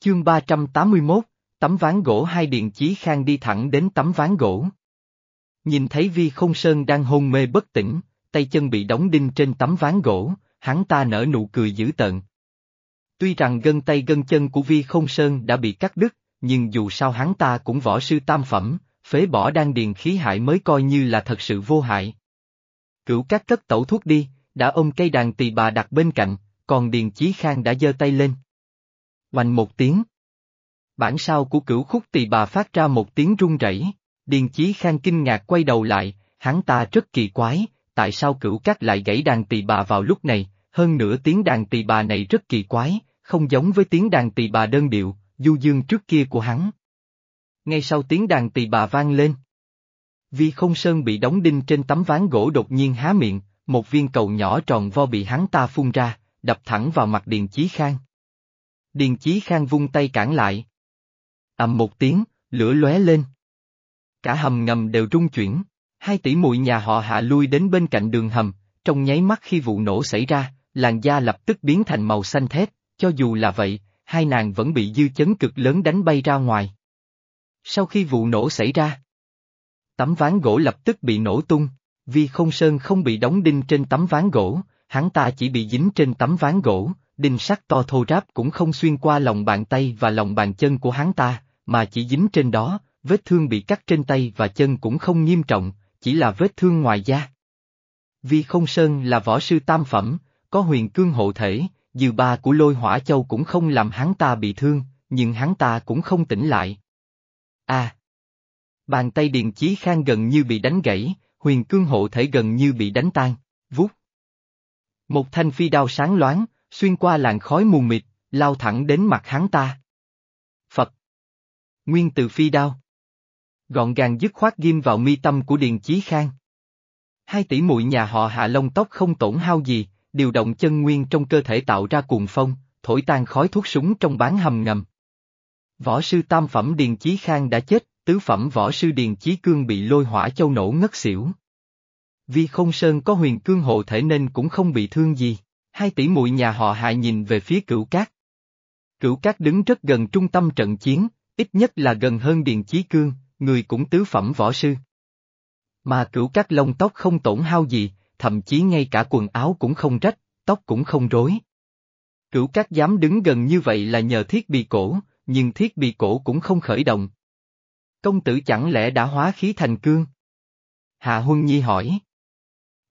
Chương 381, tấm ván gỗ hai điện chí khang đi thẳng đến tấm ván gỗ. Nhìn thấy Vi Không Sơn đang hôn mê bất tỉnh, tay chân bị đóng đinh trên tấm ván gỗ, hắn ta nở nụ cười dữ tợn. Tuy rằng gân tay gân chân của Vi Không Sơn đã bị cắt đứt, nhưng dù sao hắn ta cũng võ sư tam phẩm, phế bỏ đan điền khí hại mới coi như là thật sự vô hại. Cửu các cất tẩu thuốc đi, đã ôm cây đàn tỳ bà đặt bên cạnh, còn Điền Chí Khang đã giơ tay lên. Hoành một tiếng. Bản sao của cửu khúc tỳ bà phát ra một tiếng rung rẩy. Điền Chí Khang kinh ngạc quay đầu lại, hắn ta rất kỳ quái, tại sao cửu cát lại gãy đàn tỳ bà vào lúc này, hơn nữa tiếng đàn tỳ bà này rất kỳ quái, không giống với tiếng đàn tỳ bà đơn điệu, du dương trước kia của hắn. Ngay sau tiếng đàn tỳ bà vang lên. Vi không sơn bị đóng đinh trên tấm ván gỗ đột nhiên há miệng, một viên cầu nhỏ tròn vo bị hắn ta phun ra, đập thẳng vào mặt Điền Chí Khang. Điền Chí Khang vung tay cản lại. ầm một tiếng, lửa lóe lên. Cả hầm ngầm đều rung chuyển, hai tỷ muội nhà họ hạ lui đến bên cạnh đường hầm, trong nháy mắt khi vụ nổ xảy ra, làn da lập tức biến thành màu xanh thép, cho dù là vậy, hai nàng vẫn bị dư chấn cực lớn đánh bay ra ngoài. Sau khi vụ nổ xảy ra, tấm ván gỗ lập tức bị nổ tung, vì không sơn không bị đóng đinh trên tấm ván gỗ, hắn ta chỉ bị dính trên tấm ván gỗ, đinh sắt to thô ráp cũng không xuyên qua lòng bàn tay và lòng bàn chân của hắn ta, mà chỉ dính trên đó, vết thương bị cắt trên tay và chân cũng không nghiêm trọng, chỉ là vết thương ngoài da. Vì không sơn là võ sư tam phẩm, có huyền cương hộ thể, dư ba của lôi hỏa châu cũng không làm hắn ta bị thương, nhưng hắn ta cũng không tỉnh lại. À! Bàn tay Điền Chí Khang gần như bị đánh gãy, huyền cương hộ thể gần như bị đánh tan, vút. Một thanh phi đao sáng loáng, xuyên qua làn khói mù mịt, lao thẳng đến mặt hắn ta. Phật! Nguyên từ phi đao. Gọn gàng dứt khoát ghim vào mi tâm của Điền Chí Khang. Hai tỷ muội nhà họ hạ lông tóc không tổn hao gì, điều động chân nguyên trong cơ thể tạo ra cuồng phong, thổi tan khói thuốc súng trong bán hầm ngầm. Võ sư tam phẩm Điền Chí Khang đã chết, tứ phẩm võ sư Điền Chí Cương bị lôi hỏa châu nổ ngất xỉu. Vì không sơn có huyền cương hộ thể nên cũng không bị thương gì, hai tỷ muội nhà họ hạ nhìn về phía cửu cát. Cửu cát đứng rất gần trung tâm trận chiến, ít nhất là gần hơn Điền Chí Cương, người cũng tứ phẩm võ sư. Mà cửu cát lông tóc không tổn hao gì, thậm chí ngay cả quần áo cũng không rách, tóc cũng không rối. Cửu cát dám đứng gần như vậy là nhờ thiết bị cổ, nhưng thiết bị cổ cũng không khởi động. Công tử chẳng lẽ đã hóa khí thành cương? Hạ Huân Nhi hỏi.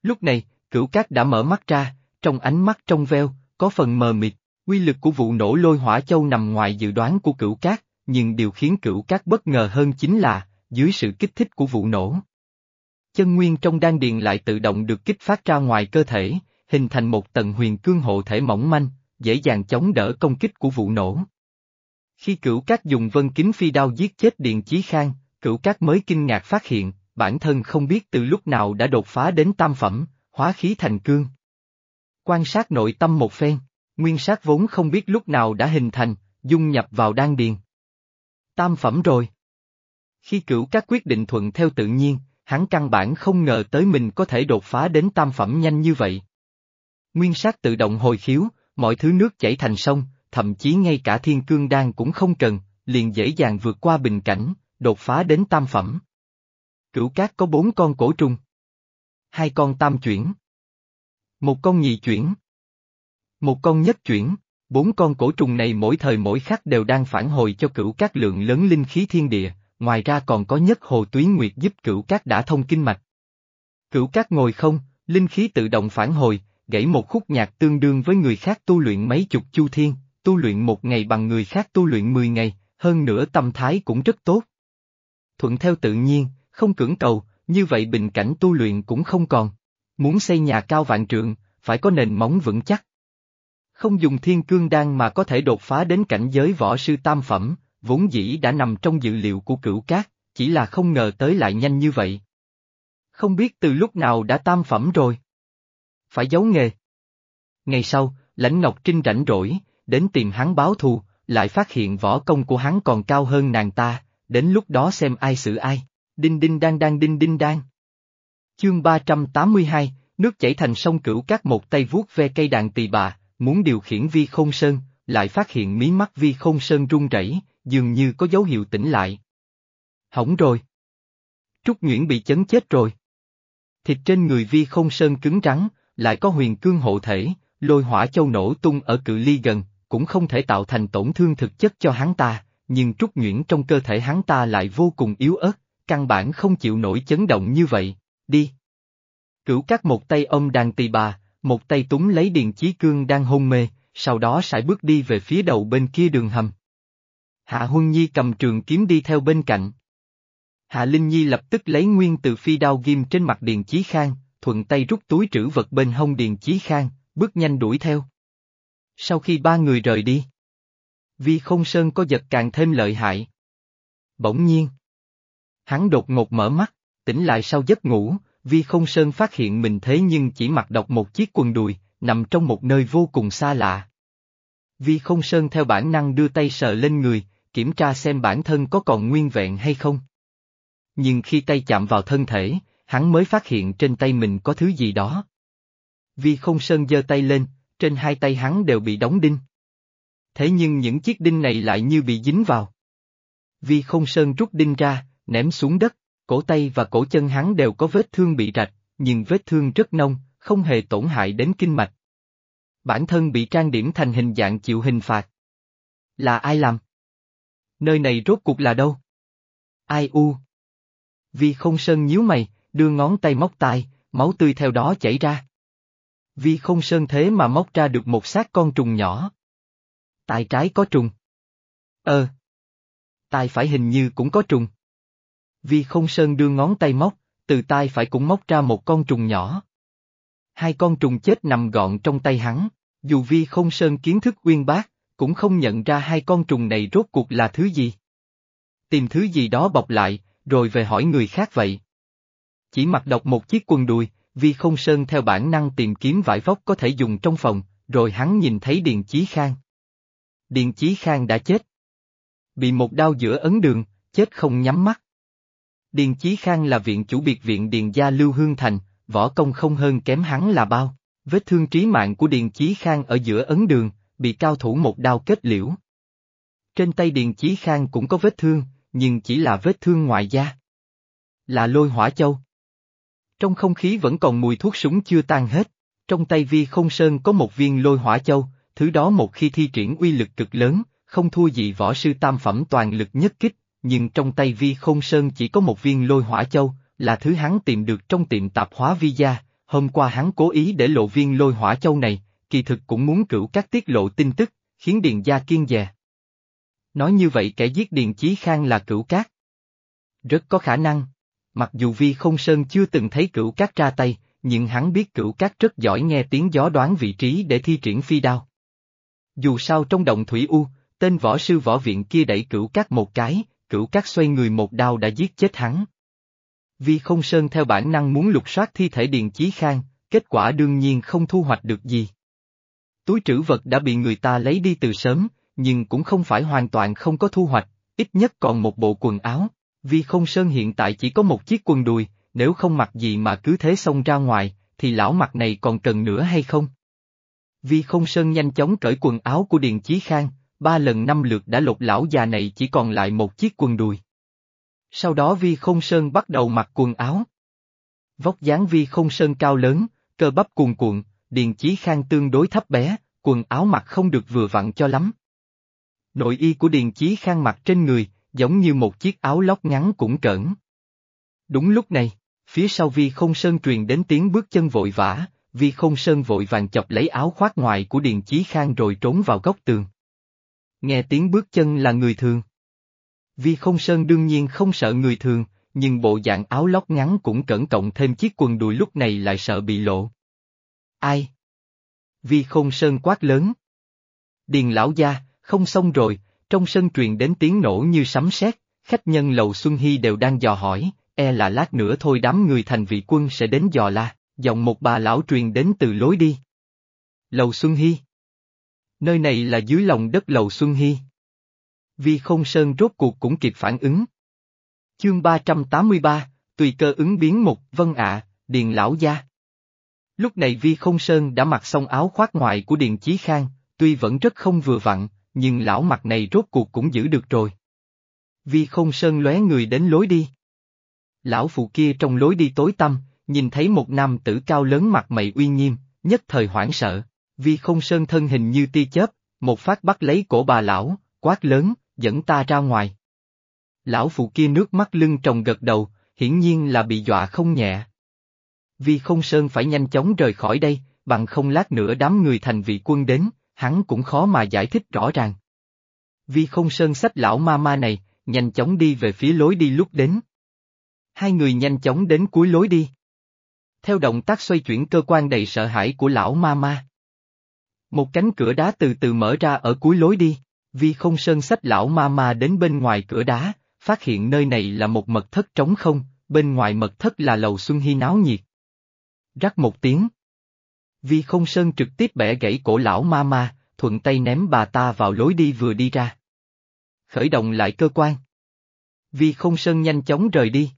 Lúc này, cửu cát đã mở mắt ra, trong ánh mắt trong veo, có phần mờ mịt, quy lực của vụ nổ lôi hỏa châu nằm ngoài dự đoán của cửu cát, nhưng điều khiến cửu cát bất ngờ hơn chính là, dưới sự kích thích của vụ nổ. Chân nguyên trong đan điền lại tự động được kích phát ra ngoài cơ thể, hình thành một tầng huyền cương hộ thể mỏng manh, dễ dàng chống đỡ công kích của vụ nổ. Khi cửu cát dùng vân kính phi đao giết chết Điện Chí Khang, cửu cát mới kinh ngạc phát hiện, bản thân không biết từ lúc nào đã đột phá đến tam phẩm, hóa khí thành cương. Quan sát nội tâm một phen, nguyên sát vốn không biết lúc nào đã hình thành, dung nhập vào đan điền. Tam phẩm rồi. Khi cửu các quyết định thuận theo tự nhiên, hắn căn bản không ngờ tới mình có thể đột phá đến tam phẩm nhanh như vậy. Nguyên sát tự động hồi khiếu, mọi thứ nước chảy thành sông, thậm chí ngay cả thiên cương đan cũng không cần, liền dễ dàng vượt qua bình cảnh, đột phá đến tam phẩm. Cửu cát có bốn con cổ trùng. Hai con tam chuyển. Một con nhị chuyển. Một con nhất chuyển. Bốn con cổ trùng này mỗi thời mỗi khắc đều đang phản hồi cho cửu cát lượng lớn linh khí thiên địa, ngoài ra còn có nhất hồ tuyến nguyệt giúp cửu cát đã thông kinh mạch. Cửu cát ngồi không, linh khí tự động phản hồi, gãy một khúc nhạc tương đương với người khác tu luyện mấy chục chu thiên, tu luyện một ngày bằng người khác tu luyện mười ngày, hơn nữa tâm thái cũng rất tốt. Thuận theo tự nhiên, không cưỡng cầu, như vậy bình cảnh tu luyện cũng không còn. Muốn xây nhà cao vạn trượng, phải có nền móng vững chắc. Không dùng thiên cương đan mà có thể đột phá đến cảnh giới võ sư tam phẩm, vốn dĩ đã nằm trong dự liệu của cửu cát, chỉ là không ngờ tới lại nhanh như vậy. Không biết từ lúc nào đã tam phẩm rồi. Phải giấu nghề. Ngày sau, lãnh Ngọc Trinh rảnh rỗi, đến tìm hắn báo thù, lại phát hiện võ công của hắn còn cao hơn nàng ta, đến lúc đó xem ai xử ai. Đinh đinh đang đang đinh đinh đang. Chương 382, nước chảy thành sông cửu các một tay vuốt ve cây đàn tỳ bà, muốn điều khiển vi không sơn, lại phát hiện mí mắt vi không sơn run rẩy, dường như có dấu hiệu tỉnh lại. Hỏng rồi. Trúc Nguyễn bị chấn chết rồi. Thịt trên người vi không sơn cứng rắn, lại có huyền cương hộ thể, lôi hỏa châu nổ tung ở cự ly gần, cũng không thể tạo thành tổn thương thực chất cho hắn ta, nhưng trúc Nguyễn trong cơ thể hắn ta lại vô cùng yếu ớt, căn bản không chịu nổi chấn động như vậy, đi. Cửu cắt một tay ông đàn tỳ bà, một tay túng lấy điền chí cương đang hôn mê, sau đó sải bước đi về phía đầu bên kia đường hầm. Hạ Huân Nhi cầm trường kiếm đi theo bên cạnh. Hạ Linh Nhi lập tức lấy nguyên từ phi đao ghim trên mặt Điền Chí Khang, thuận tay rút túi trữ vật bên hông Điền Chí Khang, bước nhanh đuổi theo. Sau khi ba người rời đi, Vi không sơn có giật càng thêm lợi hại. Bỗng nhiên, hắn đột ngột mở mắt, tỉnh lại sau giấc ngủ, Vi không sơn phát hiện mình thế nhưng chỉ mặc độc một chiếc quần đùi, nằm trong một nơi vô cùng xa lạ. Vi không sơn theo bản năng đưa tay sờ lên người, kiểm tra xem bản thân có còn nguyên vẹn hay không. Nhưng khi tay chạm vào thân thể, hắn mới phát hiện trên tay mình có thứ gì đó. Vi không sơn giơ tay lên, trên hai tay hắn đều bị đóng đinh. Thế nhưng những chiếc đinh này lại như bị dính vào. Vi không sơn rút đinh ra, ném xuống đất, cổ tay và cổ chân hắn đều có vết thương bị rạch, nhưng vết thương rất nông, không hề tổn hại đến kinh mạch. Bản thân bị trang điểm thành hình dạng chịu hình phạt. Là ai làm? Nơi này rốt cuộc là đâu? Ai u? Vi không sơn nhíu mày, đưa ngón tay móc tai, máu tươi theo đó chảy ra. Vi không sơn thế mà móc ra được một xác con trùng nhỏ. Tai trái có trùng. Ờ. Tai phải hình như cũng có trùng. Vi không sơn đưa ngón tay móc, từ tai phải cũng móc ra một con trùng nhỏ. Hai con trùng chết nằm gọn trong tay hắn, dù Vi không sơn kiến thức uyên bác, cũng không nhận ra hai con trùng này rốt cuộc là thứ gì. Tìm thứ gì đó bọc lại, rồi về hỏi người khác vậy. Chỉ mặc độc một chiếc quần đùi, Vi không sơn theo bản năng tìm kiếm vải vóc có thể dùng trong phòng, rồi hắn nhìn thấy Điền Chí Khang. Điền Chí Khang đã chết. Bị một đau giữa ấn đường, chết không nhắm mắt. Điền Chí Khang là viện chủ biệt viện Điền Gia Lưu Hương Thành, võ công không hơn kém hắn là bao. Vết thương trí mạng của Điền Chí Khang ở giữa ấn đường, bị cao thủ một đao kết liễu. Trên tay Điền Chí Khang cũng có vết thương, nhưng chỉ là vết thương ngoại da. Là lôi hỏa châu. Trong không khí vẫn còn mùi thuốc súng chưa tan hết, trong tay vi không sơn có một viên lôi hỏa châu, thứ đó một khi thi triển uy lực cực lớn, không thua gì võ sư tam phẩm toàn lực nhất kích, nhưng trong tay vi không sơn chỉ có một viên lôi hỏa châu, là thứ hắn tìm được trong tiệm tạp hóa vi gia, hôm qua hắn cố ý để lộ viên lôi hỏa châu này, kỳ thực cũng muốn cửu các tiết lộ tin tức, khiến Điền gia kiên dè. Nói như vậy kẻ giết Điền Chí Khang là cửu cát. Rất có khả năng. Mặc dù Vi Không Sơn chưa từng thấy cửu cát ra tay, nhưng hắn biết cửu cát rất giỏi nghe tiếng gió đoán vị trí để thi triển phi đao. Dù sao trong động thủy U, tên võ sư võ viện kia đẩy cửu cát một cái, cửu cát xoay người một đao đã giết chết hắn. Vi Không Sơn theo bản năng muốn lục soát thi thể Điền Chí Khang, kết quả đương nhiên không thu hoạch được gì. Túi trữ vật đã bị người ta lấy đi từ sớm, nhưng cũng không phải hoàn toàn không có thu hoạch, ít nhất còn một bộ quần áo. Vi không sơn hiện tại chỉ có một chiếc quần đùi, nếu không mặc gì mà cứ thế xông ra ngoài, thì lão mặt này còn cần nữa hay không? Vi không sơn nhanh chóng cởi quần áo của Điền Chí Khang, ba lần năm lượt đã lột lão già này chỉ còn lại một chiếc quần đùi. Sau đó Vi không sơn bắt đầu mặc quần áo. Vóc dáng Vi không sơn cao lớn, cơ bắp cuồn cuộn, Điền Chí Khang tương đối thấp bé, quần áo mặc không được vừa vặn cho lắm. Nội y của Điền Chí Khang mặc trên người, giống như một chiếc áo lót ngắn cũng cỡn. Đúng lúc này, phía sau Vi Không Sơn truyền đến tiếng bước chân vội vã, Vi Không Sơn vội vàng chọc lấy áo khoác ngoài của Điền Chí Khang rồi trốn vào góc tường. Nghe tiếng bước chân là người thường. Vi Không Sơn đương nhiên không sợ người thường, nhưng bộ dạng áo lót ngắn cũng cẩn cộng thêm chiếc quần đùi lúc này lại sợ bị lộ. Ai? Vi Không Sơn quát lớn. Điền lão gia, không xong rồi, trong sân truyền đến tiếng nổ như sấm sét, khách nhân lầu Xuân Hy đều đang dò hỏi, e là lát nữa thôi đám người thành vị quân sẽ đến dò la, giọng một bà lão truyền đến từ lối đi. Lầu Xuân Hy Nơi này là dưới lòng đất lầu Xuân Hy. Vi không sơn rốt cuộc cũng kịp phản ứng. Chương 383, tùy cơ ứng biến một, vân ạ, điền lão gia. Lúc này Vi không sơn đã mặc xong áo khoác ngoài của Điền Chí Khang, tuy vẫn rất không vừa vặn, nhưng lão mặt này rốt cuộc cũng giữ được rồi. Vi không sơn lóe người đến lối đi. Lão phụ kia trong lối đi tối tăm, nhìn thấy một nam tử cao lớn mặt mày uy nghiêm, nhất thời hoảng sợ. Vi không sơn thân hình như tia chớp, một phát bắt lấy cổ bà lão, quát lớn, dẫn ta ra ngoài. Lão phụ kia nước mắt lưng tròng gật đầu, hiển nhiên là bị dọa không nhẹ. Vi không sơn phải nhanh chóng rời khỏi đây, bằng không lát nữa đám người thành vị quân đến, hắn cũng khó mà giải thích rõ ràng. Vi không sơn sách lão ma ma này, nhanh chóng đi về phía lối đi lúc đến. Hai người nhanh chóng đến cuối lối đi. Theo động tác xoay chuyển cơ quan đầy sợ hãi của lão ma ma. Một cánh cửa đá từ từ mở ra ở cuối lối đi, Vi không sơn sách lão ma ma đến bên ngoài cửa đá, phát hiện nơi này là một mật thất trống không, bên ngoài mật thất là lầu Xuân Hy náo nhiệt. Rắc một tiếng. Vi không sơn trực tiếp bẻ gãy cổ lão ma ma, thuận tay ném bà ta vào lối đi vừa đi ra. Khởi động lại cơ quan. Vi không sơn nhanh chóng rời đi.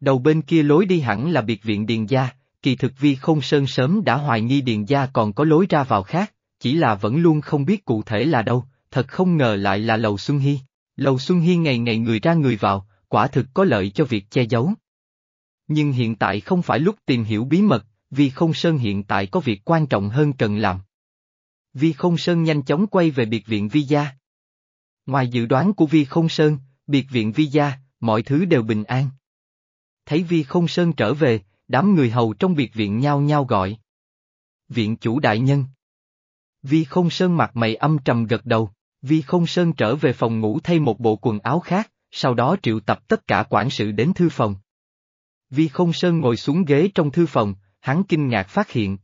Đầu bên kia lối đi hẳn là biệt viện Điền Gia, kỳ thực Vi không sơn sớm đã hoài nghi Điền Gia còn có lối ra vào khác, chỉ là vẫn luôn không biết cụ thể là đâu, thật không ngờ lại là lầu Xuân Hy. Lầu Xuân Hy ngày ngày người ra người vào, quả thực có lợi cho việc che giấu. Nhưng hiện tại không phải lúc tìm hiểu bí mật, vì không sơn hiện tại có việc quan trọng hơn cần làm. Vi không sơn nhanh chóng quay về biệt viện Vi Gia. Ngoài dự đoán của Vi không sơn, biệt viện Vi Gia, mọi thứ đều bình an. Thấy Vi không sơn trở về, đám người hầu trong biệt viện nhao nhao gọi. Viện chủ đại nhân. Vi không sơn mặt mày âm trầm gật đầu, Vi không sơn trở về phòng ngủ thay một bộ quần áo khác, sau đó triệu tập tất cả quản sự đến thư phòng. Vi không sơn ngồi xuống ghế trong thư phòng, hắn kinh ngạc phát hiện.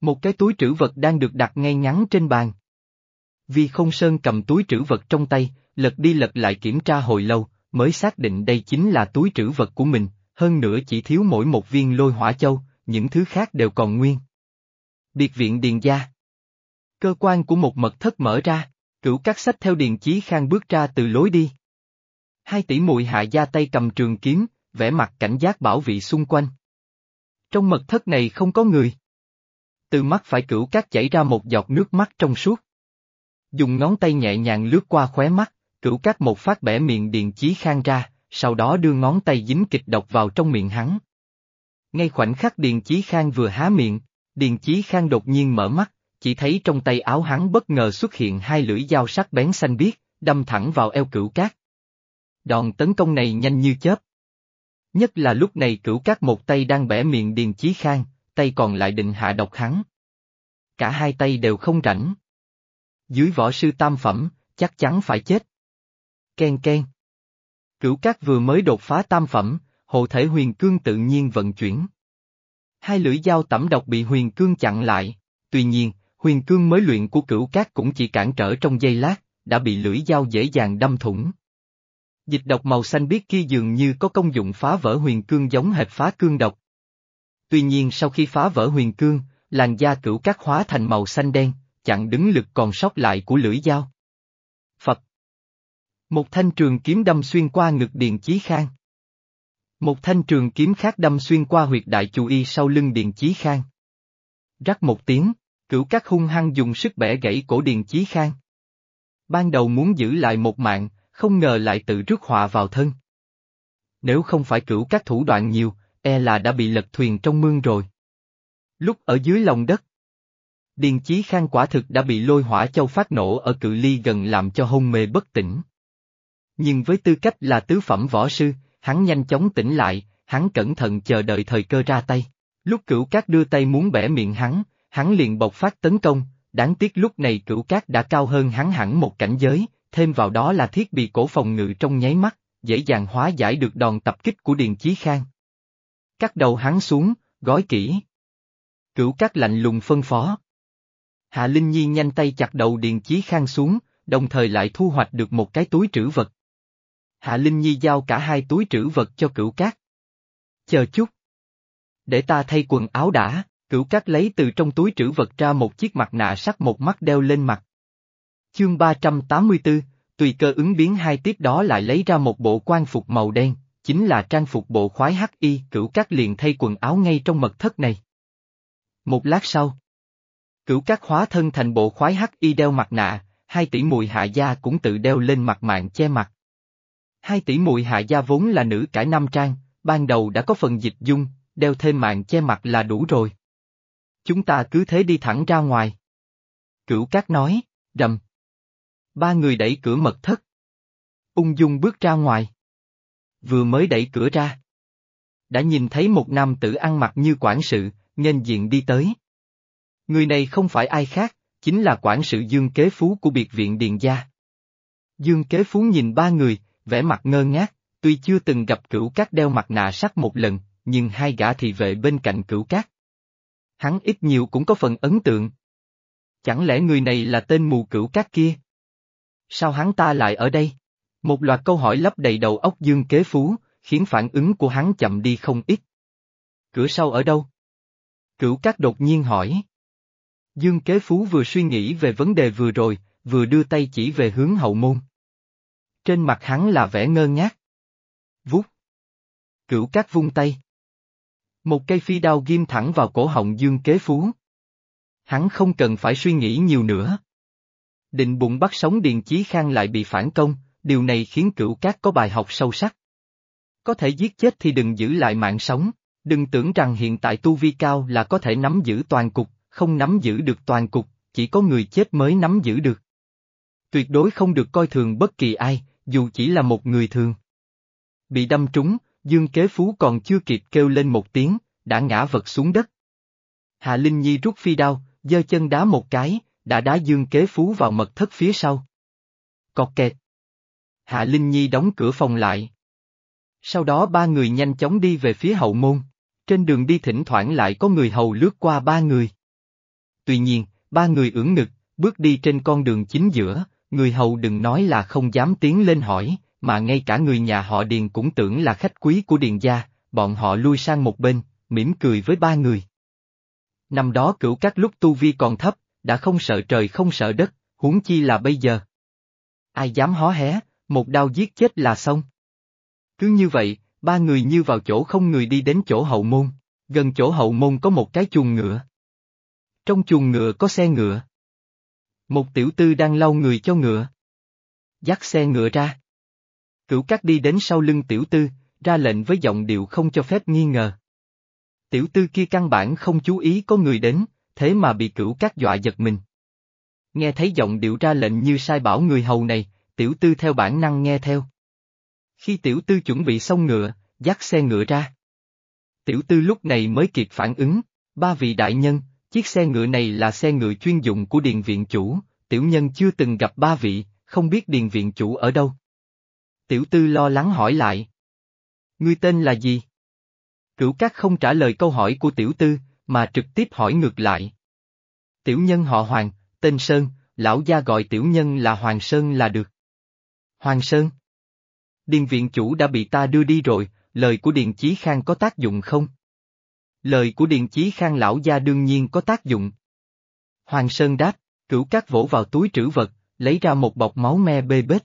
Một cái túi trữ vật đang được đặt ngay ngắn trên bàn. Vi không sơn cầm túi trữ vật trong tay, lật đi lật lại kiểm tra hồi lâu, mới xác định đây chính là túi trữ vật của mình, hơn nữa chỉ thiếu mỗi một viên lôi hỏa châu, những thứ khác đều còn nguyên. Biệt viện Điền Gia Cơ quan của một mật thất mở ra, cửu các sách theo Điền Chí Khang bước ra từ lối đi. Hai tỷ muội hạ gia tay cầm trường kiếm, vẽ mặt cảnh giác bảo vị xung quanh. Trong mật thất này không có người. Từ mắt phải cửu cát chảy ra một giọt nước mắt trong suốt. Dùng ngón tay nhẹ nhàng lướt qua khóe mắt, cửu cát một phát bẻ miệng Điền Chí Khang ra, sau đó đưa ngón tay dính kịch độc vào trong miệng hắn. Ngay khoảnh khắc Điền Chí Khang vừa há miệng, Điền Chí Khang đột nhiên mở mắt, chỉ thấy trong tay áo hắn bất ngờ xuất hiện hai lưỡi dao sắc bén xanh biếc, đâm thẳng vào eo cửu cát. Đòn tấn công này nhanh như chớp. Nhất là lúc này cửu cát một tay đang bẻ miệng Điền Chí Khang, tay còn lại định hạ độc hắn. Cả hai tay đều không rảnh. Dưới võ sư tam phẩm, chắc chắn phải chết. Ken ken. Cửu cát vừa mới đột phá tam phẩm, hộ thể huyền cương tự nhiên vận chuyển. Hai lưỡi dao tẩm độc bị huyền cương chặn lại, tuy nhiên, huyền cương mới luyện của cửu cát cũng chỉ cản trở trong giây lát, đã bị lưỡi dao dễ dàng đâm thủng. Dịch độc màu xanh biết kia dường như có công dụng phá vỡ huyền cương giống hệt phá cương độc. Tuy nhiên sau khi phá vỡ huyền cương, làn da cửu cát hóa thành màu xanh đen, chặn đứng lực còn sót lại của lưỡi dao. Phật một thanh trường kiếm đâm xuyên qua ngực Điền Chí Khang. Một thanh trường kiếm khác đâm xuyên qua huyệt đại chủ y sau lưng Điền Chí Khang. Rắc một tiếng, cửu các hung hăng dùng sức bẻ gãy cổ Điền Chí Khang. Ban đầu muốn giữ lại một mạng, không ngờ lại tự rước họa vào thân. Nếu không phải cửu các thủ đoạn nhiều, e là đã bị lật thuyền trong mương rồi. Lúc ở dưới lòng đất, Điền Chí Khang quả thực đã bị lôi hỏa châu phát nổ ở cự ly gần làm cho hôn mê bất tỉnh. Nhưng với tư cách là tứ phẩm võ sư, hắn nhanh chóng tỉnh lại, hắn cẩn thận chờ đợi thời cơ ra tay. Lúc cửu cát đưa tay muốn bẻ miệng hắn, hắn liền bộc phát tấn công, đáng tiếc lúc này cửu cát đã cao hơn hắn hẳn một cảnh giới, thêm vào đó là thiết bị cổ phòng ngự trong nháy mắt, dễ dàng hóa giải được đòn tập kích của Điền Chí Khang. Cắt đầu hắn xuống, gói kỹ. Cửu cát lạnh lùng phân phó. Hạ Linh Nhi nhanh tay chặt đầu Điền Chí Khang xuống, đồng thời lại thu hoạch được một cái túi trữ vật. Hạ Linh Nhi giao cả hai túi trữ vật cho cửu cát. Chờ chút. Để ta thay quần áo đã. Cửu Cát lấy từ trong túi trữ vật ra một chiếc mặt nạ sắt một mắt đeo lên mặt. Chương 384, tùy cơ ứng biến hai tiếp đó lại lấy ra một bộ quan phục màu đen, chính là trang phục bộ khoái hắc y, Cửu Cát liền thay quần áo ngay trong mật thất này. Một lát sau, Cửu Cát hóa thân thành bộ khoái hắc y đeo mặt nạ, hai tỷ mùi hạ gia cũng tự đeo lên mặt mạng che mặt. Hai tỷ muội hạ gia vốn là nữ cải nam trang, ban đầu đã có phần dịch dung, đeo thêm mạng che mặt là đủ rồi. Chúng ta cứ thế đi thẳng ra ngoài. Cửu Cát nói, rầm. Ba người đẩy cửa mật thất. Ung dung bước ra ngoài. Vừa mới đẩy cửa ra. Đã nhìn thấy một nam tử ăn mặc như quản sự, nghênh diện đi tới. Người này không phải ai khác, chính là quản sự Dương Kế Phú của biệt viện Điền Gia. Dương Kế Phú nhìn ba người, vẻ mặt ngơ ngác, tuy chưa từng gặp cửu cát đeo mặt nạ sắt một lần, nhưng hai gã thị vệ bên cạnh cửu cát. Hắn ít nhiều cũng có phần ấn tượng. Chẳng lẽ người này là tên mù cửu cát kia? Sao hắn ta lại ở đây? Một loạt câu hỏi lấp đầy đầu óc Dương Kế Phú, khiến phản ứng của hắn chậm đi không ít. Cửa sau ở đâu? Cửu Cát đột nhiên hỏi. Dương Kế Phú vừa suy nghĩ về vấn đề vừa rồi, vừa đưa tay chỉ về hướng hậu môn. Trên mặt hắn là vẻ ngơ ngác. Vút. Cửu Cát vung tay. Một cây phi đao ghim thẳng vào cổ họng Dương Kế Phú. Hắn không cần phải suy nghĩ nhiều nữa. Định bụng bắt sống Điền Chí Khang lại bị phản công, điều này khiến cửu cát có bài học sâu sắc. Có thể giết chết thì đừng giữ lại mạng sống, đừng tưởng rằng hiện tại tu vi cao là có thể nắm giữ toàn cục, không nắm giữ được toàn cục, chỉ có người chết mới nắm giữ được. Tuyệt đối không được coi thường bất kỳ ai, dù chỉ là một người thường. Bị đâm trúng, Dương Kế Phú còn chưa kịp kêu lên một tiếng, đã ngã vật xuống đất. Hạ Linh Nhi rút phi đao, giơ chân đá một cái, đã đá Dương Kế Phú vào mật thất phía sau. Cọt kẹt. Hạ Linh Nhi đóng cửa phòng lại. Sau đó ba người nhanh chóng đi về phía hậu môn. Trên đường đi thỉnh thoảng lại có người hầu lướt qua ba người. Tuy nhiên, ba người ưỡn ngực, bước đi trên con đường chính giữa, người hầu đừng nói là không dám tiến lên hỏi, mà ngay cả người nhà họ Điền cũng tưởng là khách quý của Điền gia, bọn họ lui sang một bên, mỉm cười với ba người. Năm đó cửu các lúc tu vi còn thấp, đã không sợ trời không sợ đất, huống chi là bây giờ. Ai dám hó hé, một đao giết chết là xong. Cứ như vậy, ba người như vào chỗ không người đi đến chỗ hậu môn, gần chỗ hậu môn có một cái chuồng ngựa. Trong chuồng ngựa có xe ngựa. Một tiểu tư đang lau người cho ngựa. Dắt xe ngựa ra. Cửu cát đi đến sau lưng tiểu tư, ra lệnh với giọng điệu không cho phép nghi ngờ. Tiểu tư kia căn bản không chú ý có người đến, thế mà bị cửu cát dọa giật mình. Nghe thấy giọng điệu ra lệnh như sai bảo người hầu này, tiểu tư theo bản năng nghe theo. Khi tiểu tư chuẩn bị xong ngựa, dắt xe ngựa ra. Tiểu tư lúc này mới kịp phản ứng, ba vị đại nhân, chiếc xe ngựa này là xe ngựa chuyên dụng của điền viện chủ, tiểu nhân chưa từng gặp ba vị, không biết điền viện chủ ở đâu. Tiểu tư lo lắng hỏi lại. Ngươi tên là gì? Cửu Cát không trả lời câu hỏi của tiểu tư, mà trực tiếp hỏi ngược lại. Tiểu nhân họ Hoàng, tên Sơn, lão gia gọi tiểu nhân là Hoàng Sơn là được. Hoàng Sơn. Điền viện chủ đã bị ta đưa đi rồi, lời của Điền Chí Khang có tác dụng không? Lời của Điền Chí Khang lão gia đương nhiên có tác dụng. Hoàng Sơn đáp, cửu cát vỗ vào túi trữ vật, lấy ra một bọc máu me bê bết.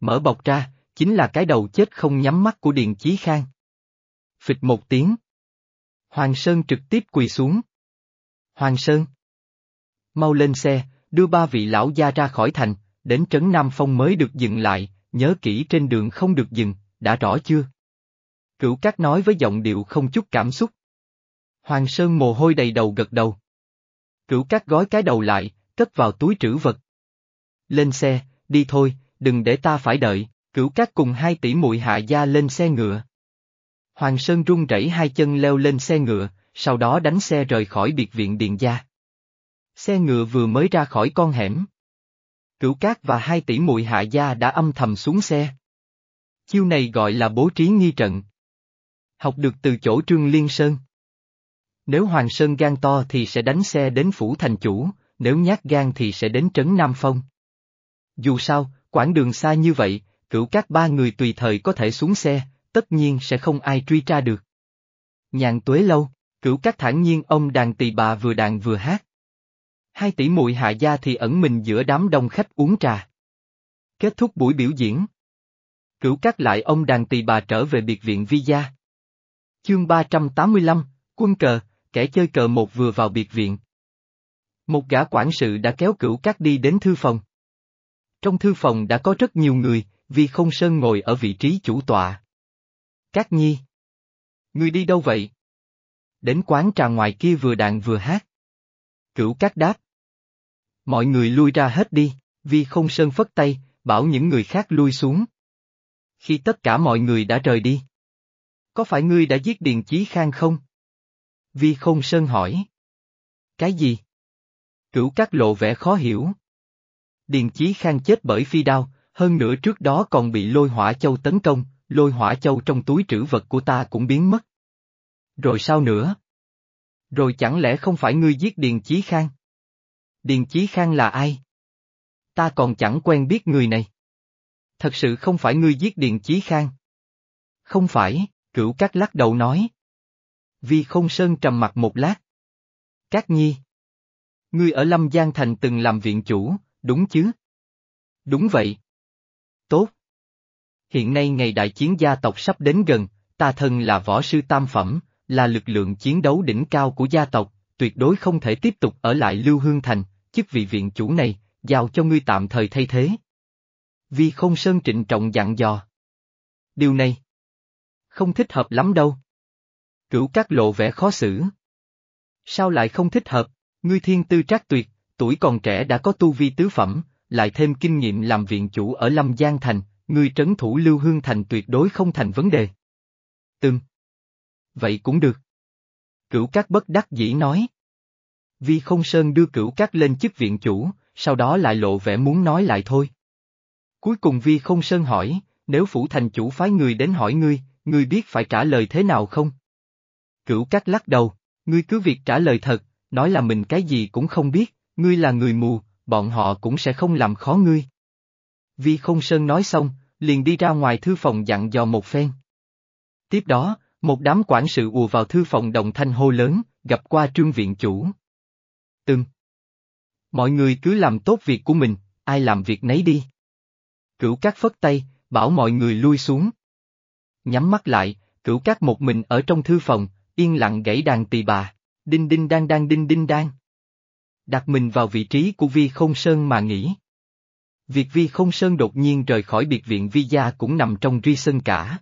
Mở bọc ra, chính là cái đầu chết không nhắm mắt của Điền Chí Khang. Phịch một tiếng. Hoàng Sơn trực tiếp quỳ xuống. Hoàng Sơn. Mau lên xe, đưa ba vị lão gia ra khỏi thành, đến trấn Nam Phong mới được dừng lại, nhớ kỹ trên đường không được dừng, đã rõ chưa? Cửu Cát nói với giọng điệu không chút cảm xúc. Hoàng Sơn mồ hôi đầy đầu gật đầu. Cửu Cát gói cái đầu lại, cất vào túi trữ vật. Lên xe, đi thôi, đừng để ta phải đợi, cửu Cát cùng hai tỷ muội hạ gia lên xe ngựa. Hoàng Sơn run rẩy hai chân leo lên xe ngựa, sau đó đánh xe rời khỏi biệt viện Điền Gia. Xe ngựa vừa mới ra khỏi con hẻm. Cửu Cát và hai tỷ muội hạ gia đã âm thầm xuống xe. Chiêu này gọi là bố trí nghi trận. Học được từ chỗ Trương Liên Sơn. Nếu Hoàng Sơn gan to thì sẽ đánh xe đến phủ thành chủ, nếu nhát gan thì sẽ đến trấn Nam Phong. Dù sao, quãng đường xa như vậy, cửu các ba người tùy thời có thể xuống xe, tất nhiên sẽ không ai truy tra được. Nhàn tuế lâu, cửu các thản nhiên ông đàn tỳ bà vừa đàn vừa hát. Hai tỷ muội hạ gia thì ẩn mình giữa đám đông khách uống trà. Kết thúc buổi biểu diễn. Cửu các lại ông đàn tỳ bà trở về biệt viện vi gia. Chương 385, quân cờ, kẻ chơi cờ một vừa vào biệt viện. Một gã quản sự đã kéo cửu cát đi đến thư phòng. Trong thư phòng đã có rất nhiều người, vì không sơn ngồi ở vị trí chủ tọa. Cát nhi. Ngươi đi đâu vậy? Đến quán trà ngoài kia vừa đàn vừa hát. Cửu cát đáp. Mọi người lui ra hết đi, vì không sơn phất tay, bảo những người khác lui xuống. Khi tất cả mọi người đã rời đi. Có phải ngươi đã giết Điền Chí Khang không? Vi không sơn hỏi. Cái gì? Cửu cát lộ vẻ khó hiểu. Điền Chí Khang chết bởi phi đao, hơn nữa trước đó còn bị lôi hỏa châu tấn công, lôi hỏa châu trong túi trữ vật của ta cũng biến mất. Rồi sao nữa? Rồi chẳng lẽ không phải ngươi giết Điền Chí Khang? Điền Chí Khang là ai? Ta còn chẳng quen biết người này. Thật sự không phải ngươi giết Điền Chí Khang. Không phải, cửu cát lắc đầu nói. Vi không sơn trầm mặt một lát. Cát nhi. Ngươi ở Lâm Giang Thành từng làm viện chủ, đúng chứ? Đúng vậy. Tốt. Hiện nay ngày đại chiến gia tộc sắp đến gần, ta thân là võ sư tam phẩm, là lực lượng chiến đấu đỉnh cao của gia tộc, tuyệt đối không thể tiếp tục ở lại Lưu Hương Thành, chức vị viện chủ này, giao cho ngươi tạm thời thay thế. Vi không sơn trịnh trọng dặn dò. Điều này, không thích hợp lắm đâu. Cửu các lộ vẻ khó xử. Sao lại không thích hợp, ngươi thiên tư trác tuyệt, tuổi còn trẻ đã có tu vi tứ phẩm, lại thêm kinh nghiệm làm viện chủ ở Lâm Giang Thành, ngươi trấn thủ Lưu Hương Thành tuyệt đối không thành vấn đề. Từng. Vậy cũng được. Cửu các bất đắc dĩ nói. Vi không sơn đưa cửu các lên chức viện chủ, sau đó lại lộ vẻ muốn nói lại thôi. Cuối cùng Vi không sơn hỏi, nếu phủ thành chủ phái người đến hỏi ngươi, ngươi biết phải trả lời thế nào không? Cửu Cát lắc đầu, ngươi cứ việc trả lời thật, nói là mình cái gì cũng không biết, ngươi là người mù, bọn họ cũng sẽ không làm khó ngươi. Vi không sơn nói xong, liền đi ra ngoài thư phòng dặn dò một phen. Tiếp đó, một đám quản sự ùa vào thư phòng đồng thanh hô lớn, gặp qua trương viện chủ. Từng. Mọi người cứ làm tốt việc của mình, ai làm việc nấy đi. Cửu cát phất tay, bảo mọi người lui xuống. Nhắm mắt lại, cửu cát một mình ở trong thư phòng, yên lặng gãy đàn tỳ bà, đinh đinh đang đang đinh đinh đang. Đặt mình vào vị trí của Vi Không Sơn mà nghĩ. Việc Vi Không Sơn đột nhiên rời khỏi biệt viện Vi Gia cũng nằm trong Duy Sơn cả.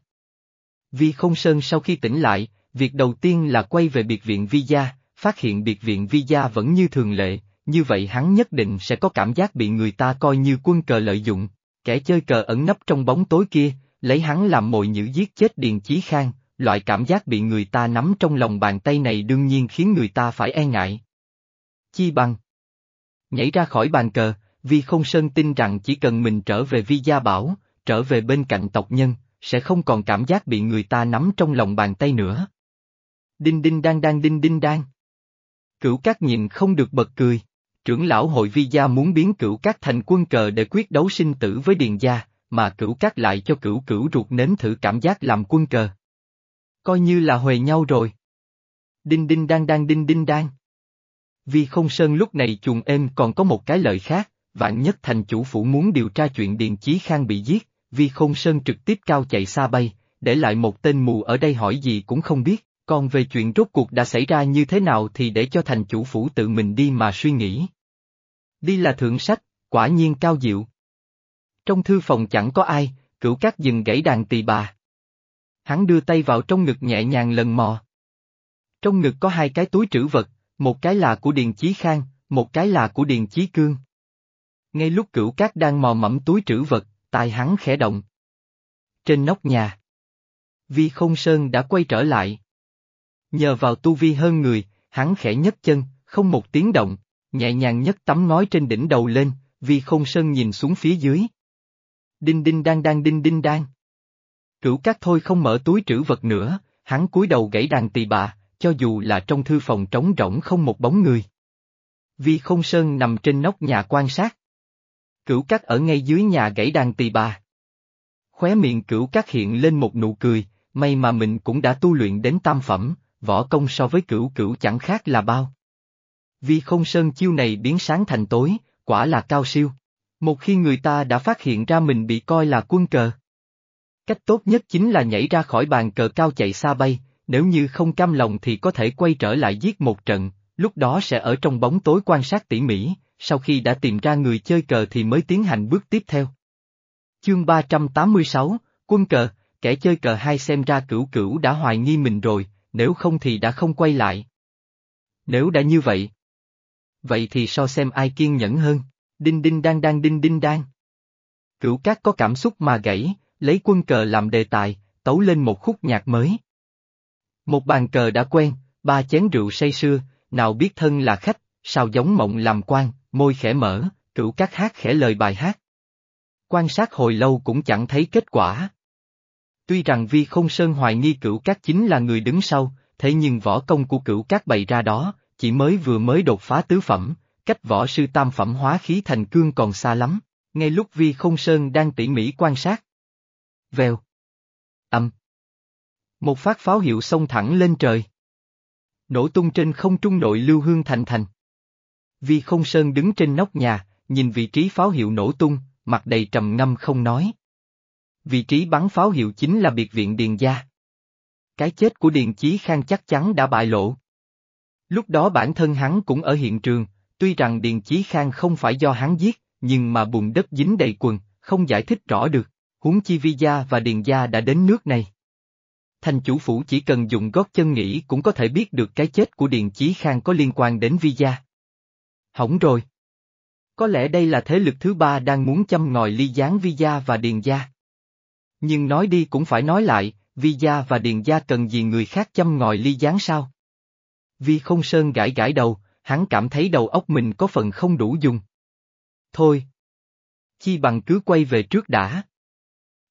Vi Không Sơn sau khi tỉnh lại, việc đầu tiên là quay về biệt viện Vi Gia, phát hiện biệt viện Vi Gia vẫn như thường lệ, như vậy hắn nhất định sẽ có cảm giác bị người ta coi như quân cờ lợi dụng, kẻ chơi cờ ẩn nấp trong bóng tối kia, lấy hắn làm mồi nhữ giết chết Điền Chí Khang, loại cảm giác bị người ta nắm trong lòng bàn tay này đương nhiên khiến người ta phải e ngại. Chi bằng Nhảy ra khỏi bàn cờ, Vi Không Sơn tin rằng chỉ cần mình trở về Vi Gia Bảo, trở về bên cạnh tộc nhân, sẽ không còn cảm giác bị người ta nắm trong lòng bàn tay nữa. Đinh đinh đang đang đinh đinh đang. Cửu các nhìn không được bật cười, trưởng lão hội Vi Gia muốn biến cửu các thành quân cờ để quyết đấu sinh tử với Điền Gia, mà cửu các lại cho cửu cửu ruột nếm thử cảm giác làm quân cờ. Coi như là huề nhau rồi. Đinh đinh đang đang đinh đinh đang. Vì không sơn lúc này chuồng êm còn có một cái lợi khác, vạn nhất thành chủ phủ muốn điều tra chuyện Điện Chí Khang bị giết, vì không sơn trực tiếp cao chạy xa bay, để lại một tên mù ở đây hỏi gì cũng không biết, còn về chuyện rốt cuộc đã xảy ra như thế nào thì để cho thành chủ phủ tự mình đi mà suy nghĩ. Đi là thượng sách, quả nhiên cao diệu. Trong thư phòng chẳng có ai, cửu cát dừng gãy đàn tỳ bà. Hắn đưa tay vào trong ngực nhẹ nhàng lần mò. Trong ngực có hai cái túi trữ vật, một cái là của Điền Chí Khang, một cái là của Điền Chí Cương. Ngay lúc cửu cát đang mò mẫm túi trữ vật, tài hắn khẽ động. Trên nóc nhà. Vi không sơn đã quay trở lại. Nhờ vào tu vi hơn người, hắn khẽ nhấc chân, không một tiếng động, nhẹ nhàng nhấc tấm ngói trên đỉnh đầu lên, Vi không sơn nhìn xuống phía dưới. Đinh đinh đang đang đinh đinh đang. Cửu cát thôi không mở túi trữ vật nữa, hắn cúi đầu gãy đàn tỳ bà, cho dù là trong thư phòng trống rỗng không một bóng người. Vi không sơn nằm trên nóc nhà quan sát. Cửu cát ở ngay dưới nhà gãy đàn tỳ bà. Khóe miệng cửu cát hiện lên một nụ cười, may mà mình cũng đã tu luyện đến tam phẩm, võ công so với cửu cửu chẳng khác là bao. Vi không sơn chiêu này biến sáng thành tối, quả là cao siêu. Một khi người ta đã phát hiện ra mình bị coi là quân cờ. Cách tốt nhất chính là nhảy ra khỏi bàn cờ cao chạy xa bay, nếu như không cam lòng thì có thể quay trở lại giết một trận, lúc đó sẽ ở trong bóng tối quan sát tỉ mỉ, sau khi đã tìm ra người chơi cờ thì mới tiến hành bước tiếp theo. Chương 386, Quân cờ, kẻ chơi cờ hai xem ra cửu cửu đã hoài nghi mình rồi, nếu không thì đã không quay lại. Nếu đã như vậy. Vậy thì so xem ai kiên nhẫn hơn, đinh đinh đang đang đinh đinh đang. Cửu cát có cảm xúc mà gãy, lấy quân cờ làm đề tài, tấu lên một khúc nhạc mới. Một bàn cờ đã quen, ba chén rượu say sưa, nào biết thân là khách, sao giống mộng làm quan, môi khẽ mở, cửu cát hát khẽ lời bài hát. Quan sát hồi lâu cũng chẳng thấy kết quả. Tuy rằng Vi Không Sơn hoài nghi cửu cát chính là người đứng sau, thế nhưng võ công của cửu cát bày ra đó, chỉ mới vừa mới đột phá tứ phẩm, cách võ sư tam phẩm hóa khí thành cương còn xa lắm, ngay lúc Vi Không Sơn đang tỉ mỉ quan sát. Vèo. Âm. Một phát pháo hiệu xông thẳng lên trời. Nổ tung trên không trung nội lưu hương thành thành. Vi Không Sơn đứng trên nóc nhà, nhìn vị trí pháo hiệu nổ tung, mặt đầy trầm ngâm không nói. Vị trí bắn pháo hiệu chính là biệt viện Điền Gia. Cái chết của Điền Chí Khang chắc chắn đã bại lộ. Lúc đó bản thân hắn cũng ở hiện trường, tuy rằng Điền Chí Khang không phải do hắn giết, nhưng mà bùn đất dính đầy quần, không giải thích rõ được, huống chi Vi Gia và Điền Gia đã đến nước này. Thành chủ phủ chỉ cần dùng gót chân nghĩ cũng có thể biết được cái chết của Điền Chí Khang có liên quan đến Vi Gia. Hỏng rồi. Có lẽ đây là thế lực thứ ba đang muốn châm ngòi ly gián Vi Gia và Điền Gia. Nhưng nói đi cũng phải nói lại, Vi Gia và Điền Gia cần gì người khác châm ngòi ly gián sao? Vi không sơn gãi gãi đầu, hắn cảm thấy đầu óc mình có phần không đủ dùng. Thôi. Chi bằng cứ quay về trước đã.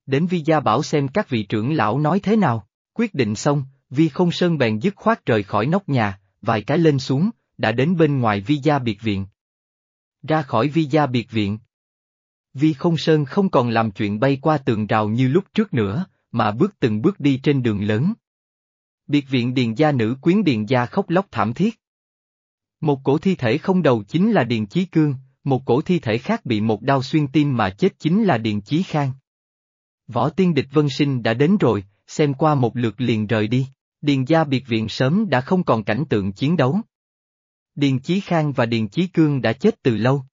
Đến Vi Gia bảo xem các vị trưởng lão nói thế nào, quyết định xong, Vi không sơn bèn dứt khoát rời khỏi nóc nhà, vài cái lên xuống, đã đến bên ngoài Vi Gia biệt viện. Ra khỏi Vi Gia biệt viện. Vi không sơn không còn làm chuyện bay qua tường rào như lúc trước nữa, mà bước từng bước đi trên đường lớn. Biệt viện điền gia nữ quyến điền gia khóc lóc thảm thiết. Một cổ thi thể không đầu chính là Điền Chí Cương, một cổ thi thể khác bị một đao xuyên tim mà chết chính là Điền Chí Khang. Võ tiên địch vân sinh đã đến rồi, xem qua một lượt liền rời đi, Điền gia biệt viện sớm đã không còn cảnh tượng chiến đấu. Điền Chí Khang và Điền Chí Cương đã chết từ lâu.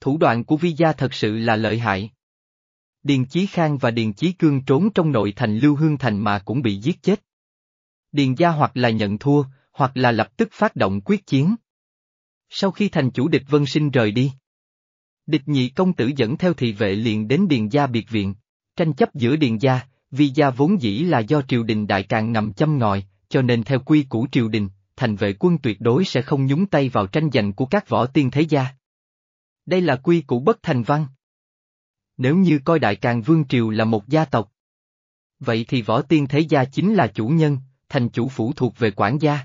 Thủ đoạn của Vi gia thật sự là lợi hại. Điền Chí Khang và Điền Chí Cương trốn trong nội thành Lưu Hương Thành mà cũng bị giết chết. Điền gia hoặc là nhận thua, hoặc là lập tức phát động quyết chiến. Sau khi thành chủ địch vân sinh rời đi, địch nhị công tử dẫn theo thị vệ liền đến Điền gia biệt viện, tranh chấp giữa Điền gia, vì gia vốn dĩ là do triều đình đại càng nằm châm ngòi, cho nên theo quy củ triều đình, thành vệ quân tuyệt đối sẽ không nhúng tay vào tranh giành của các võ tiên thế gia. Đây là quy củ bất thành văn. Nếu như coi đại càng vương triều là một gia tộc, vậy thì võ tiên thế gia chính là chủ nhân, thành chủ phủ thuộc về quản gia.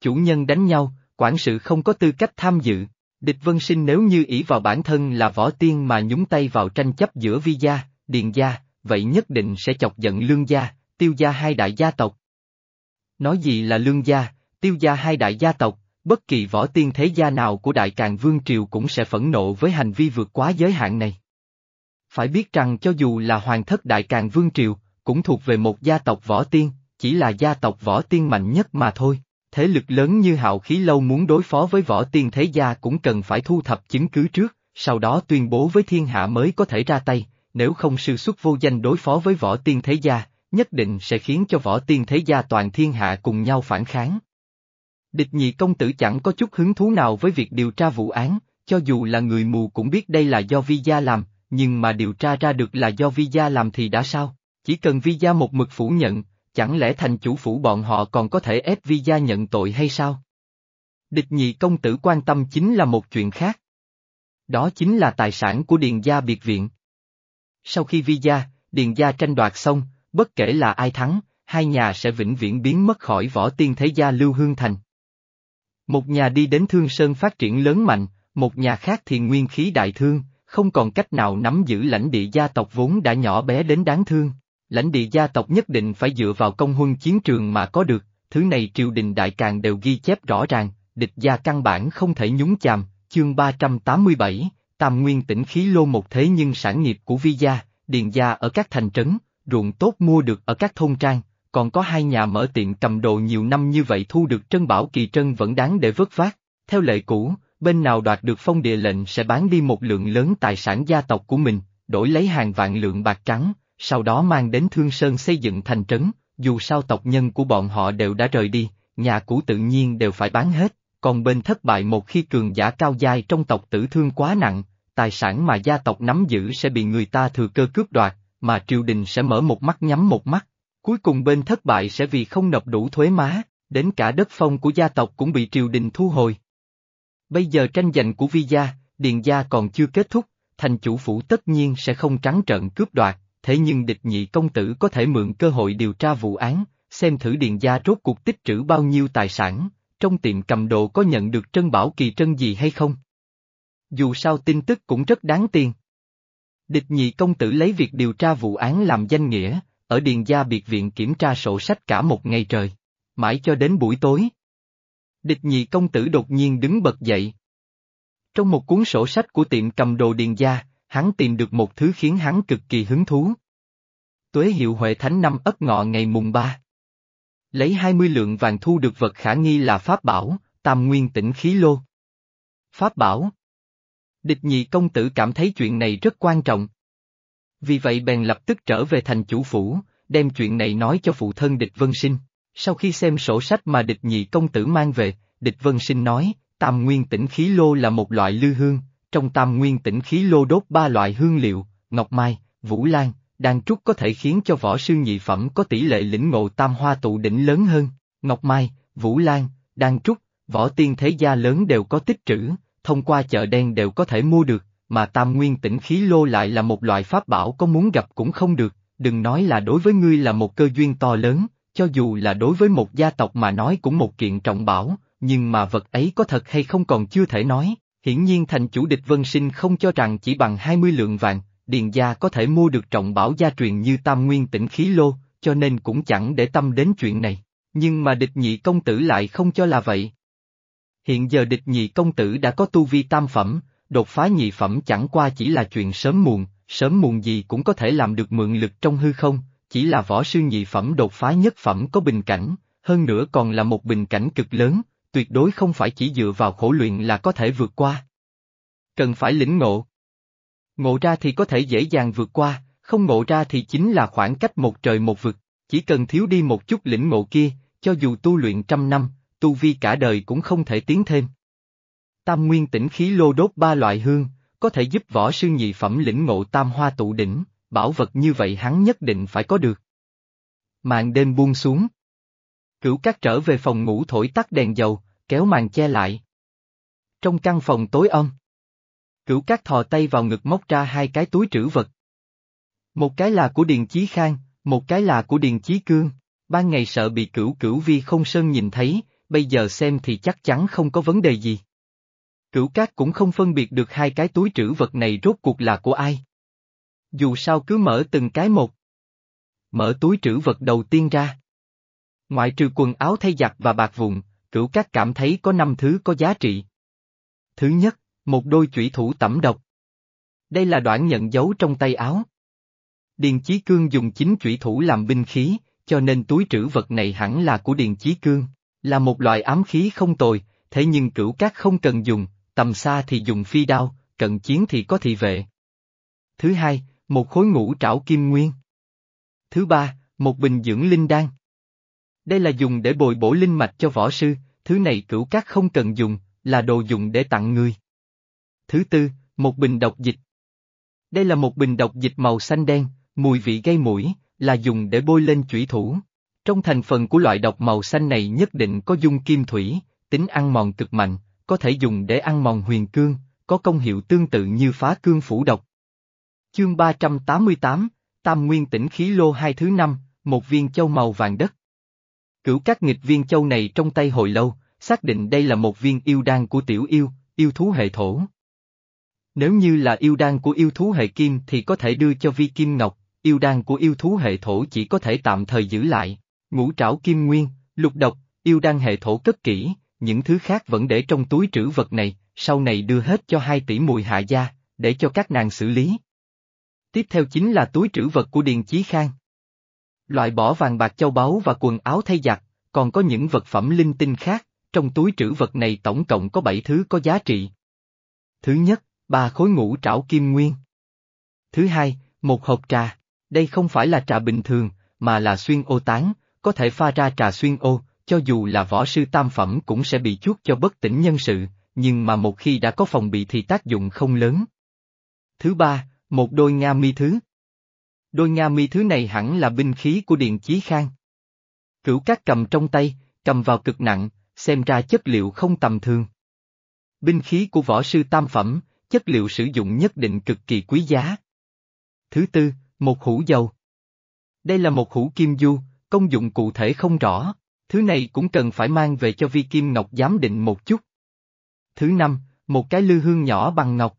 Chủ nhân đánh nhau, quản sự không có tư cách tham dự, địch vân sinh nếu như ỷ vào bản thân là võ tiên mà nhúng tay vào tranh chấp giữa vi gia, điền gia, vậy nhất định sẽ chọc giận lương gia, tiêu gia hai đại gia tộc. Nói gì là lương gia, tiêu gia hai đại gia tộc, bất kỳ võ tiên thế gia nào của đại càng vương triều cũng sẽ phẫn nộ với hành vi vượt quá giới hạn này. Phải biết rằng cho dù là hoàng thất đại càng vương triều, cũng thuộc về một gia tộc võ tiên, chỉ là gia tộc võ tiên mạnh nhất mà thôi. Thế lực lớn như hạo khí lâu muốn đối phó với võ tiên thế gia cũng cần phải thu thập chứng cứ trước, sau đó tuyên bố với thiên hạ mới có thể ra tay, nếu không sư xuất vô danh đối phó với võ tiên thế gia, nhất định sẽ khiến cho võ tiên thế gia toàn thiên hạ cùng nhau phản kháng. Địch nhị công tử chẳng có chút hứng thú nào với việc điều tra vụ án, cho dù là người mù cũng biết đây là do vi gia làm, nhưng mà điều tra ra được là do vi gia làm thì đã sao, chỉ cần vi gia một mực phủ nhận, chẳng lẽ thành chủ phủ bọn họ còn có thể ép vi gia nhận tội hay sao? Địch nhị công tử quan tâm chính là một chuyện khác. Đó chính là tài sản của Điền gia biệt viện. Sau khi vi gia, Điền gia tranh đoạt xong, bất kể là ai thắng, hai nhà sẽ vĩnh viễn biến mất khỏi võ tiên thế gia Lưu Hương Thành. Một nhà đi đến Thương Sơn phát triển lớn mạnh, một nhà khác thì nguyên khí đại thương, không còn cách nào nắm giữ lãnh địa gia tộc vốn đã nhỏ bé đến đáng thương. Lãnh địa gia tộc nhất định phải dựa vào công huân chiến trường mà có được, thứ này triều đình đại càng đều ghi chép rõ ràng, địch gia căn bản không thể nhúng chàm, chương 387, Tam Nguyên tỉnh khí lô một thế nhưng sản nghiệp của Vi gia, Điền gia ở các thành trấn, ruộng tốt mua được ở các thôn trang, còn có hai nhà mở tiệm cầm đồ nhiều năm như vậy thu được trân bảo kỳ trân vẫn đáng để vớt vát. Theo lệ cũ, bên nào đoạt được phong địa lệnh sẽ bán đi một lượng lớn tài sản gia tộc của mình, đổi lấy hàng vạn lượng bạc trắng, sau đó mang đến Thương Sơn xây dựng thành trấn, dù sao tộc nhân của bọn họ đều đã rời đi, nhà cũ tự nhiên đều phải bán hết, còn bên thất bại một khi cường giả cao giai trong tộc tử thương quá nặng, tài sản mà gia tộc nắm giữ sẽ bị người ta thừa cơ cướp đoạt, mà triều đình sẽ mở một mắt nhắm một mắt. Cuối cùng bên thất bại sẽ vì không nộp đủ thuế má, đến cả đất phong của gia tộc cũng bị triều đình thu hồi. Bây giờ tranh giành của vi gia, điền gia còn chưa kết thúc, thành chủ phủ tất nhiên sẽ không trắng trợn cướp đoạt, thế nhưng địch nhị công tử có thể mượn cơ hội điều tra vụ án, xem thử điền gia rốt cuộc tích trữ bao nhiêu tài sản, trong tiệm cầm đồ có nhận được trân bảo kỳ trân gì hay không. Dù sao tin tức cũng rất đáng tiền. Địch nhị công tử lấy việc điều tra vụ án làm danh nghĩa, ở điền gia biệt viện kiểm tra sổ sách cả một ngày trời, mãi cho đến buổi tối. Địch nhị công tử đột nhiên đứng bật dậy. Trong một cuốn sổ sách của tiệm cầm đồ điền gia, hắn tìm được một thứ khiến hắn cực kỳ hứng thú. Tuế hiệu Huệ Thánh năm Ất Ngọ ngày mùng 3. Lấy 20 lượng vàng thu được vật khả nghi là Pháp Bảo, Tam Nguyên tỉnh Khí Lô. Pháp Bảo Địch nhị công tử cảm thấy chuyện này rất quan trọng. Vì vậy bèn lập tức trở về thành chủ phủ, đem chuyện này nói cho phụ thân địch vân sinh. Sau khi xem sổ sách mà địch nhị công tử mang về, địch vân sinh nói, tam nguyên tỉnh khí lô là một loại lư hương, trong tam nguyên tỉnh khí lô đốt ba loại hương liệu, ngọc mai, vũ lan, đan trúc có thể khiến cho võ sư nhị phẩm có tỷ lệ lĩnh ngộ tam hoa tụ đỉnh lớn hơn, ngọc mai, vũ lan, đan trúc, võ tiên thế gia lớn đều có tích trữ, thông qua chợ đen đều có thể mua được, mà tam nguyên tỉnh khí lô lại là một loại pháp bảo có muốn gặp cũng không được, đừng nói là đối với ngươi là một cơ duyên to lớn, cho dù là đối với một gia tộc mà nói cũng một kiện trọng bảo, nhưng mà vật ấy có thật hay không còn chưa thể nói. Hiển nhiên thành chủ địch vân sinh không cho rằng chỉ bằng 20 lượng vàng, điền gia có thể mua được trọng bảo gia truyền như tam nguyên tỉnh khí lô, cho nên cũng chẳng để tâm đến chuyện này. Nhưng mà địch nhị công tử lại không cho là vậy. Hiện giờ địch nhị công tử đã có tu vi tam phẩm, đột phá nhị phẩm chẳng qua chỉ là chuyện sớm muộn, sớm muộn gì cũng có thể làm được mượn lực trong hư không, chỉ là võ sư nhị phẩm đột phá nhất phẩm có bình cảnh, hơn nữa còn là một bình cảnh cực lớn, tuyệt đối không phải chỉ dựa vào khổ luyện là có thể vượt qua. Cần phải lĩnh ngộ. Ngộ ra thì có thể dễ dàng vượt qua, không ngộ ra thì chính là khoảng cách một trời một vực, chỉ cần thiếu đi một chút lĩnh ngộ kia, cho dù tu luyện trăm năm, tu vi cả đời cũng không thể tiến thêm. Tam nguyên tỉnh khí lô đốt ba loại hương, có thể giúp võ sư nhị phẩm lĩnh ngộ tam hoa tụ đỉnh, bảo vật như vậy hắn nhất định phải có được. Màn đêm buông xuống. Cửu cát trở về phòng ngủ thổi tắt đèn dầu, kéo màn che lại. Trong căn phòng tối âm. Cửu cát thò tay vào ngực móc ra hai cái túi trữ vật. Một cái là của Điền Chí Khang, một cái là của Điền Chí Cương. Ban ngày sợ bị cửu cửu vi không sơn nhìn thấy, bây giờ xem thì chắc chắn không có vấn đề gì. Cửu cát cũng không phân biệt được hai cái túi trữ vật này rốt cuộc là của ai. Dù sao cứ mở từng cái một. Mở túi trữ vật đầu tiên ra. Ngoại trừ quần áo thay giặt và bạc vụn, cửu cát cảm thấy có năm thứ có giá trị. Thứ nhất, một đôi chủy thủ tẩm độc. Đây là đoạn nhận dấu trong tay áo. Điền Chí Cương dùng chính chủy thủ làm binh khí, cho nên túi trữ vật này hẳn là của Điền Chí Cương, là một loại ám khí không tồi, thế nhưng cửu cát không cần dùng, tầm xa thì dùng phi đao, cận chiến thì có thị vệ. Thứ hai, một khối ngũ trảo kim nguyên. Thứ ba, một bình dưỡng linh đan. Đây là dùng để bồi bổ linh mạch cho võ sư, thứ này cửu cát không cần dùng, là đồ dùng để tặng người. Thứ tư, một bình độc dịch. Đây là một bình độc dịch màu xanh đen, mùi vị gây mũi, là dùng để bôi lên chủy thủ. Trong thành phần của loại độc màu xanh này nhất định có dung kim thủy, tính ăn mòn cực mạnh, có thể dùng để ăn mòn huyền cương, có công hiệu tương tự như phá cương phủ độc. Chương 388, Tam Nguyên tỉnh khí lô hai thứ năm, một viên châu màu vàng đất. Cửu các nghịch viên châu này trong tay hồi lâu, xác định đây là một viên yêu đan của tiểu yêu, yêu thú hệ thổ. Nếu như là yêu đan của yêu thú hệ kim thì có thể đưa cho vi kim ngọc, yêu đan của yêu thú hệ thổ chỉ có thể tạm thời giữ lại. Ngũ trảo kim nguyên, lục độc, yêu đan hệ thổ cất kỹ, những thứ khác vẫn để trong túi trữ vật này, sau này đưa hết cho hai tỷ mùi hạ gia, để cho các nàng xử lý. Tiếp theo chính là túi trữ vật của Điền Chí Khang. Loại bỏ vàng bạc châu báu và quần áo thay giặt, còn có những vật phẩm linh tinh khác, trong túi trữ vật này tổng cộng có 7 thứ có giá trị. Thứ nhất, ba khối ngũ trảo kim nguyên. Thứ hai, một hộp trà. Đây không phải là trà bình thường, mà là xuyên ô tán, có thể pha ra trà xuyên ô, cho dù là võ sư tam phẩm cũng sẽ bị chuốt cho bất tỉnh nhân sự, nhưng mà một khi đã có phòng bị thì tác dụng không lớn. Thứ ba, một đôi nga mi thứ. Đôi nga mi thứ này hẳn là binh khí của Điện Chí Khang. Cửu cát cầm trong tay, cầm vào cực nặng, xem ra chất liệu không tầm thường. Binh khí của võ sư tam phẩm, chất liệu sử dụng nhất định cực kỳ quý giá. Thứ tư, một hũ dầu. Đây là một hũ kim du, công dụng cụ thể không rõ, thứ này cũng cần phải mang về cho vi kim ngọc giám định một chút. Thứ năm, một cái lư hương nhỏ bằng ngọc.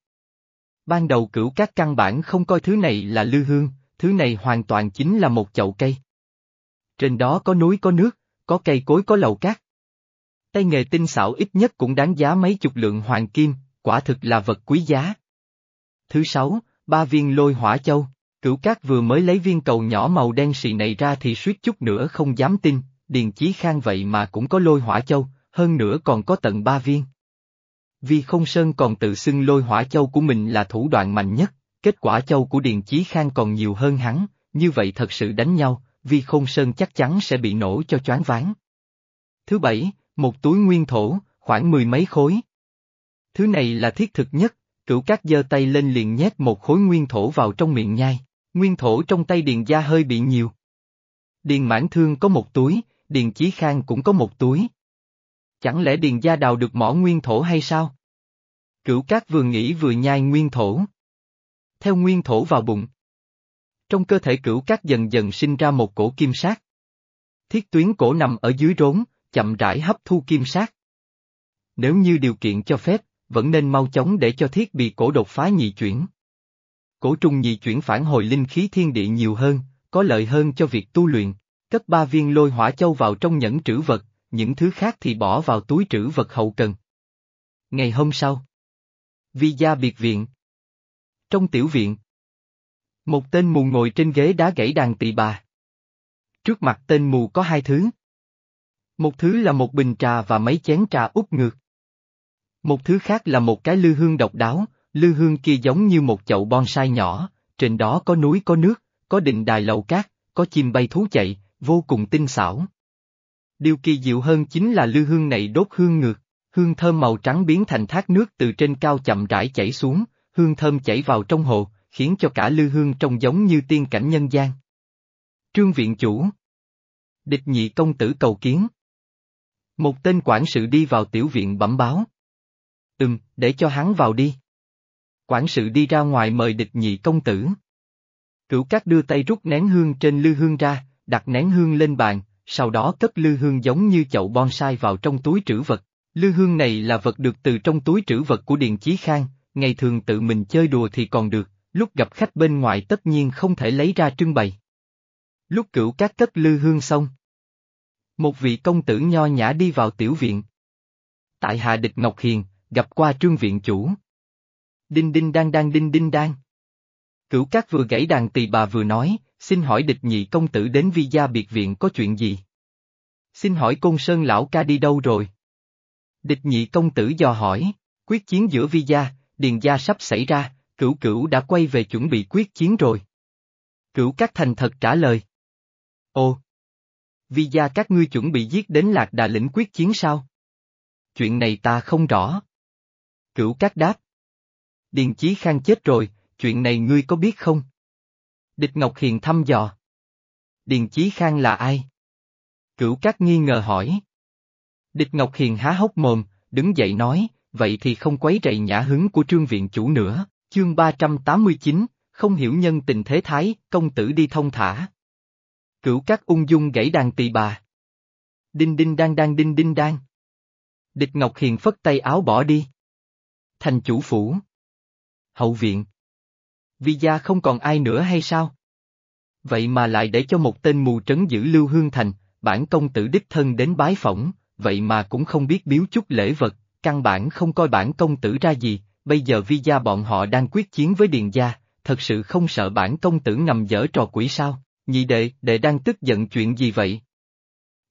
Ban đầu cửu các căn bản không coi thứ này là lư hương, thứ này hoàn toàn chính là một chậu cây. Trên đó có núi có nước, có cây cối có lầu cát. Tay nghề tinh xảo ít nhất cũng đáng giá mấy chục lượng hoàng kim, quả thực là vật quý giá. Thứ sáu, ba viên lôi hỏa châu. Cửu Cát vừa mới lấy viên cầu nhỏ màu đen xì này ra thì suýt chút nữa không dám tin, Điền Chí Khang vậy mà cũng có lôi hỏa châu, hơn nữa còn có tận ba viên. Vì không sơn còn tự xưng lôi hỏa châu của mình là thủ đoạn mạnh nhất, kết quả châu của Điền Chí Khang còn nhiều hơn hắn, như vậy thật sự đánh nhau, vì không sơn chắc chắn sẽ bị nổ cho choáng váng. Thứ bảy, một túi nguyên thổ, khoảng mười mấy khối. Thứ này là thiết thực nhất, cửu cát giơ tay lên liền nhét một khối nguyên thổ vào trong miệng nhai, nguyên thổ trong tay Điền gia hơi bị nhiều. Điền mãn thương có một túi, Điền Chí Khang cũng có một túi. Chẳng lẽ Điền gia đào được mỏ nguyên thổ hay sao? Cửu cát vừa nghĩ vừa nhai nguyên thổ. Theo nguyên thổ vào bụng. Trong cơ thể cửu cát dần dần sinh ra một cổ kim sát. Thiết tuyến cổ nằm ở dưới rốn, chậm rãi hấp thu kim sát. Nếu như điều kiện cho phép, vẫn nên mau chóng để cho thiết bị cổ đột phá nhị chuyển. Cổ trùng nhị chuyển phản hồi linh khí thiên địa nhiều hơn, có lợi hơn cho việc tu luyện. Cất ba viên lôi hỏa châu vào trong nhẫn trữ vật, những thứ khác thì bỏ vào túi trữ vật hậu cần. Ngày hôm sau, Vi gia biệt viện. Trong tiểu viện, một tên mù ngồi trên ghế đá gãy đàn tỳ bà. Trước mặt tên mù có hai thứ. Một thứ là một bình trà và mấy chén trà úp ngược. Một thứ khác là một cái lư hương độc đáo, lư hương kia giống như một chậu bonsai nhỏ, trên đó có núi có nước, có đình đài lầu cát, có chim bay thú chạy, vô cùng tinh xảo. Điều kỳ diệu hơn chính là lư hương này đốt hương ngược, hương thơm màu trắng biến thành thác nước từ trên cao chậm rãi chảy xuống, hương thơm chảy vào trong hồ, khiến cho cả lư hương trông giống như tiên cảnh nhân gian. Trương viện chủ Địch nhị công tử cầu kiến. Một tên quản sự đi vào tiểu viện bẩm báo. Ừm, để cho hắn vào đi. Quản sự đi ra ngoài mời địch nhị công tử. Cửu cát đưa tay rút nén hương trên lư hương ra, đặt nén hương lên bàn, sau đó cất lư hương giống như chậu bonsai vào trong túi trữ vật. Lư hương này là vật được từ trong túi trữ vật của Điền Chí Khang, ngày thường tự mình chơi đùa thì còn được, lúc gặp khách bên ngoài tất nhiên không thể lấy ra trưng bày. Lúc cửu cát cất lư hương xong. Một vị công tử nho nhã đi vào tiểu viện. Tại hạ địch Ngọc Hiền, gặp qua trương viện chủ. Đinh đinh đang đang đinh đinh đang. Cửu cát vừa gãy đàn tỳ bà vừa nói, xin hỏi địch nhị công tử đến vi gia biệt viện có chuyện gì? Xin hỏi côn sơn lão ca đi đâu rồi? Địch nhị công tử dò hỏi, quyết chiến giữa vi gia, điền gia sắp xảy ra, cửu cửu đã quay về chuẩn bị quyết chiến rồi. Cửu các thành thật trả lời. Ồ! Vi gia các ngươi chuẩn bị giết đến lạc đà lĩnh quyết chiến sao? Chuyện này ta không rõ. Cửu các đáp. Điền Chí Khang chết rồi, chuyện này ngươi có biết không? Địch Ngọc Hiền thăm dò. Điền Chí Khang là ai? Cửu các nghi ngờ hỏi. Địch Ngọc Hiền há hốc mồm, đứng dậy nói, vậy thì không quấy rầy nhã hứng của trương viện chủ nữa, chương 389, không hiểu nhân tình thế thái, công tử đi thông thả. Cửu các ung dung gãy đàn tỳ bà. Đinh đinh đang đang đinh đinh đang. Địch Ngọc Hiền phất tay áo bỏ đi. Thành chủ phủ. Hậu viện. Vi gia không còn ai nữa hay sao? Vậy mà lại để cho một tên mù trấn giữ Lưu Hương Thành, bản công tử đích thân đến bái phỏng, vậy mà cũng không biết biếu chút lễ vật, căn bản không coi bản công tử ra gì, bây giờ vi gia bọn họ đang quyết chiến với Điền gia, thật sự không sợ bản công tử ngầm dở trò quỷ sao, nhị đệ, đệ đang tức giận chuyện gì vậy?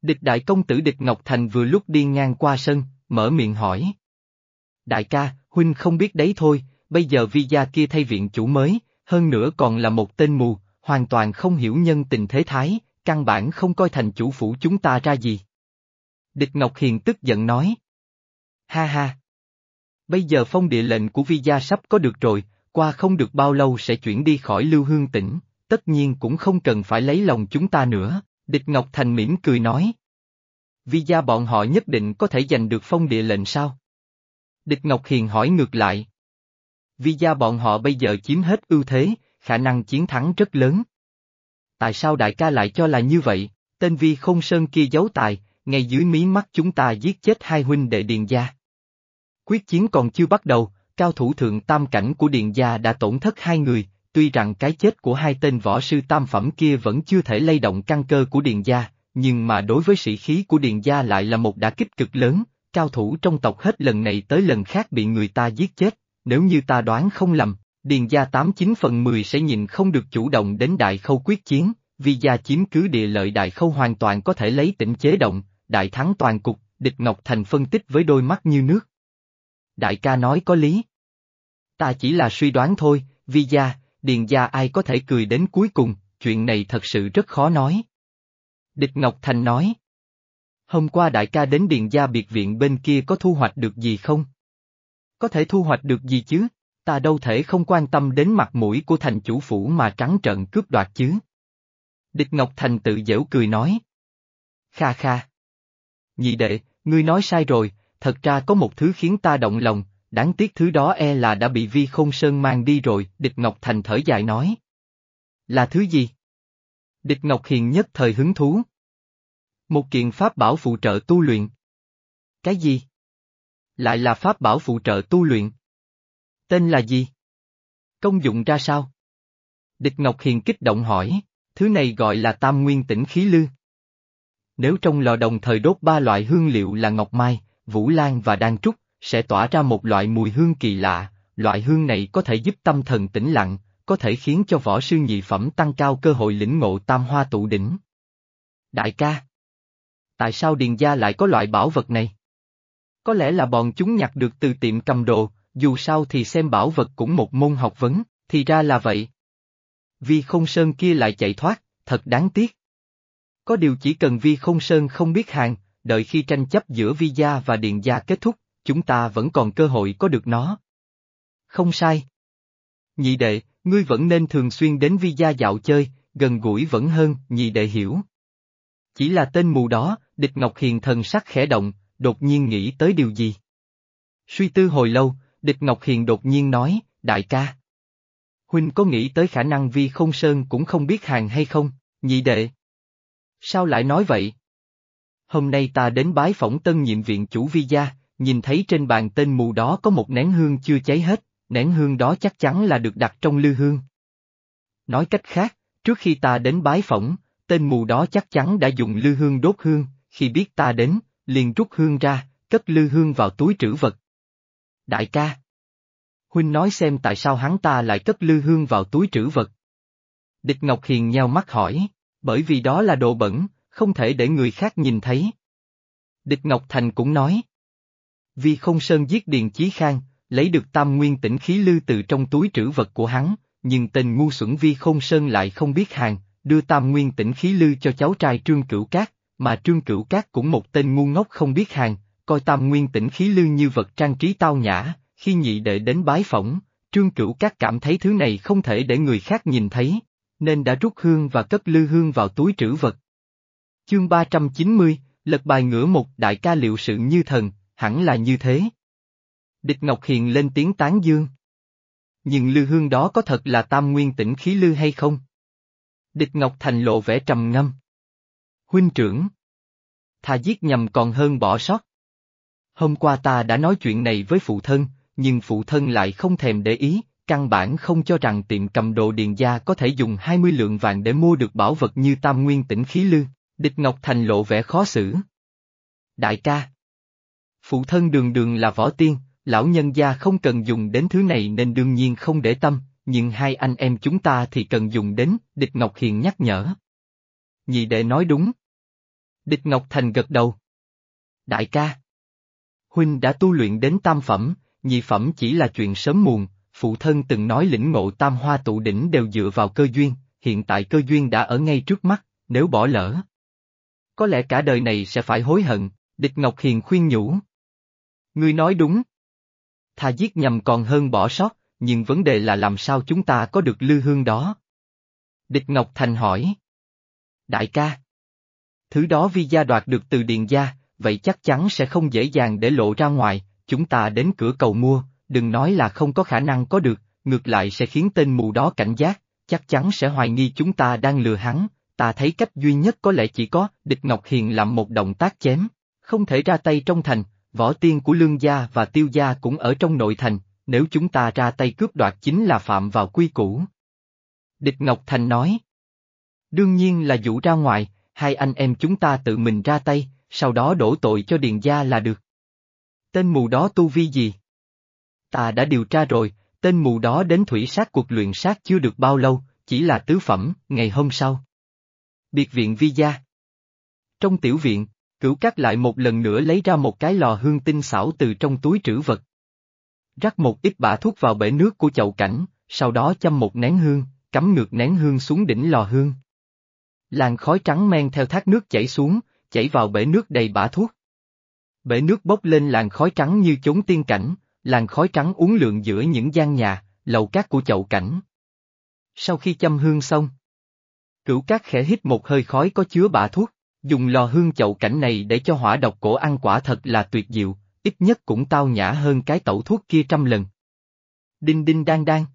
Địch đại công tử địch Ngọc Thành vừa lúc đi ngang qua sân, mở miệng hỏi. Đại ca, huynh không biết đấy thôi, bây giờ vi gia kia thay viện chủ mới, hơn nữa còn là một tên mù, hoàn toàn không hiểu nhân tình thế thái, căn bản không coi thành chủ phủ chúng ta ra gì. Địch Ngọc Hiền tức giận nói. Ha ha! Bây giờ phong địa lệnh của vi gia sắp có được rồi, qua không được bao lâu sẽ chuyển đi khỏi lưu hương tỉnh, tất nhiên cũng không cần phải lấy lòng chúng ta nữa, địch Ngọc Thành mỉm cười nói. Vi gia bọn họ nhất định có thể giành được phong địa lệnh sao? Địch Ngọc Hiền hỏi ngược lại. Vì gia bọn họ bây giờ chiếm hết ưu thế, khả năng chiến thắng rất lớn. Tại sao đại ca lại cho là như vậy? Tên Vi không sơn kia giấu tài, ngay dưới mí mắt chúng ta giết chết hai huynh đệ Điền gia. Quyết chiến còn chưa bắt đầu, cao thủ thượng tam cảnh của Điền gia đã tổn thất hai người, tuy rằng cái chết của hai tên võ sư tam phẩm kia vẫn chưa thể lay động căn cơ của Điền gia, nhưng mà đối với sĩ khí của Điền gia lại là một đả kích cực lớn, cao thủ trong tộc hết lần này tới lần khác bị người ta giết chết, nếu như ta đoán không lầm, Điền gia 89 phần 10 sẽ nhìn không được chủ động đến đại khâu quyết chiến, vì gia chiếm cứ địa lợi đại khâu hoàn toàn có thể lấy tỉnh chế động, đại thắng toàn cục, địch Ngọc Thành phân tích với đôi mắt như nước. Đại ca nói có lý. Ta chỉ là suy đoán thôi, vi gia, điền gia ai có thể cười đến cuối cùng, chuyện này thật sự rất khó nói. Địch Ngọc Thành nói. Hôm qua đại ca đến điền gia biệt viện bên kia có thu hoạch được gì không? Có thể thu hoạch được gì chứ? Ta đâu thể không quan tâm đến mặt mũi của thành chủ phủ mà trắng trợn cướp đoạt chứ. Địch Ngọc Thành tự dễu cười nói. Kha kha. Nhị đệ, ngươi nói sai rồi, thật ra có một thứ khiến ta động lòng, đáng tiếc thứ đó e là đã bị vi không sơn mang đi rồi, địch Ngọc Thành thở dài nói. Là thứ gì? Địch Ngọc Hiền nhất thời hứng thú. Một kiện pháp bảo phụ trợ tu luyện. Cái gì? Lại là pháp bảo phụ trợ tu luyện. Tên là gì? Công dụng ra sao? Địch Ngọc Hiền kích động hỏi, thứ này gọi là tam nguyên tỉnh khí lư. Nếu trong lò đồng thời đốt ba loại hương liệu là ngọc mai, vũ lan và đan trúc, sẽ tỏa ra một loại mùi hương kỳ lạ, loại hương này có thể giúp tâm thần tĩnh lặng, có thể khiến cho võ sư nhị phẩm tăng cao cơ hội lĩnh ngộ tam hoa tụ đỉnh. Đại ca! Tại sao Điền Gia lại có loại bảo vật này? Có lẽ là bọn chúng nhặt được từ tiệm cầm đồ, dù sao thì xem bảo vật cũng một môn học vấn, thì ra là vậy. Vi không sơn kia lại chạy thoát, thật đáng tiếc. Có điều chỉ cần Vi không sơn không biết hàng, đợi khi tranh chấp giữa Vi gia và Điền gia kết thúc, chúng ta vẫn còn cơ hội có được nó. Không sai. Nhị đệ, ngươi vẫn nên thường xuyên đến Vi gia dạo chơi, gần gũi vẫn hơn, nhị đệ hiểu. Chỉ là tên mù đó, địch Ngọc Hiền thần sắc khẽ động, đột nhiên nghĩ tới điều gì. Suy tư hồi lâu, địch Ngọc Hiền đột nhiên nói, đại ca. Huynh có nghĩ tới khả năng Vi không sơn cũng không biết hàng hay không, nhị đệ. Sao lại nói vậy? Hôm nay ta đến bái phỏng tân nhiệm viện chủ vi gia, nhìn thấy trên bàn tên mù đó có một nén hương chưa cháy hết, nén hương đó chắc chắn là được đặt trong lư hương. Nói cách khác, trước khi ta đến bái phỏng, tên mù đó chắc chắn đã dùng lư hương đốt hương, khi biết ta đến, liền rút hương ra, cất lư hương vào túi trữ vật. Đại ca! Huynh nói xem tại sao hắn ta lại cất lư hương vào túi trữ vật. Địch Ngọc Hiền nheo mắt hỏi, bởi vì đó là đồ bẩn, không thể để người khác nhìn thấy. Địch Ngọc Thành cũng nói. Vì không sơn giết Điền Chí Khang, lấy được tam nguyên tỉnh khí lư từ trong túi trữ vật của hắn, nhưng tên ngu xuẩn Vi không sơn lại không biết hàng, đưa tam nguyên tỉnh khí lư cho cháu trai Trương Cửu Cát, mà Trương Cửu Cát cũng một tên ngu ngốc không biết hàng, coi tam nguyên tỉnh khí lưu như vật trang trí tao nhã, khi nhị đệ đến bái phỏng, Trương Cửu Cát cảm thấy thứ này không thể để người khác nhìn thấy, nên đã rút hương và cất lư hương vào túi trữ vật. Chương 390, lật bài ngửa một đại ca liệu sự như thần, hẳn là như thế. Địch Ngọc Hiền lên tiếng tán dương. Nhưng lư hương đó có thật là tam nguyên tỉnh khí lư hay không? Địch Ngọc Thành lộ vẻ trầm ngâm. Huynh trưởng. Thà giết nhầm còn hơn bỏ sót. Hôm qua ta đã nói chuyện này với phụ thân, nhưng phụ thân lại không thèm để ý, căn bản không cho rằng tiệm cầm đồ điền gia có thể dùng 20 lượng vàng để mua được bảo vật như tam nguyên tỉnh khí lư, địch Ngọc Thành lộ vẻ khó xử. Đại ca Phụ thân đường đường là võ tiên, lão nhân gia không cần dùng đến thứ này nên đương nhiên không để tâm, nhưng hai anh em chúng ta thì cần dùng đến, địch Ngọc Hiền nhắc nhở. nhị đệ nói đúng. Địch Ngọc Thành gật đầu. Đại ca. Huynh đã tu luyện đến tam phẩm, nhị phẩm chỉ là chuyện sớm muộn, phụ thân từng nói lĩnh ngộ tam hoa tụ đỉnh đều dựa vào cơ duyên, hiện tại cơ duyên đã ở ngay trước mắt, nếu bỏ lỡ. Có lẽ cả đời này sẽ phải hối hận, địch Ngọc Hiền khuyên nhủ. Ngươi nói đúng. Thà giết nhầm còn hơn bỏ sót, nhưng vấn đề là làm sao chúng ta có được lư hương đó. Địch Ngọc Thành hỏi. Đại ca. Thứ đó vi gia đoạt được từ điện gia, vậy chắc chắn sẽ không dễ dàng để lộ ra ngoài, chúng ta đến cửa cầu mua, đừng nói là không có khả năng có được, ngược lại sẽ khiến tên mù đó cảnh giác, chắc chắn sẽ hoài nghi chúng ta đang lừa hắn, ta thấy cách duy nhất có lẽ chỉ có, địch Ngọc Hiền làm một động tác chém, không thể ra tay trong thành, võ tiên của lương gia và tiêu gia cũng ở trong nội thành, nếu chúng ta ra tay cướp đoạt chính là phạm vào quy củ. Địch Ngọc Thành nói. Đương nhiên là dụ ra ngoài, hai anh em chúng ta tự mình ra tay, sau đó đổ tội cho Điền Gia là được. Tên mù đó tu vi gì? Ta đã điều tra rồi, tên mù đó đến thủy sát cuộc luyện sát chưa được bao lâu, chỉ là tứ phẩm, ngày hôm sau. Biệt viện Vi Gia Trong tiểu viện, cửu cắt lại một lần nữa lấy ra một cái lò hương tinh xảo từ trong túi trữ vật. Rắc một ít bả thuốc vào bể nước của chậu cảnh, sau đó châm một nén hương, cắm ngược nén hương xuống đỉnh lò hương. Làn khói trắng men theo thác nước chảy xuống, chảy vào bể nước đầy bã thuốc. Bể nước bốc lên làn khói trắng như chốn tiên cảnh, làn khói trắng uốn lượn giữa những gian nhà, lầu cát của chậu cảnh. Sau khi châm hương xong, cửu cát khẽ hít một hơi khói có chứa bã thuốc, dùng lò hương chậu cảnh này để cho hỏa độc cổ ăn quả thật là tuyệt diệu, ít nhất cũng tao nhã hơn cái tẩu thuốc kia trăm lần. Đinh đinh đang đang.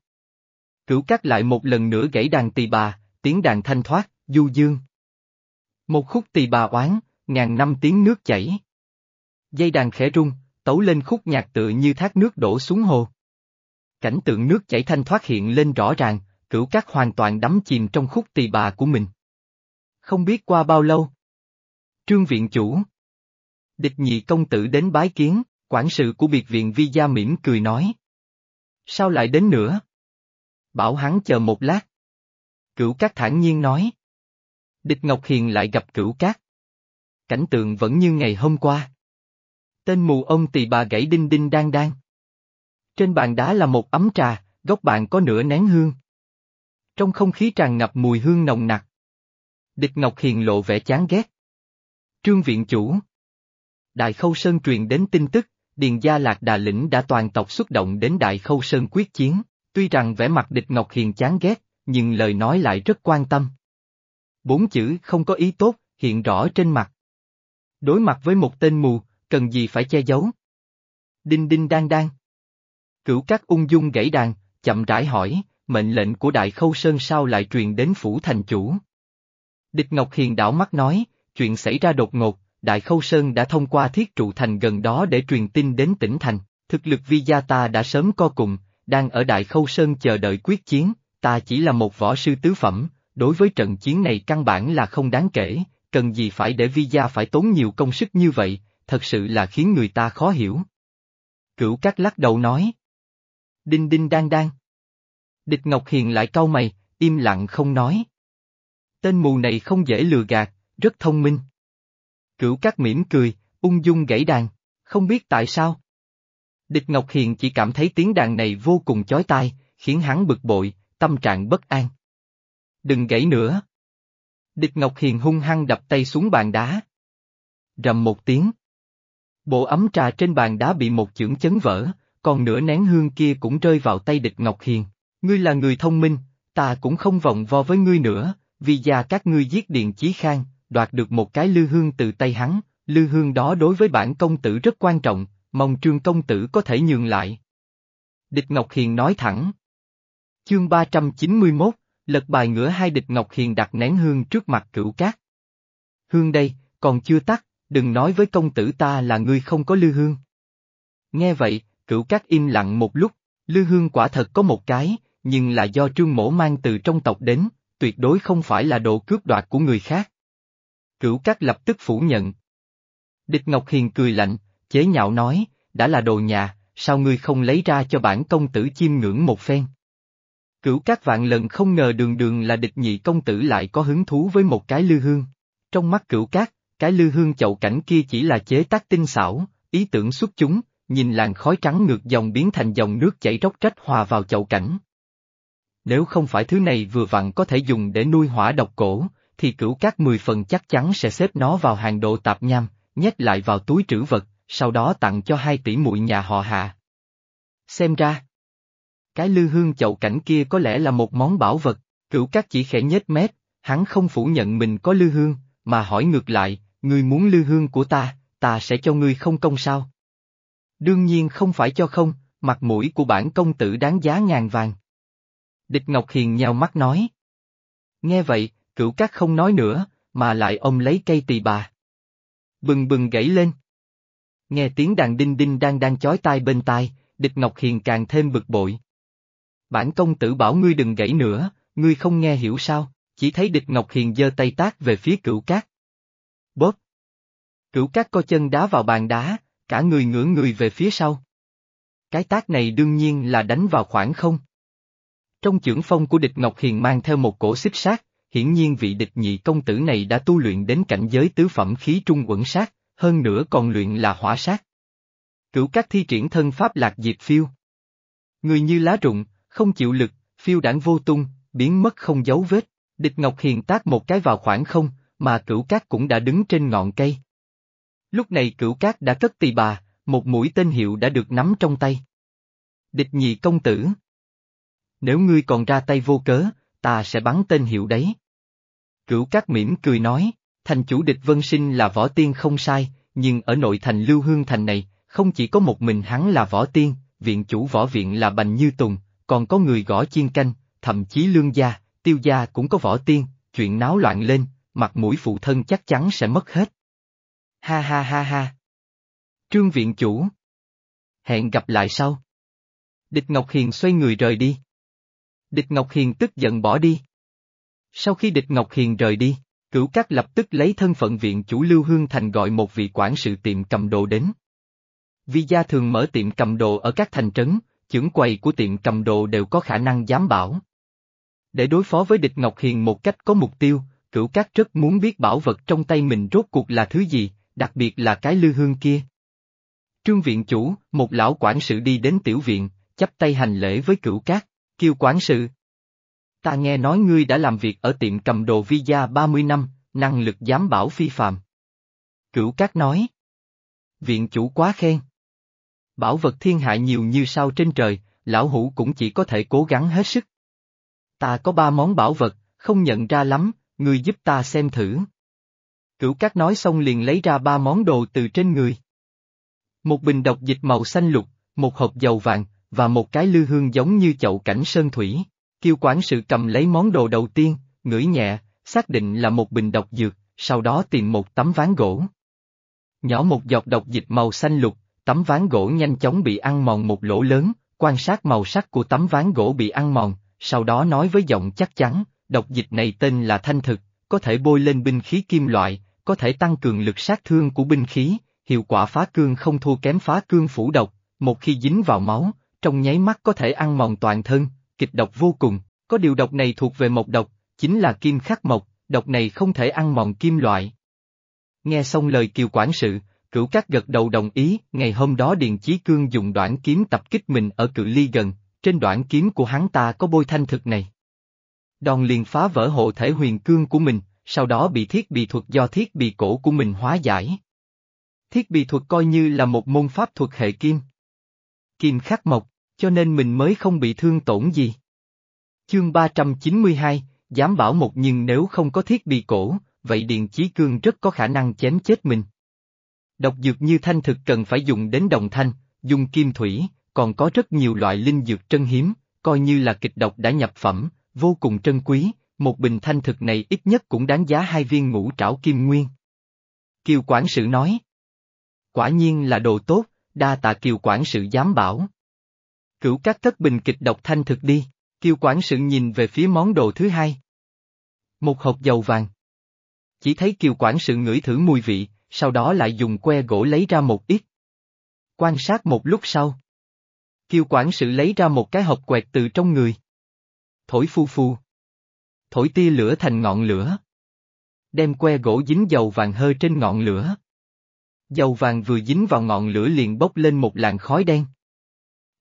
Cửu cát lại một lần nữa gãy đàn tỳ bà, tiếng đàn thanh thoát, du dương. Một khúc tỳ bà oán, ngàn năm tiếng nước chảy. Dây đàn khẽ rung, tấu lên khúc nhạc tựa như thác nước đổ xuống hồ. Cảnh tượng nước chảy thanh thoát hiện lên rõ ràng, cửu cát hoàn toàn đắm chìm trong khúc tỳ bà của mình. Không biết qua bao lâu. Trương viện chủ. Địch nhị công tử đến bái kiến, quản sự của biệt viện vi gia mỉm cười nói. Sao lại đến nữa? Bảo hắn chờ một lát. Cửu cát thản nhiên nói. Địch Ngọc Hiền lại gặp cửu cát. Cảnh tượng vẫn như ngày hôm qua. Tên mù ông tỳ bà gãy đinh đinh đang đang. Trên bàn đá là một ấm trà, góc bàn có nửa nén hương. Trong không khí tràn ngập mùi hương nồng nặc. Địch Ngọc Hiền lộ vẻ chán ghét. Trương viện chủ. Đại Khâu Sơn truyền đến tin tức, Điền Gia Lạc Đà Lĩnh đã toàn tộc xuất động đến Đại Khâu Sơn quyết chiến, tuy rằng vẻ mặt địch Ngọc Hiền chán ghét, nhưng lời nói lại rất quan tâm. Bốn chữ không có ý tốt, hiện rõ trên mặt. Đối mặt với một tên mù, cần gì phải che giấu? Đinh đinh đang đang. Cửu các ung dung gãy đàn, chậm rãi hỏi, mệnh lệnh của Đại Khâu Sơn sao lại truyền đến phủ thành chủ? Địch Ngọc Hiền đảo mắt nói, chuyện xảy ra đột ngột, Đại Khâu Sơn đã thông qua thiết trụ thành gần đó để truyền tin đến tỉnh thành, thực lực vi gia ta đã sớm co cùng, đang ở Đại Khâu Sơn chờ đợi quyết chiến, ta chỉ là một võ sư tứ phẩm, đối với trận chiến này căn bản là không đáng kể, cần gì phải để vi gia phải tốn nhiều công sức như vậy, thật sự là khiến người ta khó hiểu. Cửu Cát lắc đầu nói. Đinh đinh đang đang. Địch Ngọc Hiền lại cau mày, im lặng không nói. Tên mù này không dễ lừa gạt, rất thông minh. Cửu Cát mỉm cười, ung dung gãy đàn, không biết tại sao. Địch Ngọc Hiền chỉ cảm thấy tiếng đàn này vô cùng chói tai, khiến hắn bực bội, tâm trạng bất an. Đừng gãy nữa. Địch Ngọc Hiền hung hăng đập tay xuống bàn đá. Rầm một tiếng. Bộ ấm trà trên bàn đá bị một chưởng chấn vỡ, còn nửa nén hương kia cũng rơi vào tay địch Ngọc Hiền. Ngươi là người thông minh, ta cũng không vòng vo với ngươi nữa, vì già các ngươi giết Điện Chí Khang, đoạt được một cái lư hương từ tay hắn, lư hương đó đối với bản công tử rất quan trọng, mong trương công tử có thể nhường lại. Địch Ngọc Hiền nói thẳng. Chương 391, lật bài ngửa hai địch Ngọc Hiền đặt nén hương trước mặt cửu cát. Hương đây, còn chưa tắt, đừng nói với công tử ta là ngươi không có lư hương. Nghe vậy, cửu cát im lặng một lúc, lư hương quả thật có một cái, nhưng là do trương mổ mang từ trong tộc đến, tuyệt đối không phải là độ cướp đoạt của người khác. Cửu cát lập tức phủ nhận. Địch Ngọc Hiền cười lạnh, chế nhạo nói, đã là đồ nhà, sao ngươi không lấy ra cho bản công tử chiêm ngưỡng một phen? Cửu các vạn lần không ngờ đường đường là địch nhị công tử lại có hứng thú với một cái lư hương. Trong mắt cửu các, cái lư hương chậu cảnh kia chỉ là chế tác tinh xảo, ý tưởng xuất chúng, nhìn làn khói trắng ngược dòng biến thành dòng nước chảy róc rách hòa vào chậu cảnh. Nếu không phải thứ này vừa vặn có thể dùng để nuôi hỏa độc cổ, thì cửu các mười phần chắc chắn sẽ xếp nó vào hàng độ tạp nham, nhét lại vào túi trữ vật, sau đó tặng cho hai tỷ muội nhà họ hạ. Xem ra, cái lư hương chậu cảnh kia có lẽ là một món bảo vật, cửu các chỉ khẽ nhếch mép, hắn không phủ nhận mình có lư hương, mà hỏi ngược lại, ngươi muốn lư hương của ta, ta sẽ cho ngươi không công sao? Đương nhiên không phải cho không, mặt mũi của bản công tử đáng giá ngàn vàng. Địch Ngọc Hiền nhào mắt nói. Nghe vậy, cửu các không nói nữa, mà lại ông lấy cây tỳ bà. Bừng bừng gãy lên. Nghe tiếng đàn đinh đinh đang đang chói tai bên tai, địch Ngọc Hiền càng thêm bực bội. Bản công tử bảo ngươi đừng gãy nữa, ngươi không nghe hiểu sao, chỉ thấy địch Ngọc Hiền giơ tay tác về phía cửu cát. Bóp! Cửu cát co chân đá vào bàn đá, cả người ngửa người về phía sau. Cái tác này đương nhiên là đánh vào khoảng không. Trong chưởng phong của địch Ngọc Hiền mang theo một cổ xích sát, hiển nhiên vị địch nhị công tử này đã tu luyện đến cảnh giới tứ phẩm khí trung quẩn sát, hơn nữa còn luyện là hỏa sát. Cửu các thi triển thân pháp lạc diệt phiêu. Người như lá rụng, không chịu lực, phiêu đảng vô tung, biến mất không dấu vết, địch Ngọc Hiền tác một cái vào khoảng không, mà cửu cát cũng đã đứng trên ngọn cây. Lúc này cửu cát đã cất tỳ bà, một mũi tên hiệu đã được nắm trong tay. Địch nhị công tử. Nếu ngươi còn ra tay vô cớ, ta sẽ bắn tên hiệu đấy. Cửu cát mỉm cười nói, thành chủ địch vân sinh là võ tiên không sai, nhưng ở nội thành lưu hương thành này, không chỉ có một mình hắn là võ tiên, viện chủ võ viện là Bành Như Tùng, còn có người gõ chiên canh, thậm chí lương gia, tiêu gia cũng có võ tiên, chuyện náo loạn lên, mặt mũi phụ thân chắc chắn sẽ mất hết. Ha ha ha ha. Trương viện chủ. Hẹn gặp lại sau. Địch Ngọc Hiền xoay người rời đi. Địch Ngọc Hiền tức giận bỏ đi. Sau khi Địch Ngọc Hiền rời đi, cửu các lập tức lấy thân phận viện chủ Lưu Hương Thành gọi một vị quản sự tiệm cầm đồ đến. Vì gia thường mở tiệm cầm đồ ở các thành trấn, chưởng quầy của tiệm cầm đồ đều có khả năng giám bảo. Để đối phó với địch Ngọc Hiền một cách có mục tiêu, cửu cát rất muốn biết bảo vật trong tay mình rốt cuộc là thứ gì, đặc biệt là cái lư hương kia. Trương viện chủ, một lão quản sự đi đến tiểu viện, chắp tay hành lễ với cửu cát, kêu quản sự. Ta nghe nói ngươi đã làm việc ở tiệm cầm đồ vi gia 30 năm, năng lực giám bảo phi phàm. Cửu cát nói. Viện chủ quá khen. Bảo vật thiên hạ nhiều như sao trên trời, lão hủ cũng chỉ có thể cố gắng hết sức. Ta có ba món bảo vật, không nhận ra lắm, ngươi giúp ta xem thử. Cửu Cát nói xong liền lấy ra ba món đồ từ trên người. Một bình độc dịch màu xanh lục, một hộp dầu vàng, và một cái lư hương giống như chậu cảnh sơn thủy. Kiêu quản sự cầm lấy món đồ đầu tiên, ngửi nhẹ, xác định là một bình độc dược, sau đó tìm một tấm ván gỗ. Nhỏ một giọt độc dịch màu xanh lục, tấm ván gỗ nhanh chóng bị ăn mòn một lỗ lớn, quan sát màu sắc của tấm ván gỗ bị ăn mòn, sau đó nói với giọng chắc chắn, độc dịch này tên là thanh thực, có thể bôi lên binh khí kim loại, có thể tăng cường lực sát thương của binh khí, hiệu quả phá cương không thua kém phá cương phủ độc, một khi dính vào máu, trong nháy mắt có thể ăn mòn toàn thân, kịch độc vô cùng, có điều độc này thuộc về mộc độc, chính là kim khắc mộc, độc này không thể ăn mòn kim loại. Nghe xong lời kiều quản sự, cửu các gật đầu đồng ý, ngày hôm đó Điền Chí Cương dùng đoạn kiếm tập kích mình ở cự ly gần, trên đoạn kiếm của hắn ta có bôi thanh thực này. Đòn liền phá vỡ hộ thể huyền cương của mình, sau đó bị thiết bị thuật do thiết bị cổ của mình hóa giải. Thiết bị thuật coi như là một môn pháp thuật hệ kim. Kim khắc mộc, cho nên mình mới không bị thương tổn gì. Chương 392, dám bảo một nhưng nếu không có thiết bị cổ, vậy Điền Chí Cương rất có khả năng chém chết mình. Độc dược như thanh thực cần phải dùng đến đồng thanh, dùng kim thủy, còn có rất nhiều loại linh dược trân hiếm, coi như là kịch độc đã nhập phẩm, vô cùng trân quý, một bình thanh thực này ít nhất cũng đáng giá hai viên ngũ trảo kim nguyên. Kiều quản sự nói. Quả nhiên là đồ tốt, đa tạ kiều quản sự dám bảo. Cửu các thất bình kịch độc thanh thực đi, kiều quản sự nhìn về phía món đồ thứ hai. Một hộp dầu vàng. Chỉ thấy kiều quản sự ngửi thử mùi vị, sau đó lại dùng que gỗ lấy ra một ít. Quan sát một lúc sau. Kiều quản sự lấy ra một cái hộp quẹt từ trong người. Thổi phu phu. Thổi tia lửa thành ngọn lửa. Đem que gỗ dính dầu vàng hơi trên ngọn lửa. Dầu vàng vừa dính vào ngọn lửa liền bốc lên một làn khói đen.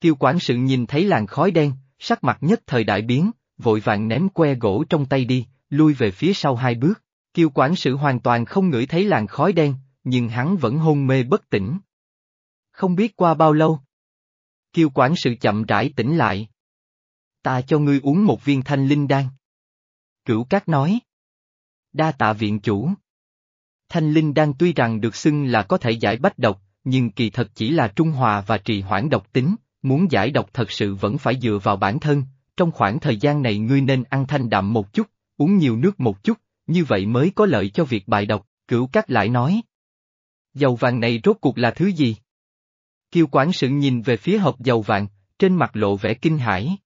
Kiều quản sự nhìn thấy làn khói đen, sắc mặt nhất thời đại biến, vội vàng ném que gỗ trong tay đi, lui về phía sau hai bước. Kiều quản sự hoàn toàn không ngửi thấy làn khói đen, nhưng hắn vẫn hôn mê bất tỉnh. Không biết qua bao lâu. Kiều quản sự chậm rãi tỉnh lại. Ta cho ngươi uống một viên thanh linh đan. Cửu Cát nói. Đa tạ viện chủ. Thanh linh đan tuy rằng được xưng là có thể giải bách độc, nhưng kỳ thật chỉ là trung hòa và trì hoãn độc tính, muốn giải độc thật sự vẫn phải dựa vào bản thân, trong khoảng thời gian này ngươi nên ăn thanh đạm một chút, uống nhiều nước một chút, như vậy mới có lợi cho việc bài đọc. cửu cát lại nói. Dầu vàng này rốt cuộc là thứ gì? Kiều quản sự nhìn về phía hộp dầu vàng, trên mặt lộ vẻ kinh hãi.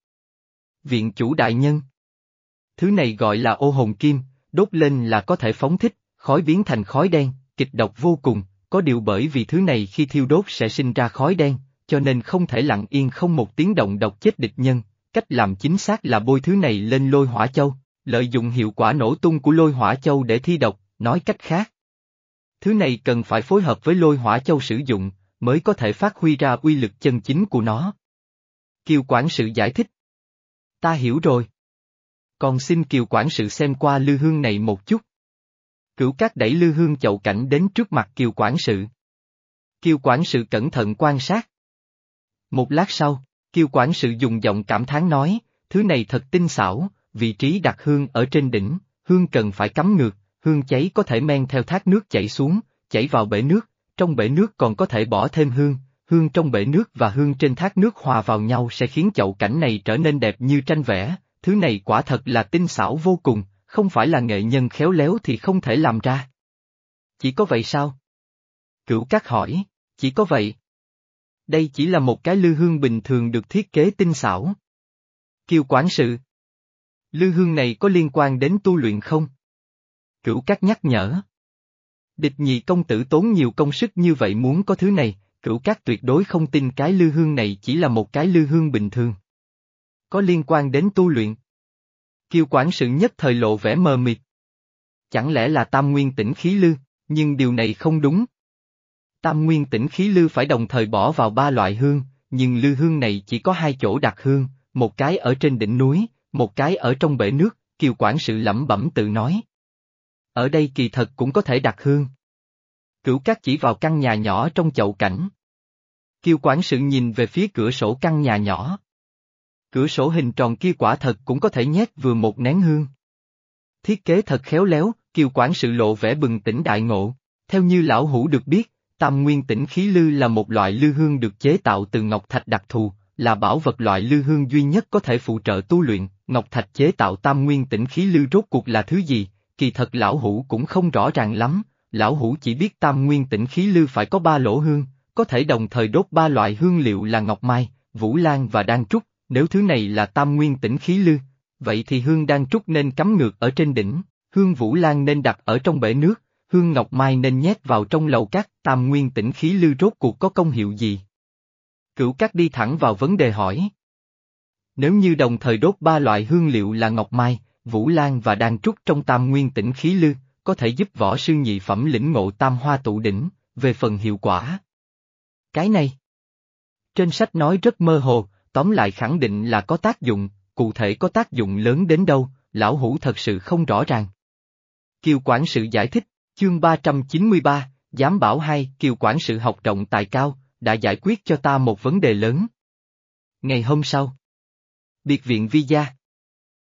Viện chủ đại nhân. Thứ này gọi là ô hồn kim, đốt lên là có thể phóng thích, khói biến thành khói đen, kịch độc vô cùng, có điều bởi vì thứ này khi thiêu đốt sẽ sinh ra khói đen, cho nên không thể lặng yên không một tiếng động độc chết địch nhân, cách làm chính xác là bôi thứ này lên lôi hỏa châu, lợi dụng hiệu quả nổ tung của lôi hỏa châu để thi độc, nói cách khác. Thứ này cần phải phối hợp với lôi hỏa châu sử dụng, mới có thể phát huy ra uy lực chân chính của nó. Kiều quản sự giải thích. Ta hiểu rồi. Còn xin Kiều quản sự xem qua lư hương này một chút. Cửu cát đẩy lư hương chậu cảnh đến trước mặt Kiều quản sự. Kiều quản sự cẩn thận quan sát. Một lát sau, Kiều quản sự dùng giọng cảm thán nói, thứ này thật tinh xảo, vị trí đặt hương ở trên đỉnh, hương cần phải cắm ngược, hương cháy có thể men theo thác nước chảy xuống, chảy vào bể nước, trong bể nước còn có thể bỏ thêm hương, hương trong bể nước và hương trên thác nước hòa vào nhau sẽ khiến chậu cảnh này trở nên đẹp như tranh vẽ, thứ này quả thật là tinh xảo vô cùng, không phải là nghệ nhân khéo léo thì không thể làm ra. Chỉ có vậy sao? Cửu Cát hỏi, chỉ có vậy. Đây chỉ là một cái lư hương bình thường được thiết kế tinh xảo. Kiều quản sự. Lư hương này có liên quan đến tu luyện không? Cửu Cát nhắc nhở. Địch nhị công tử tốn nhiều công sức như vậy muốn có thứ này, cửu Cát tuyệt đối không tin cái lư hương này chỉ là một cái lư hương bình thường. Có liên quan đến tu luyện. Kiều quản sự nhất thời lộ vẻ mờ mịt. Chẳng lẽ là tam nguyên tỉnh khí lư, nhưng điều này không đúng. Tam nguyên tỉnh khí lư phải đồng thời bỏ vào ba loại hương, nhưng lư hương này chỉ có hai chỗ đặt hương, một cái ở trên đỉnh núi, một cái ở trong bể nước, kiều quản sự lẩm bẩm tự nói. Ở đây kỳ thật cũng có thể đặt hương. Cửu cát chỉ vào căn nhà nhỏ trong chậu cảnh. Kiều quản sự nhìn về phía cửa sổ căn nhà nhỏ. Cửa sổ hình tròn kia quả thật cũng có thể nhét vừa một nén hương. Thiết kế thật khéo léo, kiều quản sự lộ vẻ bừng tỉnh đại ngộ. Theo như lão hủ được biết, tam nguyên tỉnh khí lư là một loại lư hương được chế tạo từ ngọc thạch đặc thù, là bảo vật loại lư hương duy nhất có thể phụ trợ tu luyện, ngọc thạch chế tạo tam nguyên tỉnh khí lưu rốt cuộc là thứ gì, kỳ thật lão hủ cũng không rõ ràng lắm, lão hủ chỉ biết tam nguyên tỉnh khí lưu phải có ba lỗ hương, có thể đồng thời đốt ba loại hương liệu là ngọc mai, vũ lan và đan trúc, nếu thứ này là tam nguyên tỉnh khí lưu, vậy thì hương đan trúc nên cắm ngược ở trên đỉnh, hương vũ lan nên đặt ở trong bể nước, hương ngọc mai nên nhét vào trong lầu cát, tam nguyên tỉnh khí lưu rốt cuộc có công hiệu gì? Cửu cát đi thẳng vào vấn đề hỏi. Nếu như đồng thời đốt ba loại hương liệu là ngọc mai, vũ lan và đan trúc trong tam nguyên tỉnh khí lư, có thể giúp võ sư nhị phẩm lĩnh ngộ tam hoa tụ đỉnh, về phần hiệu quả. Cái này. Trên sách nói rất mơ hồ, tóm lại khẳng định là có tác dụng, cụ thể có tác dụng lớn đến đâu, lão hủ thật sự không rõ ràng. Kiều quản sự giải thích, chương 393, giám bảo hai Kiều quản sự học rộng tài cao, đã giải quyết cho ta một vấn đề lớn. Ngày hôm sau, biệt viện vi gia,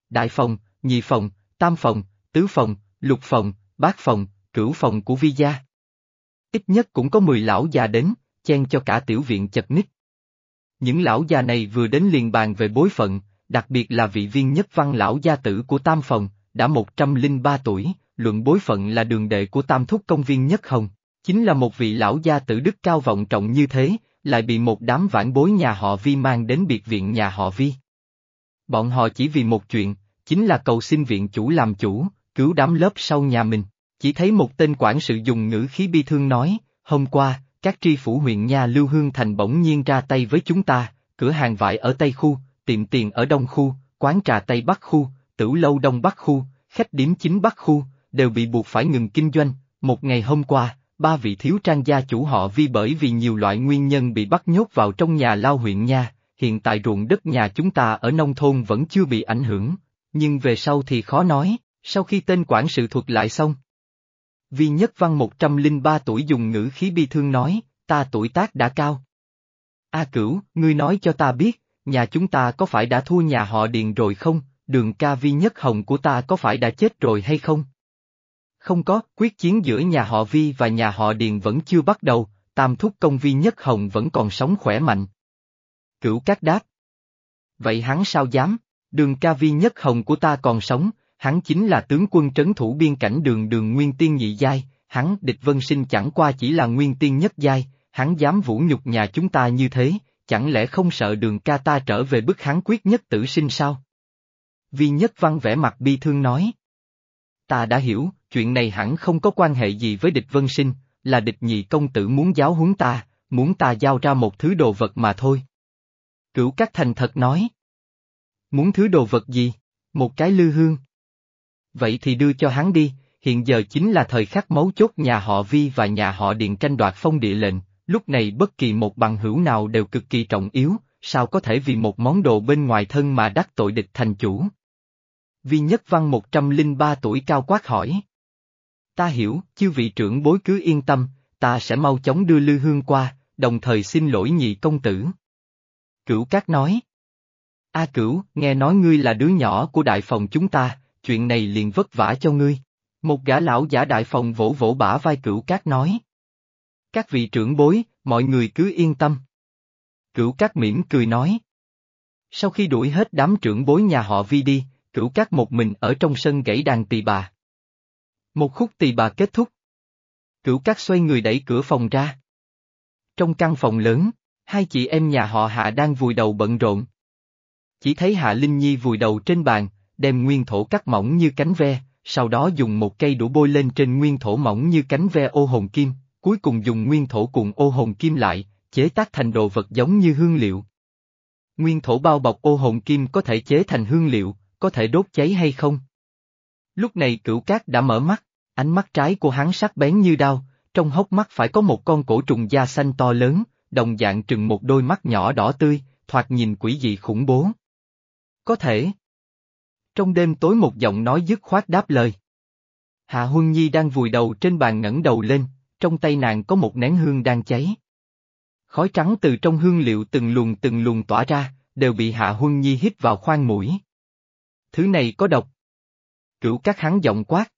đại phòng, nhị phòng, tam phòng, tứ phòng, lục phòng, bát phòng, cửu phòng của vi gia. Ít nhất cũng có 10 lão già đến, chen cho cả tiểu viện chật ních. Những lão già này vừa đến liền bàn về bối phận, đặc biệt là vị viên nhất văn lão gia tử của Tam Phòng, đã 103 tuổi, luận bối phận là đường đệ của Tam Thúc công viên nhất hồng, chính là một vị lão gia tử đức cao vọng trọng như thế, lại bị một đám vãn bối nhà họ Vi mang đến biệt viện nhà họ Vi. Bọn họ chỉ vì một chuyện, chính là cầu xin viện chủ làm chủ, cứu đám lớp sau nhà mình. Chỉ thấy một tên quản sự dùng ngữ khí bi thương nói, hôm qua, các tri phủ huyện nha Lưu Hương Thành bỗng nhiên ra tay với chúng ta, cửa hàng vải ở Tây Khu, tiệm tiền ở Đông Khu, quán trà Tây Bắc khu, tử lâu Đông Bắc khu, khách điếm chính Bắc khu, đều bị buộc phải ngừng kinh doanh. Một ngày hôm qua, ba vị thiếu trang gia chủ họ vi bởi vì nhiều loại nguyên nhân bị bắt nhốt vào trong nhà lao huyện nha, hiện tại ruộng đất nhà chúng ta ở nông thôn vẫn chưa bị ảnh hưởng, nhưng về sau thì khó nói, sau khi tên quản sự thuật lại xong. Vi Nhất Văn 103 tuổi dùng ngữ khí bi thương nói, ta tuổi tác đã cao. A cửu, ngươi nói cho ta biết, nhà chúng ta có phải đã thua nhà họ Điền rồi không, đường ca Vi Nhất Hồng của ta có phải đã chết rồi hay không? Không có, quyết chiến giữa nhà họ Vi và nhà họ Điền vẫn chưa bắt đầu, tam thúc công Vi Nhất Hồng vẫn còn sống khỏe mạnh. Cửu Cát đáp. Vậy hắn sao dám, đường ca Vi Nhất Hồng của ta còn sống, hắn chính là tướng quân trấn thủ biên cảnh đường đường nguyên tiên nhị giai, hắn địch vân sinh chẳng qua chỉ là nguyên tiên nhất giai, hắn dám vũ nhục nhà chúng ta như thế, chẳng lẽ không sợ đường ca ta trở về bức hắn quyết nhất tử sinh sao? Vi Nhất Văn vẻ mặt bi thương nói. Ta đã hiểu, chuyện này hẳn không có quan hệ gì với địch vân sinh, là địch nhị công tử muốn giáo huấn ta, muốn ta giao ra một thứ đồ vật mà thôi. Cửu Cát Thành thật nói. Muốn thứ đồ vật gì? Một cái lư hương. Vậy thì đưa cho hắn đi, hiện giờ chính là thời khắc mấu chốt nhà họ Vi và nhà họ Điện tranh đoạt phong địa lệnh, lúc này bất kỳ một bằng hữu nào đều cực kỳ trọng yếu, sao có thể vì một món đồ bên ngoài thân mà đắc tội địch thành chủ. Vi Nhất Văn 103 tuổi cao quát hỏi. Ta hiểu, chư vị trưởng bối cứ yên tâm, ta sẽ mau chóng đưa lư hương qua, đồng thời xin lỗi nhị công tử. Cửu Cát nói. A Cửu, nghe nói ngươi là đứa nhỏ của đại phòng chúng ta, chuyện này liền vất vả cho ngươi. Một gã lão giả đại phòng vỗ vỗ bả vai Cửu Cát nói. Các vị trưởng bối, mọi người cứ yên tâm. Cửu Cát mỉm cười nói. Sau khi đuổi hết đám trưởng bối nhà họ Vi đi, Cửu Cát một mình ở trong sân gãy đàn tỳ bà. Một khúc tỳ bà kết thúc. Cửu Cát xoay người đẩy cửa phòng ra. Trong căn phòng lớn, hai chị em nhà họ Hạ đang vùi đầu bận rộn. Chỉ thấy Hạ Linh Nhi vùi đầu trên bàn, đem nguyên thổ cắt mỏng như cánh ve, sau đó dùng một cây đũa bôi lên trên nguyên thổ mỏng như cánh ve ô hồn kim, cuối cùng dùng nguyên thổ cùng ô hồn kim lại, chế tác thành đồ vật giống như hương liệu. Nguyên thổ bao bọc ô hồn kim có thể chế thành hương liệu, có thể đốt cháy hay không? Lúc này cửu cát đã mở mắt, ánh mắt trái của hắn sắc bén như đao, trong hốc mắt phải có một con cổ trùng da xanh to lớn, đồng dạng trừng một đôi mắt nhỏ đỏ tươi, thoạt nhìn quỷ dị khủng bố. Có thể. Trong đêm tối một giọng nói dứt khoát đáp lời. Hạ Huân Nhi đang vùi đầu trên bàn ngẩng đầu lên, trong tay nàng có một nén hương đang cháy. Khói trắng từ trong hương liệu từng luồng từng luồng tỏa ra, đều bị Hạ Huân Nhi hít vào khoang mũi. Thứ này có độc. Cửu các hắn giọng quát.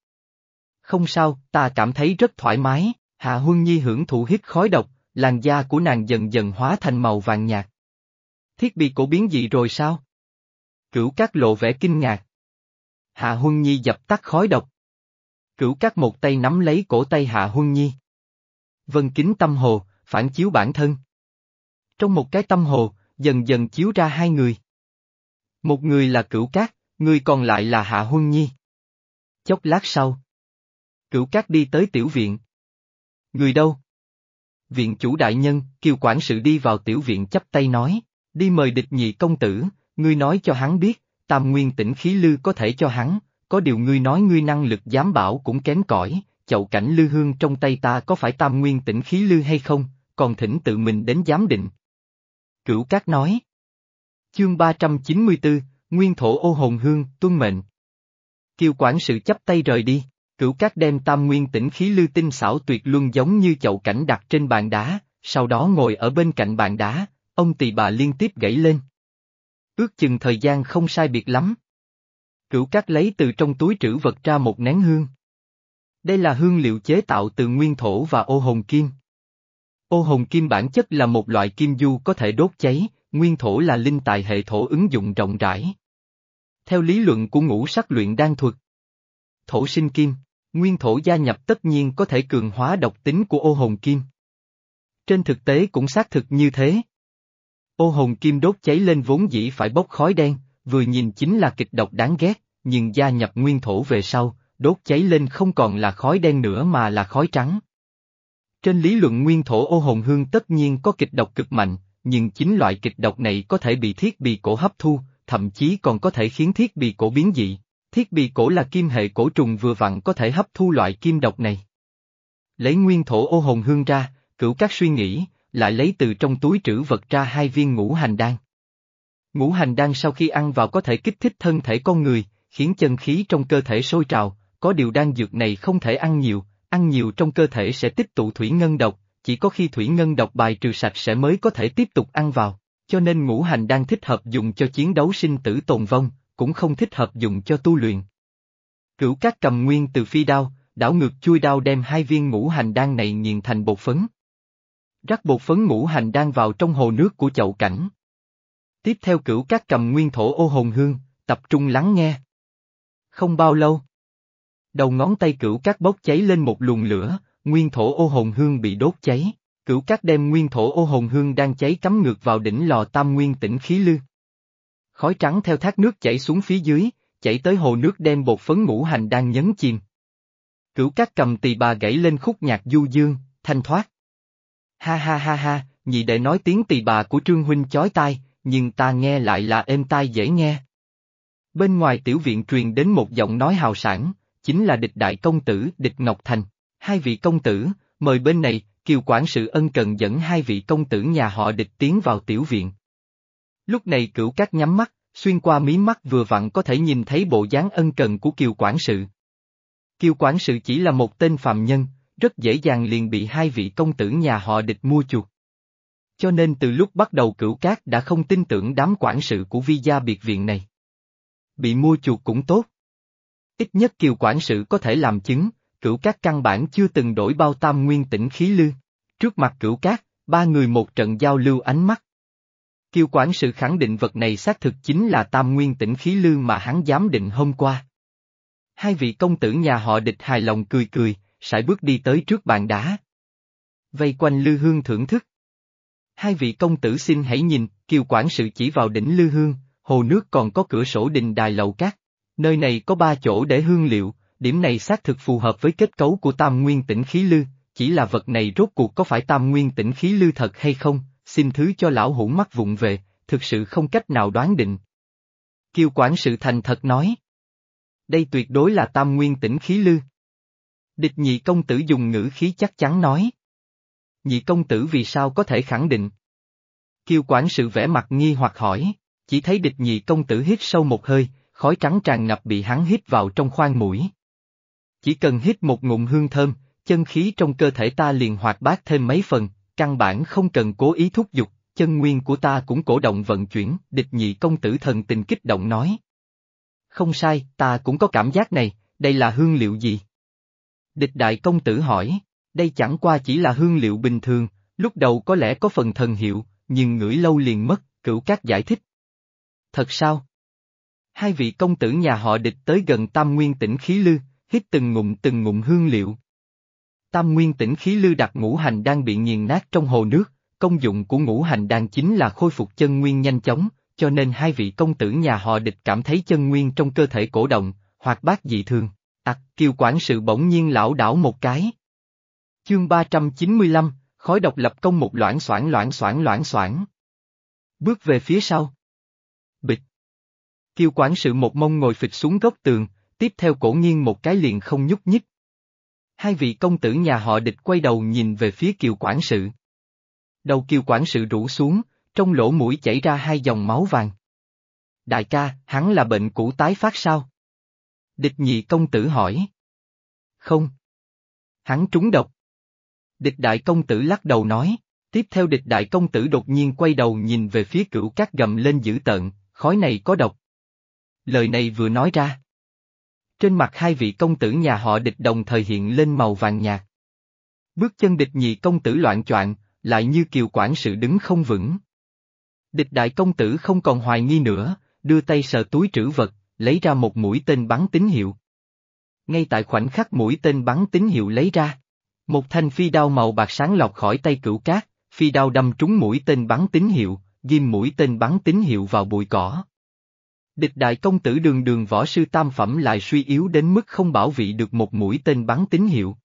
Không sao, ta cảm thấy rất thoải mái, Hạ Huân Nhi hưởng thụ hít khói độc, làn da của nàng dần dần hóa thành màu vàng nhạt. Thiết bị cổ biến dị rồi sao? Cửu các lộ vẻ kinh ngạc. Hạ Huân Nhi dập tắt khói độc. Cửu các một tay nắm lấy cổ tay Hạ Huân Nhi. Vân kính tâm hồ, phản chiếu bản thân. Trong một cái tâm hồ, dần dần chiếu ra hai người. Một người là cửu cát, người còn lại là Hạ Huân Nhi. Chốc lát sau. Cửu cát đi tới tiểu viện. Người đâu? Viện chủ đại nhân, kiều quản sự đi vào tiểu viện chấp tay nói, đi mời địch nhị công tử, ngươi nói cho hắn biết, tam nguyên tỉnh khí lư có thể cho hắn, có điều ngươi nói ngươi năng lực giám bảo cũng kém cỏi, chậu cảnh lư hương trong tay ta có phải tam nguyên tỉnh khí lư hay không, còn thỉnh tự mình đến giám định. Cửu Cát nói. Chương 394, Nguyên thổ ô hồn hương, tuân mệnh. Kiều quản sự chấp tay rời đi, cửu cát đem tam nguyên tĩnh khí lư tinh xảo tuyệt luân giống như chậu cảnh đặt trên bàn đá, sau đó ngồi ở bên cạnh bàn đá, ông tỳ bà liên tiếp gãy lên. Ước chừng thời gian không sai biệt lắm. Cửu cát lấy từ trong túi trữ vật ra một nén hương. Đây là hương liệu chế tạo từ nguyên thổ và ô hồng kim. Ô hồng kim bản chất là một loại kim du có thể đốt cháy, nguyên thổ là linh tài hệ thổ ứng dụng rộng rãi. Theo lý luận của ngũ sắc luyện đan thuật, thổ sinh kim, nguyên thổ gia nhập tất nhiên có thể cường hóa độc tính của ô hồn kim. Trên thực tế cũng xác thực như thế. Ô hồn kim đốt cháy lên vốn dĩ phải bốc khói đen, vừa nhìn chính là kịch độc đáng ghét, nhưng gia nhập nguyên thổ về sau, đốt cháy lên không còn là khói đen nữa mà là khói trắng. Trên lý luận nguyên thổ ô hồn hương tất nhiên có kịch độc cực mạnh, nhưng chính loại kịch độc này có thể bị thiết bị cổ hấp thu, thậm chí còn có thể khiến thiết bị cổ biến dị. Thiết bị cổ là kim hệ cổ trùng vừa vặn có thể hấp thu loại kim độc này. Lấy nguyên thổ ô hồn hương ra, cửu các suy nghĩ, lại lấy từ trong túi trữ vật ra hai viên ngũ hành đan. Ngũ hành đan sau khi ăn vào có thể kích thích thân thể con người, khiến chân khí trong cơ thể sôi trào, có điều đan dược này không thể ăn nhiều, ăn nhiều trong cơ thể sẽ tích tụ thủy ngân độc, chỉ có khi thủy ngân độc bài trừ sạch sẽ mới có thể tiếp tục ăn vào, cho nên ngũ hành đan thích hợp dùng cho chiến đấu sinh tử tồn vong, cũng không thích hợp dùng cho tu luyện. Cửu các cầm nguyên từ phi đao, đảo ngược chui đao đem hai viên ngũ hành đan này nghiền thành bột phấn. Rắc bột phấn ngũ hành đan vào trong hồ nước của chậu cảnh. Tiếp theo cửu các cầm nguyên thổ ô hồn hương, tập trung lắng nghe. Không bao lâu. Đầu ngón tay cửu các bốc cháy lên một luồng lửa, nguyên thổ ô hồn hương bị đốt cháy. Cửu các đem nguyên thổ ô hồn hương đang cháy cắm ngược vào đỉnh lò tam nguyên tỉnh khí lư. Khói trắng theo thác nước chảy xuống phía dưới, chảy tới hồ nước đem bột phấn ngũ hành đang nhấn chìm. Cửu các cầm tỳ bà gãy lên khúc nhạc du dương, thanh thoát. Ha ha ha ha, nhị đệ nói tiếng tỳ bà của Trương Huynh chói tai, nhưng ta nghe lại là êm tai dễ nghe. Bên ngoài tiểu viện truyền đến một giọng nói hào sản, chính là địch đại công tử địch Ngọc Thành. Hai vị công tử, mời bên này, kiều quản sự ân cần dẫn hai vị công tử nhà họ địch tiến vào tiểu viện. Lúc này cửu các nhắm mắt, xuyên qua mí mắt vừa vặn có thể nhìn thấy bộ dáng ân cần của kiều quản sự. Kiều quản sự chỉ là một tên phạm nhân, rất dễ dàng liền bị hai vị công tử nhà họ địch mua chuộc. Cho nên từ lúc bắt đầu cửu cát đã không tin tưởng đám quản sự của vi gia biệt viện này. Bị mua chuộc cũng tốt. Ít nhất kiều quản sự có thể làm chứng, cửu cát căn bản chưa từng đổi bao tam nguyên tỉnh khí lư. Trước mặt cửu cát, ba người một trận giao lưu ánh mắt. Kiều quản sự khẳng định vật này xác thực chính là tam nguyên tỉnh khí lư mà hắn giám định hôm qua. Hai vị công tử nhà họ địch hài lòng cười cười, sải bước đi tới trước bàn đá. Vây quanh lư hương thưởng thức. Hai vị công tử xin hãy nhìn, kiều quản sự chỉ vào đỉnh lư hương, hồ nước còn có cửa sổ đình đài lầu cát. Nơi này có ba chỗ để hương liệu, điểm này xác thực phù hợp với kết cấu của tam nguyên tỉnh khí lư, chỉ là vật này rốt cuộc có phải tam nguyên tỉnh khí lư thật hay không, xin thứ cho lão hủ mắt vụng về, thực sự không cách nào đoán định. Kiều quản sự thành thật nói. Đây tuyệt đối là tam nguyên tỉnh khí lư. Địch nhị công tử dùng ngữ khí chắc chắn nói. Nhị công tử vì sao có thể khẳng định? Kiều quản sự vẽ mặt nghi hoặc hỏi, chỉ thấy địch nhị công tử hít sâu một hơi, khói trắng tràn ngập bị hắn hít vào trong khoang mũi. Chỉ cần hít một ngụm hương thơm, chân khí trong cơ thể ta liền hoạt bát thêm mấy phần, căn bản không cần cố ý thúc giục, chân nguyên của ta cũng cổ động vận chuyển, địch nhị công tử thần tình kích động nói. Không sai, ta cũng có cảm giác này, đây là hương liệu gì? Địch đại công tử hỏi, đây chẳng qua chỉ là hương liệu bình thường, lúc đầu có lẽ có phần thần hiệu, nhưng ngửi lâu liền mất, cửu các giải thích. Thật sao? Hai vị công tử nhà họ địch tới gần tam nguyên tỉnh khí lư, hít từng ngụm từng ngụm hương liệu. Tam nguyên tỉnh khí lư đặc ngũ hành đang bị nghiền nát trong hồ nước, công dụng của ngũ hành đang chính là khôi phục chân nguyên nhanh chóng, cho nên hai vị công tử nhà họ địch cảm thấy chân nguyên trong cơ thể cổ động, hoặc bác dị thường. Ặc, à, kiều quản sự bỗng nhiên lão đảo một cái. Chương 395, khói độc lập công một loãng xoảng loãng xoảng loãng xoảng. Bước về phía sau. Bịch. Kiều quản sự một mông ngồi phịch xuống góc tường, tiếp theo cổ nghiêng một cái liền không nhúc nhích. Hai vị công tử nhà họ địch quay đầu nhìn về phía kiều quản sự. Đầu kiều quản sự rũ xuống, trong lỗ mũi chảy ra hai dòng máu vàng. Đại ca, hắn là bệnh cũ tái phát sao? Địch nhị công tử hỏi. Không. Hắn trúng độc. Địch đại công tử lắc đầu nói, tiếp theo địch đại công tử đột nhiên quay đầu nhìn về phía cửu cát gầm lên dữ tợn, khói này có độc. Lời này vừa nói ra. Trên mặt hai vị công tử nhà họ địch đồng thời hiện lên màu vàng nhạt. Bước chân địch nhị công tử loạn choạng, lại như kiều quản sự đứng không vững. Địch đại công tử không còn hoài nghi nữa, đưa tay sờ túi trữ vật, lấy ra một mũi tên bắn tín hiệu. Ngay tại khoảnh khắc mũi tên bắn tín hiệu lấy ra, một thanh phi đao màu bạc sáng lọc khỏi tay cửu cát, phi đao đâm trúng mũi tên bắn tín hiệu, ghim mũi tên bắn tín hiệu vào bụi cỏ. Địch đại công tử đường đường võ sư tam phẩm lại suy yếu đến mức không bảo vị được một mũi tên bắn tín hiệu.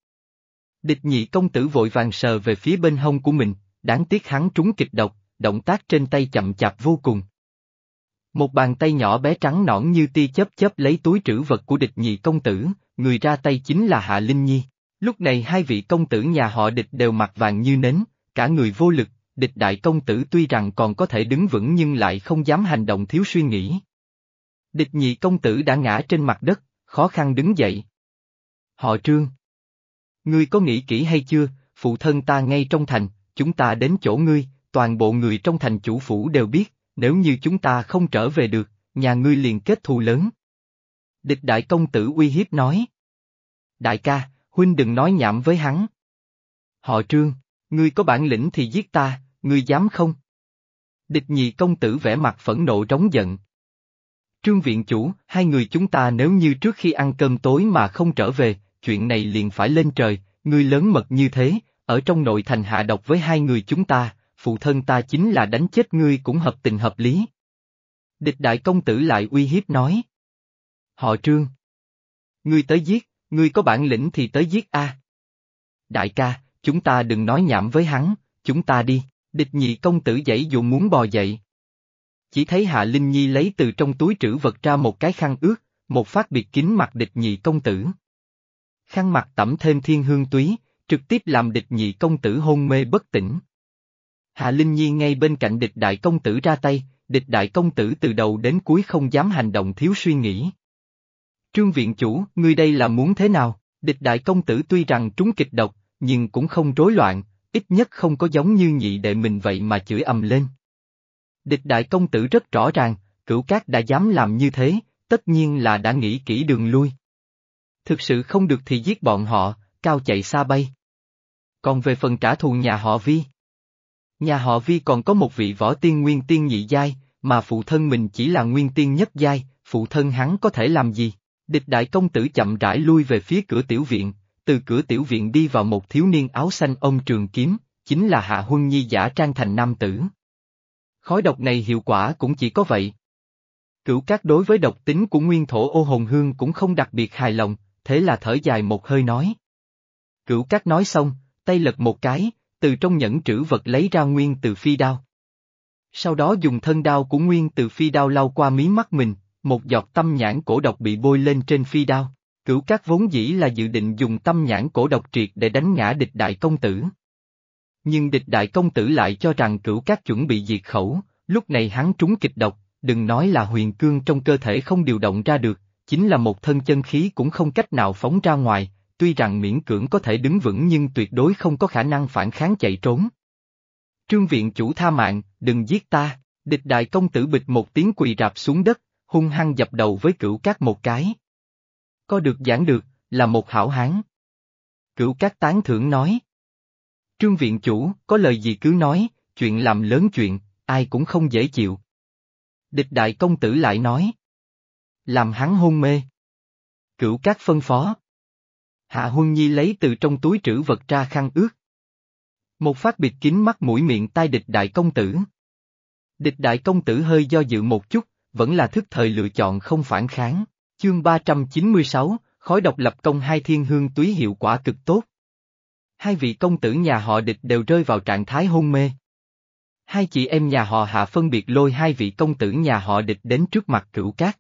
Địch nhị công tử vội vàng sờ về phía bên hông của mình, đáng tiếc hắn trúng kịch độc, động tác trên tay chậm chạp vô cùng. Một bàn tay nhỏ bé trắng nõn như tia chớp chớp lấy túi trữ vật của địch nhị công tử, người ra tay chính là Hạ Linh Nhi. Lúc này hai vị công tử nhà họ địch đều mặt vàng như nến, cả người vô lực, địch đại công tử tuy rằng còn có thể đứng vững nhưng lại không dám hành động thiếu suy nghĩ. Địch nhị công tử đã ngã trên mặt đất, khó khăn đứng dậy. Họ trương. Ngươi có nghĩ kỹ hay chưa, phụ thân ta ngay trong thành, chúng ta đến chỗ ngươi, toàn bộ người trong thành chủ phủ đều biết, nếu như chúng ta không trở về được, nhà ngươi liền kết thù lớn. Địch đại công tử uy hiếp nói. Đại ca, huynh đừng nói nhảm với hắn. Họ trương, ngươi có bản lĩnh thì giết ta, ngươi dám không? Địch nhị công tử vẻ mặt phẫn nộ trống giận. Trương viện chủ, hai người chúng ta nếu như trước khi ăn cơm tối mà không trở về, chuyện này liền phải lên trời, ngươi lớn mật như thế, ở trong nội thành hạ độc với hai người chúng ta, phụ thân ta chính là đánh chết ngươi cũng hợp tình hợp lý. Địch đại công tử lại uy hiếp nói. Họ trương. Ngươi tới giết, ngươi có bản lĩnh thì tới giết a. Đại ca, chúng ta đừng nói nhảm với hắn, chúng ta đi, địch nhị công tử dãy dù muốn bò dậy. Chỉ thấy Hạ Linh Nhi lấy từ trong túi trữ vật ra một cái khăn ướt, một phát biệt kín mặt địch nhị công tử. Khăn mặt tẩm thêm thiên hương túy, trực tiếp làm địch nhị công tử hôn mê bất tỉnh. Hạ Linh Nhi ngay bên cạnh địch đại công tử ra tay, địch đại công tử từ đầu đến cuối không dám hành động thiếu suy nghĩ. Trương viện chủ, ngươi đây là muốn thế nào? Địch đại công tử tuy rằng trúng kịch độc, nhưng cũng không rối loạn, ít nhất không có giống như nhị đệ mình vậy mà chửi ầm lên. Địch đại công tử rất rõ ràng, cửu cát đã dám làm như thế, tất nhiên là đã nghĩ kỹ đường lui. Thực sự không được thì giết bọn họ, cao chạy xa bay. Còn về phần trả thù nhà họ Vi. Nhà họ Vi còn có một vị võ tiên nguyên tiên nhị giai, mà phụ thân mình chỉ là nguyên tiên nhất giai, phụ thân hắn có thể làm gì? Địch đại công tử chậm rãi lui về phía cửa tiểu viện, từ cửa tiểu viện đi vào một thiếu niên áo xanh ông trường kiếm, chính là Hạ Huân Nhi giả trang thành nam tử. Khói độc này hiệu quả cũng chỉ có vậy. Cửu các đối với độc tính của nguyên thổ ô hồn hương cũng không đặc biệt hài lòng, thế là thở dài một hơi nói. Cửu các nói xong, tay lật một cái, từ trong nhẫn trữ vật lấy ra nguyên từ phi đao. Sau đó dùng thân đao của nguyên từ phi đao lau qua mí mắt mình, một giọt tâm nhãn cổ độc bị bôi lên trên phi đao. Cửu các vốn dĩ là dự định dùng tâm nhãn cổ độc triệt để đánh ngã địch đại công tử. Nhưng địch đại công tử lại cho rằng cửu các chuẩn bị diệt khẩu, lúc này hắn trúng kịch độc, đừng nói là huyền cương trong cơ thể không điều động ra được, chính là một thân chân khí cũng không cách nào phóng ra ngoài, tuy rằng miễn cưỡng có thể đứng vững nhưng tuyệt đối không có khả năng phản kháng chạy trốn. Trương viện chủ tha mạng, đừng giết ta, địch đại công tử bịch một tiếng quỳ rạp xuống đất, hung hăng dập đầu với cửu cát một cái. Có được giảng được, là một hảo hán. Cửu cát tán thưởng nói. Trương viện chủ, có lời gì cứ nói, chuyện làm lớn chuyện, ai cũng không dễ chịu. Địch đại công tử lại nói. Làm hắn hôn mê. Cửu cát phân phó. Hạ Huân Nhi lấy từ trong túi trữ vật ra khăn ướt. Một phát bịt kín mắt mũi miệng tai địch đại công tử. Địch đại công tử hơi do dự một chút, vẫn là thức thời lựa chọn không phản kháng. Chương 396, khói độc lập công hai thiên hương túy hiệu quả cực tốt. Hai vị công tử nhà họ địch đều rơi vào trạng thái hôn mê. Hai chị em nhà họ hạ phân biệt lôi hai vị công tử nhà họ địch đến trước mặt cửu cát.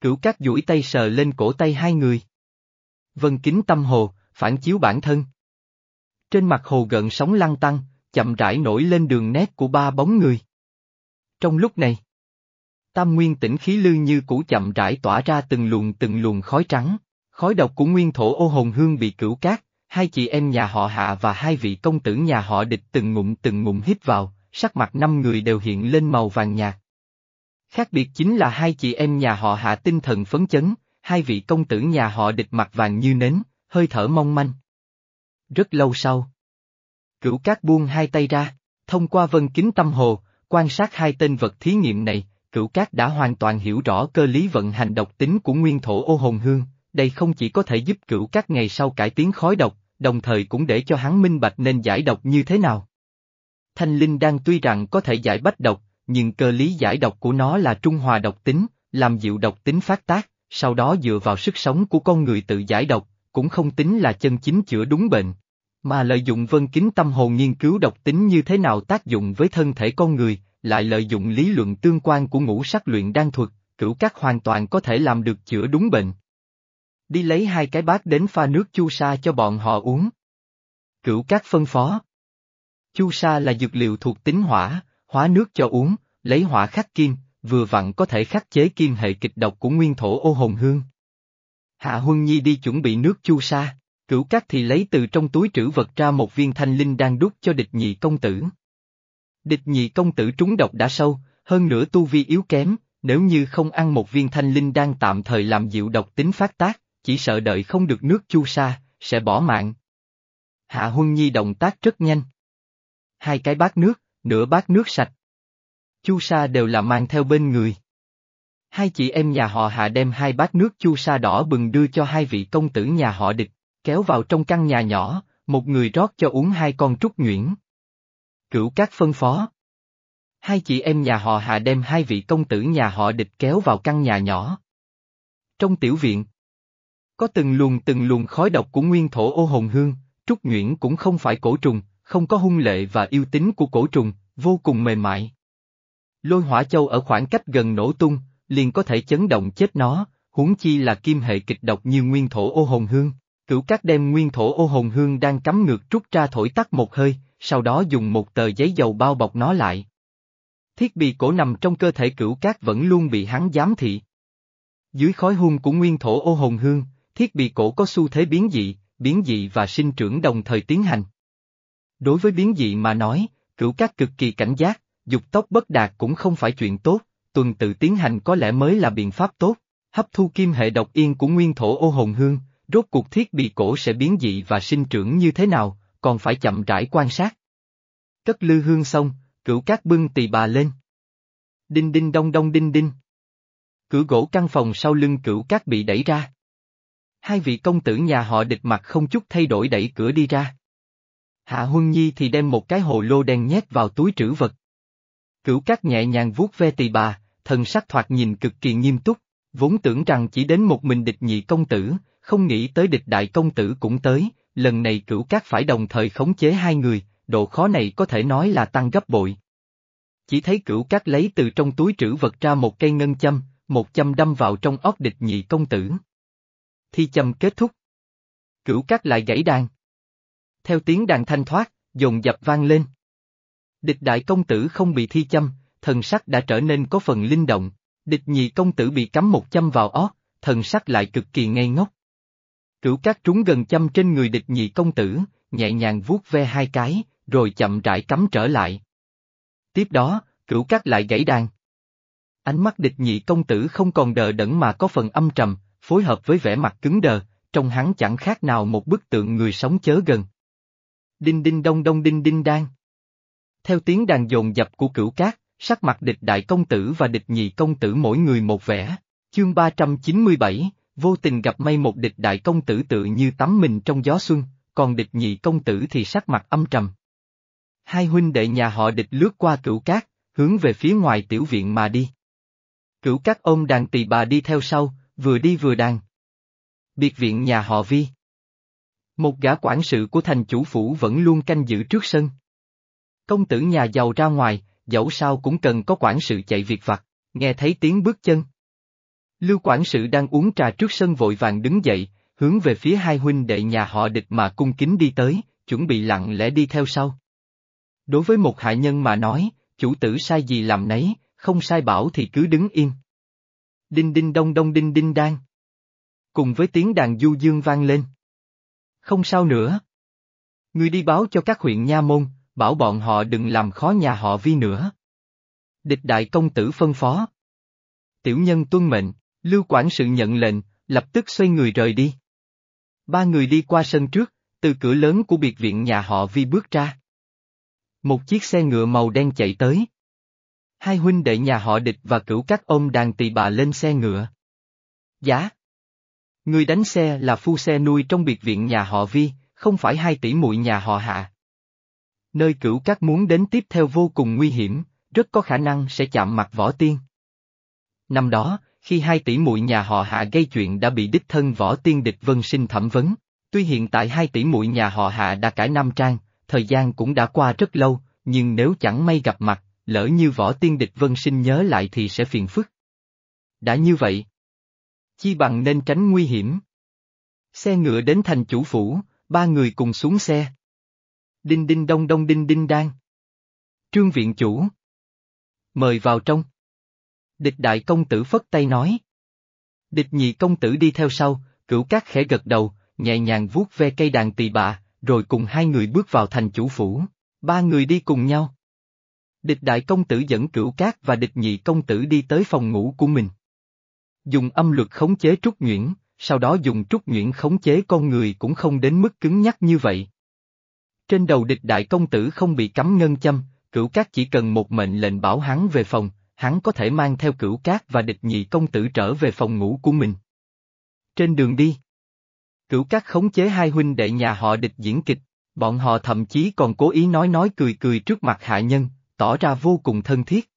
Cửu cát duỗi tay sờ lên cổ tay hai người. Vân kính tâm hồ, phản chiếu bản thân. Trên mặt hồ gợn sóng lăn tăng, chậm rãi nổi lên đường nét của ba bóng người. Trong lúc này, tam nguyên tỉnh khí lư như cũ chậm rãi tỏa ra từng luồng từng luồng khói trắng, khói độc của nguyên thổ ô hồn hương bị cửu cát, hai chị em nhà họ hạ và hai vị công tử nhà họ địch từng ngụm từng ngụm hít vào, sắc mặt năm người đều hiện lên màu vàng nhạt. Khác biệt chính là hai chị em nhà họ hạ tinh thần phấn chấn, hai vị công tử nhà họ địch mặt vàng như nến, hơi thở mong manh. Rất lâu sau, cửu cát buông hai tay ra, thông qua vân kính tâm hồ, quan sát hai tên vật thí nghiệm này, cửu cát đã hoàn toàn hiểu rõ cơ lý vận hành độc tính của nguyên thổ ô hồn hương, đây không chỉ có thể giúp cửu cát ngày sau cải tiến khói độc, đồng thời cũng để cho hắn minh bạch nên giải độc như thế nào. Thanh linh đang tuy rằng có thể giải bách độc, nhưng cơ lý giải độc của nó là trung hòa độc tính, làm dịu độc tính phát tác, sau đó dựa vào sức sống của con người tự giải độc, cũng không tính là chân chính chữa đúng bệnh. Mà lợi dụng vân kính tâm hồn nghiên cứu độc tính như thế nào tác dụng với thân thể con người, lại lợi dụng lý luận tương quan của ngũ sắc luyện đan thuật, cửu các hoàn toàn có thể làm được chữa đúng bệnh. Đi lấy hai cái bát đến pha nước chu sa cho bọn họ uống. Cửu các phân phó. Chu sa là dược liệu thuộc tính hỏa, hóa nước cho uống, lấy hỏa khắc kim, vừa vặn có thể khắc chế kim hệ kịch độc của nguyên thổ ô hồn hương. Hạ Huân Nhi đi chuẩn bị nước chu sa, cửu cát thì lấy từ trong túi trữ vật ra một viên thanh linh đang đút cho địch nhị công tử. Địch nhị công tử trúng độc đã sâu, hơn nữa tu vi yếu kém, nếu như không ăn một viên thanh linh đang tạm thời làm dịu độc tính phát tác, chỉ sợ đợi không được nước chu sa, sẽ bỏ mạng. Hạ Huân Nhi động tác rất nhanh. Hai cái bát nước, nửa bát nước sạch. Chu sa đều là mang theo bên người. Hai chị em nhà họ Hạ đem hai bát nước chu sa đỏ bừng đưa cho hai vị công tử nhà họ địch, kéo vào trong căn nhà nhỏ, một người rót cho uống hai con trúc nhuyễn. Cửu các phân phó. Hai chị em nhà họ Hạ đem hai vị công tử nhà họ địch kéo vào căn nhà nhỏ. Trong tiểu viện, có từng luồng từng luồng khói độc của nguyên thổ ô hồn hương, trúc nhuyễn cũng không phải cổ trùng, không có hung lệ và yêu tính của cổ trùng, vô cùng mềm mại. Lôi hỏa châu ở khoảng cách gần nổ tung, liền có thể chấn động chết nó, huống chi là kim hệ kịch độc như nguyên thổ ô hồn hương. Cửu các đem nguyên thổ ô hồn hương đang cắm ngược trút ra thổi tắt một hơi, sau đó dùng một tờ giấy dầu bao bọc nó lại. Thiết bị cổ nằm trong cơ thể cửu cát vẫn luôn bị hắn giám thị. Dưới khói hung của nguyên thổ ô hồn hương, thiết bị cổ có xu thế biến dị, biến dị và sinh trưởng đồng thời tiến hành. Đối với biến dị mà nói, cửu cát cực kỳ cảnh giác, dục tốc bất đạt cũng không phải chuyện tốt, tuần tự tiến hành có lẽ mới là biện pháp tốt. Hấp thu kim hệ độc yên của nguyên thổ ô hồn hương, rốt cuộc thiết bị cổ sẽ biến dị và sinh trưởng như thế nào, còn phải chậm rãi quan sát. Cất lư hương xong, cửu cát bưng tỳ bà lên. Đinh đinh đông đông đinh đinh. Cửa gỗ căn phòng sau lưng cửu cát bị đẩy ra. Hai vị công tử nhà họ địch mặt không chút thay đổi đẩy cửa đi ra. Hạ Huân Nhi thì đem một cái hồ lô đen nhét vào túi trữ vật. Cửu cát nhẹ nhàng vuốt ve tỳ bà, thần sắc thoạt nhìn cực kỳ nghiêm túc, vốn tưởng rằng chỉ đến một mình địch nhị công tử, không nghĩ tới địch đại công tử cũng tới, lần này cửu cát phải đồng thời khống chế hai người, độ khó này có thể nói là tăng gấp bội. Chỉ thấy cửu cát lấy từ trong túi trữ vật ra một cây ngân châm, một châm đâm vào trong óc địch nhị công tử. Thi châm kết thúc. Cửu cát lại gãy đàn. Theo tiếng đàn thanh thoát, dồn dập vang lên. Địch đại công tử không bị thi châm, thần sắc đã trở nên có phần linh động, địch nhị công tử bị cắm một châm vào ót, thần sắc lại cực kỳ ngây ngốc. Cửu cát trúng gần châm trên người địch nhị công tử, nhẹ nhàng vuốt ve hai cái, rồi chậm rãi cắm trở lại. Tiếp đó, cửu cát lại gãy đàn. Ánh mắt địch nhị công tử không còn đờ đẫn mà có phần âm trầm, phối hợp với vẻ mặt cứng đờ, trong hắn chẳng khác nào một bức tượng người sống chớ gần. Đinh đinh đông đông đinh đinh đang Theo tiếng đàn dồn dập của cửu cát, sắc mặt địch đại công tử và địch nhị công tử mỗi người một vẻ. Chương 397, vô tình gặp may một địch đại công tử tự như tắm mình trong gió xuân, còn địch nhị công tử thì sắc mặt âm trầm. Hai huynh đệ nhà họ địch lướt qua cửu cát, hướng về phía ngoài tiểu viện mà đi. Cửu cát ôm đàn tỳ bà đi theo sau, vừa đi vừa đàn. Biệt viện nhà họ Vi. Một gã quản sự của thành chủ phủ vẫn luôn canh giữ trước sân. Công tử nhà giàu ra ngoài, dẫu sao cũng cần có quản sự chạy việc vặt, nghe thấy tiếng bước chân. Lưu quản sự đang uống trà trước sân vội vàng đứng dậy, hướng về phía hai huynh đệ nhà họ địch mà cung kính đi tới, chuẩn bị lặng lẽ đi theo sau. Đối với một hạ nhân mà nói, chủ tử sai gì làm nấy, không sai bảo thì cứ đứng yên. Đinh đinh đông đông đinh đinh đan. Cùng với tiếng đàn du dương vang lên. Không sao nữa. Ngươi đi báo cho các huyện nha môn, bảo bọn họ đừng làm khó nhà họ vi nữa. Địch đại công tử phân phó. Tiểu nhân tuân mệnh, lưu quản sự nhận lệnh, lập tức xoay người rời đi. Ba người đi qua sân trước, từ cửa lớn của biệt viện nhà họ vi bước ra. Một chiếc xe ngựa màu đen chạy tới. Hai huynh đệ nhà họ địch và cửu các ông đàn tỳ bà lên xe ngựa. Giá. Người đánh xe là phu xe nuôi trong biệt viện nhà họ vi, không phải hai tỷ muội nhà họ hạ. Nơi cửu các muốn đến tiếp theo vô cùng nguy hiểm, rất có khả năng sẽ chạm mặt võ tiên. Năm đó, khi hai tỷ muội nhà họ hạ gây chuyện đã bị đích thân võ tiên địch vân sinh thẩm vấn. Tuy hiện tại hai tỷ muội nhà họ hạ đã cải nam trang, thời gian cũng đã qua rất lâu, nhưng nếu chẳng may gặp mặt, lỡ như võ tiên địch vân sinh nhớ lại thì sẽ phiền phức. Đã như vậy. Chi bằng nên tránh nguy hiểm. Xe ngựa đến thành chủ phủ, ba người cùng xuống xe. Đinh đinh đông đông đinh đinh đang. Trương viện chủ. Mời vào trong. Địch đại công tử phất tay nói. Địch nhị công tử đi theo sau, cửu cát khẽ gật đầu, nhẹ nhàng vuốt ve cây đàn tỳ bạ, rồi cùng hai người bước vào thành chủ phủ. Ba người đi cùng nhau. Địch đại công tử dẫn cửu cát và địch nhị công tử đi tới phòng ngủ của mình. Dùng âm luật khống chế trúc nhuyễn, sau đó dùng trúc nhuyễn khống chế con người cũng không đến mức cứng nhắc như vậy. Trên đầu địch đại công tử không bị cắm ngân châm, cửu cát chỉ cần một mệnh lệnh bảo hắn về phòng, hắn có thể mang theo cửu cát và địch nhị công tử trở về phòng ngủ của mình. Trên đường đi, cửu cát khống chế hai huynh đệ nhà họ địch diễn kịch, bọn họ thậm chí còn cố ý nói nói cười cười trước mặt hạ nhân, tỏ ra vô cùng thân thiết.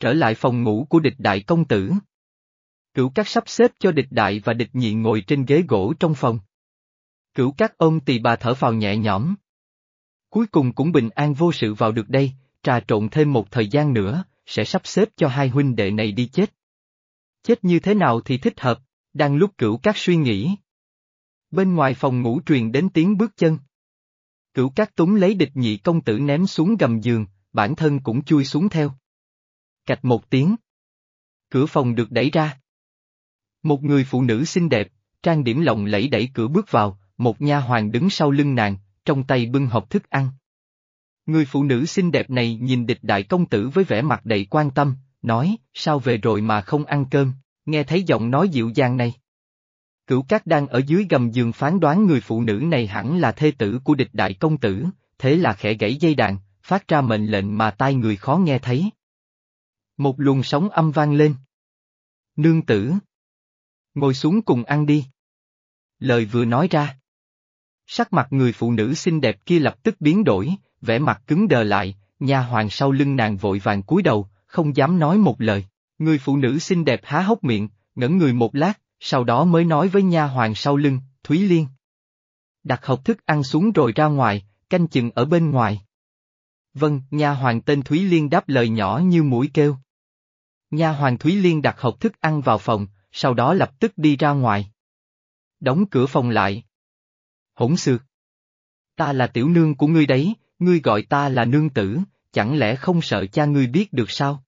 Trở lại phòng ngủ của địch đại công tử. Cửu các sắp xếp cho địch đại và địch nhị ngồi trên ghế gỗ trong phòng. Cửu các ôm tỳ bà thở phào nhẹ nhõm. Cuối cùng cũng bình an vô sự vào được đây, trà trộn thêm một thời gian nữa, sẽ sắp xếp cho hai huynh đệ này đi chết. Chết như thế nào thì thích hợp, đang lúc cửu các suy nghĩ. Bên ngoài phòng ngủ truyền đến tiếng bước chân. Cửu các túng lấy địch nhị công tử ném xuống gầm giường, bản thân cũng chui xuống theo. Cạch một tiếng. Cửa phòng được đẩy ra. Một người phụ nữ xinh đẹp, trang điểm lộng lẫy đẩy cửa bước vào, một nha hoàng đứng sau lưng nàng, trong tay bưng hộp thức ăn. Người phụ nữ xinh đẹp này nhìn địch đại công tử với vẻ mặt đầy quan tâm, nói, sao về rồi mà không ăn cơm, nghe thấy giọng nói dịu dàng này. Cửu Cát đang ở dưới gầm giường phán đoán người phụ nữ này hẳn là thê tử của địch đại công tử, thế là khẽ gãy dây đàn, phát ra mệnh lệnh mà tai người khó nghe thấy. Một luồng sóng âm vang lên. Nương tử. Ngồi xuống cùng ăn đi. Lời vừa nói ra. Sắc mặt người phụ nữ xinh đẹp kia lập tức biến đổi, vẻ mặt cứng đờ lại, nha hoàng sau lưng nàng vội vàng cúi đầu, không dám nói một lời. Người phụ nữ xinh đẹp há hốc miệng, ngẩn người một lát, sau đó mới nói với nha hoàng sau lưng, Thúy Liên. Đặt hộp thức ăn xuống rồi ra ngoài, canh chừng ở bên ngoài. Vâng, nha hoàng tên Thúy Liên đáp lời nhỏ như mũi kêu. Nha hoàng Thúy Liên đặt hộp thức ăn vào phòng, sau đó lập tức đi ra ngoài. Đóng cửa phòng lại. Hỗn xược. Ta là tiểu nương của ngươi đấy, ngươi gọi ta là nương tử, chẳng lẽ không sợ cha ngươi biết được sao?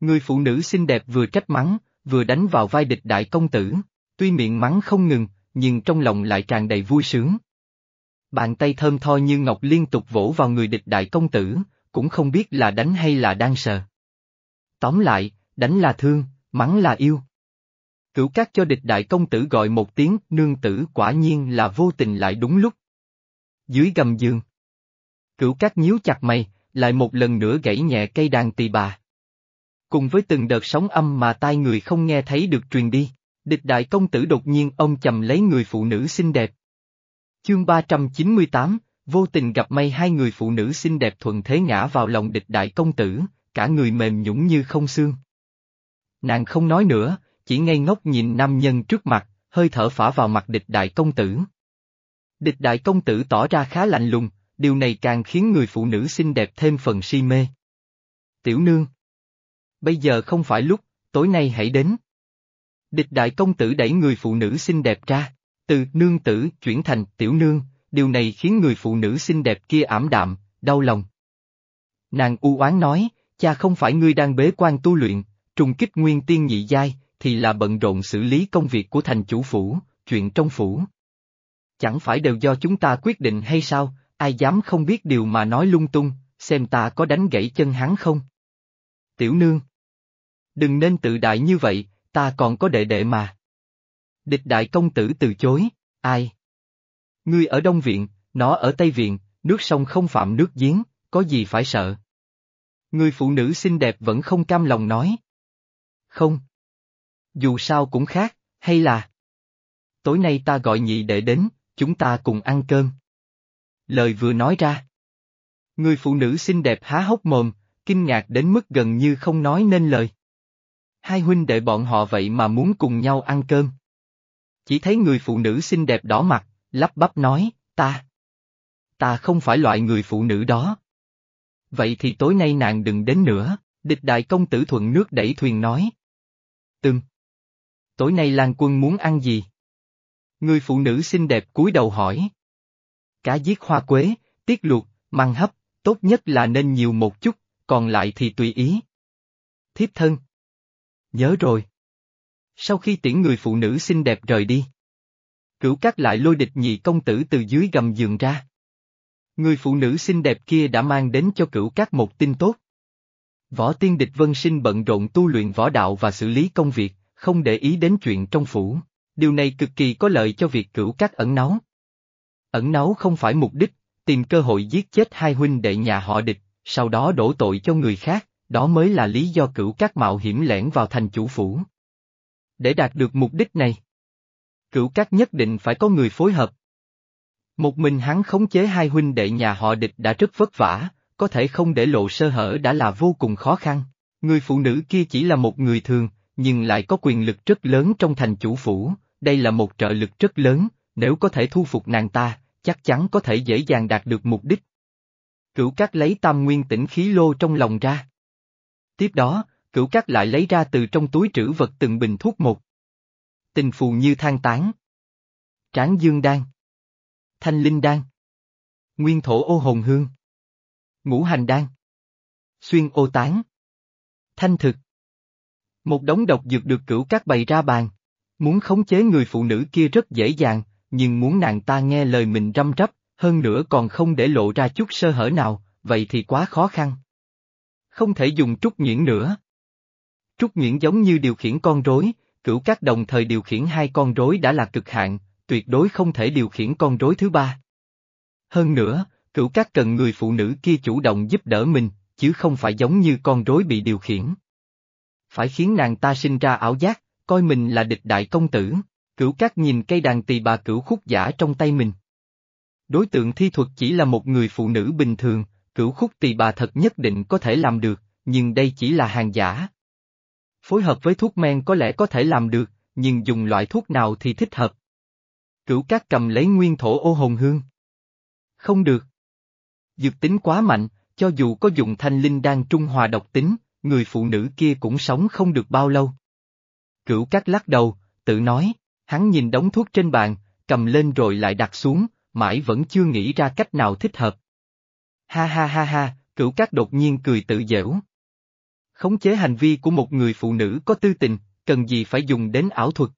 Người phụ nữ xinh đẹp vừa trách mắng, vừa đánh vào vai địch đại công tử, tuy miệng mắng không ngừng, nhưng trong lòng lại tràn đầy vui sướng. Bàn tay thơm tho như ngọc liên tục vỗ vào người địch đại công tử, cũng không biết là đánh hay là đang sờ. Tóm lại, đánh là thương, mắng là yêu. Cửu cát cho địch đại công tử gọi một tiếng nương tử quả nhiên là vô tình lại đúng lúc. Dưới gầm giường. Cửu cát nhíu chặt mày, lại một lần nữa gãy nhẹ cây đàn tỳ bà. Cùng với từng đợt sóng âm mà tai người không nghe thấy được truyền đi, địch đại công tử đột nhiên ông chầm lấy người phụ nữ xinh đẹp. Chương 398, vô tình gặp may hai người phụ nữ xinh đẹp thuận thế ngã vào lòng địch đại công tử, cả người mềm nhũng như không xương. Nàng không nói nữa, chỉ ngây ngốc nhìn nam nhân trước mặt, hơi thở phả vào mặt địch đại công tử. Địch đại công tử tỏ ra khá lạnh lùng, điều này càng khiến người phụ nữ xinh đẹp thêm phần si mê. Tiểu nương. Bây giờ không phải lúc, tối nay hãy đến. Địch đại công tử đẩy người phụ nữ xinh đẹp ra, từ nương tử chuyển thành tiểu nương, điều này khiến người phụ nữ xinh đẹp kia ảm đạm, đau lòng. Nàng u oán nói, cha không phải ngươi đang bế quan tu luyện, trùng kích nguyên tiên nhị giai, thì là bận rộn xử lý công việc của thành chủ phủ, chuyện trong phủ. Chẳng phải đều do chúng ta quyết định hay sao, ai dám không biết điều mà nói lung tung, xem ta có đánh gãy chân hắn không? Tiểu nương. Đừng nên tự đại như vậy, ta còn có đệ đệ mà. Địch đại công tử từ chối, ai? Ngươi ở Đông Viện, nó ở Tây Viện, nước sông không phạm nước giếng, có gì phải sợ? Người phụ nữ xinh đẹp vẫn không cam lòng nói. Không. Dù sao cũng khác, hay là... Tối nay ta gọi nhị đệ đến, chúng ta cùng ăn cơm. Lời vừa nói ra. Người phụ nữ xinh đẹp há hốc mồm, kinh ngạc đến mức gần như không nói nên lời. Hai huynh đệ bọn họ vậy mà muốn cùng nhau ăn cơm. Chỉ thấy người phụ nữ xinh đẹp đỏ mặt, lắp bắp nói, ta. Ta không phải loại người phụ nữ đó. Vậy thì tối nay nàng đừng đến nữa, địch đại công tử thuận nước đẩy thuyền nói. Từng. Tối nay Lan quân muốn ăn gì? Người phụ nữ xinh đẹp cúi đầu hỏi. Cá giết hoa quế, tiết luộc, măng hấp, tốt nhất là nên nhiều một chút, còn lại thì tùy ý. Thiếp thân. Nhớ rồi. Sau khi tiễn người phụ nữ xinh đẹp rời đi. Cửu cát lại lôi địch nhị công tử từ dưới gầm giường ra. Người phụ nữ xinh đẹp kia đã mang đến cho cửu cát một tin tốt. Võ tiên địch vân sinh bận rộn tu luyện võ đạo và xử lý công việc, không để ý đến chuyện trong phủ. Điều này cực kỳ có lợi cho việc cửu cát ẩn náu. Ẩn náu không phải mục đích, tìm cơ hội giết chết hai huynh đệ nhà họ địch, sau đó đổ tội cho người khác, đó mới là lý do cửu cát mạo hiểm lẻn vào thành chủ phủ. Để đạt được mục đích này, cửu cát nhất định phải có người phối hợp. Một mình hắn khống chế hai huynh đệ nhà họ địch đã rất vất vả, có thể không để lộ sơ hở đã là vô cùng khó khăn. Người phụ nữ kia chỉ là một người thường, nhưng lại có quyền lực rất lớn trong thành chủ phủ, đây là một trợ lực rất lớn, nếu có thể thu phục nàng ta, chắc chắn có thể dễ dàng đạt được mục đích. Cửu Cát lấy tam nguyên tỉnh khí lô trong lòng ra. Tiếp đó, Cửu Cát lại lấy ra từ trong túi trữ vật từng bình thuốc một. Tình phù như than tán. Tráng dương đan. Thanh linh đan. Nguyên thổ ô hồn hương. Ngũ hành đan. Xuyên ô tán. Thanh thực. Một đống độc dược được cửu Cát bày ra bàn. Muốn khống chế người phụ nữ kia rất dễ dàng, nhưng muốn nàng ta nghe lời mình răm rắp, hơn nữa còn không để lộ ra chút sơ hở nào, vậy thì quá khó khăn. Không thể dùng trúc nhuyễn nữa. Trúc Nguyễn giống như điều khiển con rối, cửu các đồng thời điều khiển hai con rối đã là cực hạn, tuyệt đối không thể điều khiển con rối thứ ba. Hơn nữa, cửu các cần người phụ nữ kia chủ động giúp đỡ mình, chứ không phải giống như con rối bị điều khiển. Phải khiến nàng ta sinh ra ảo giác, coi mình là địch đại công tử. Cửu Cát nhìn cây đàn tỳ bà cửu khúc giả trong tay mình. Đối tượng thi thuật chỉ là một người phụ nữ bình thường, cửu khúc tỳ bà thật nhất định có thể làm được, nhưng đây chỉ là hàng giả. Phối hợp với thuốc men có lẽ có thể làm được, nhưng dùng loại thuốc nào thì thích hợp. Cửu Cát cầm lấy nguyên thổ ô hồn hương. Không được. Dược tính quá mạnh, cho dù có dùng thanh linh đan trung hòa độc tính, người phụ nữ kia cũng sống không được bao lâu. Cửu Cát lắc đầu, tự nói. Hắn nhìn đống thuốc trên bàn, cầm lên rồi lại đặt xuống, mãi vẫn chưa nghĩ ra cách nào thích hợp. Ha ha ha ha, cửu cát đột nhiên cười tự dễu. Khống chế hành vi của một người phụ nữ có tư tình, cần gì phải dùng đến ảo thuật.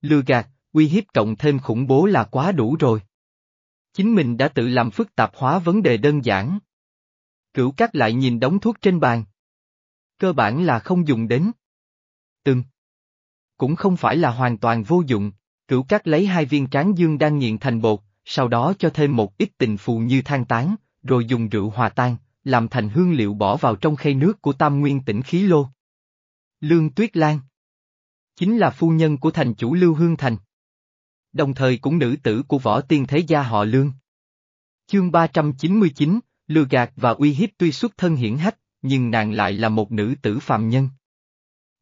Lừa gạt, uy hiếp cộng thêm khủng bố là quá đủ rồi. Chính mình đã tự làm phức tạp hóa vấn đề đơn giản. Cửu cát lại nhìn đống thuốc trên bàn. Cơ bản là không dùng đến. Từng cũng không phải là hoàn toàn vô dụng, cửu cát lấy hai viên tráng dương đang nghiện thành bột, sau đó cho thêm một ít tình phù như than tán, rồi dùng rượu hòa tan, làm thành hương liệu bỏ vào trong khay nước của tam nguyên tỉnh khí lô. Lương Tuyết Lan Chính là phu nhân của thành chủ Lưu Hương Thành. Đồng thời cũng nữ tử của võ tiên thế gia họ Lương. Chương 399, lừa gạt và uy hiếp tuy xuất thân hiển hách, nhưng nàng lại là một nữ tử phàm nhân.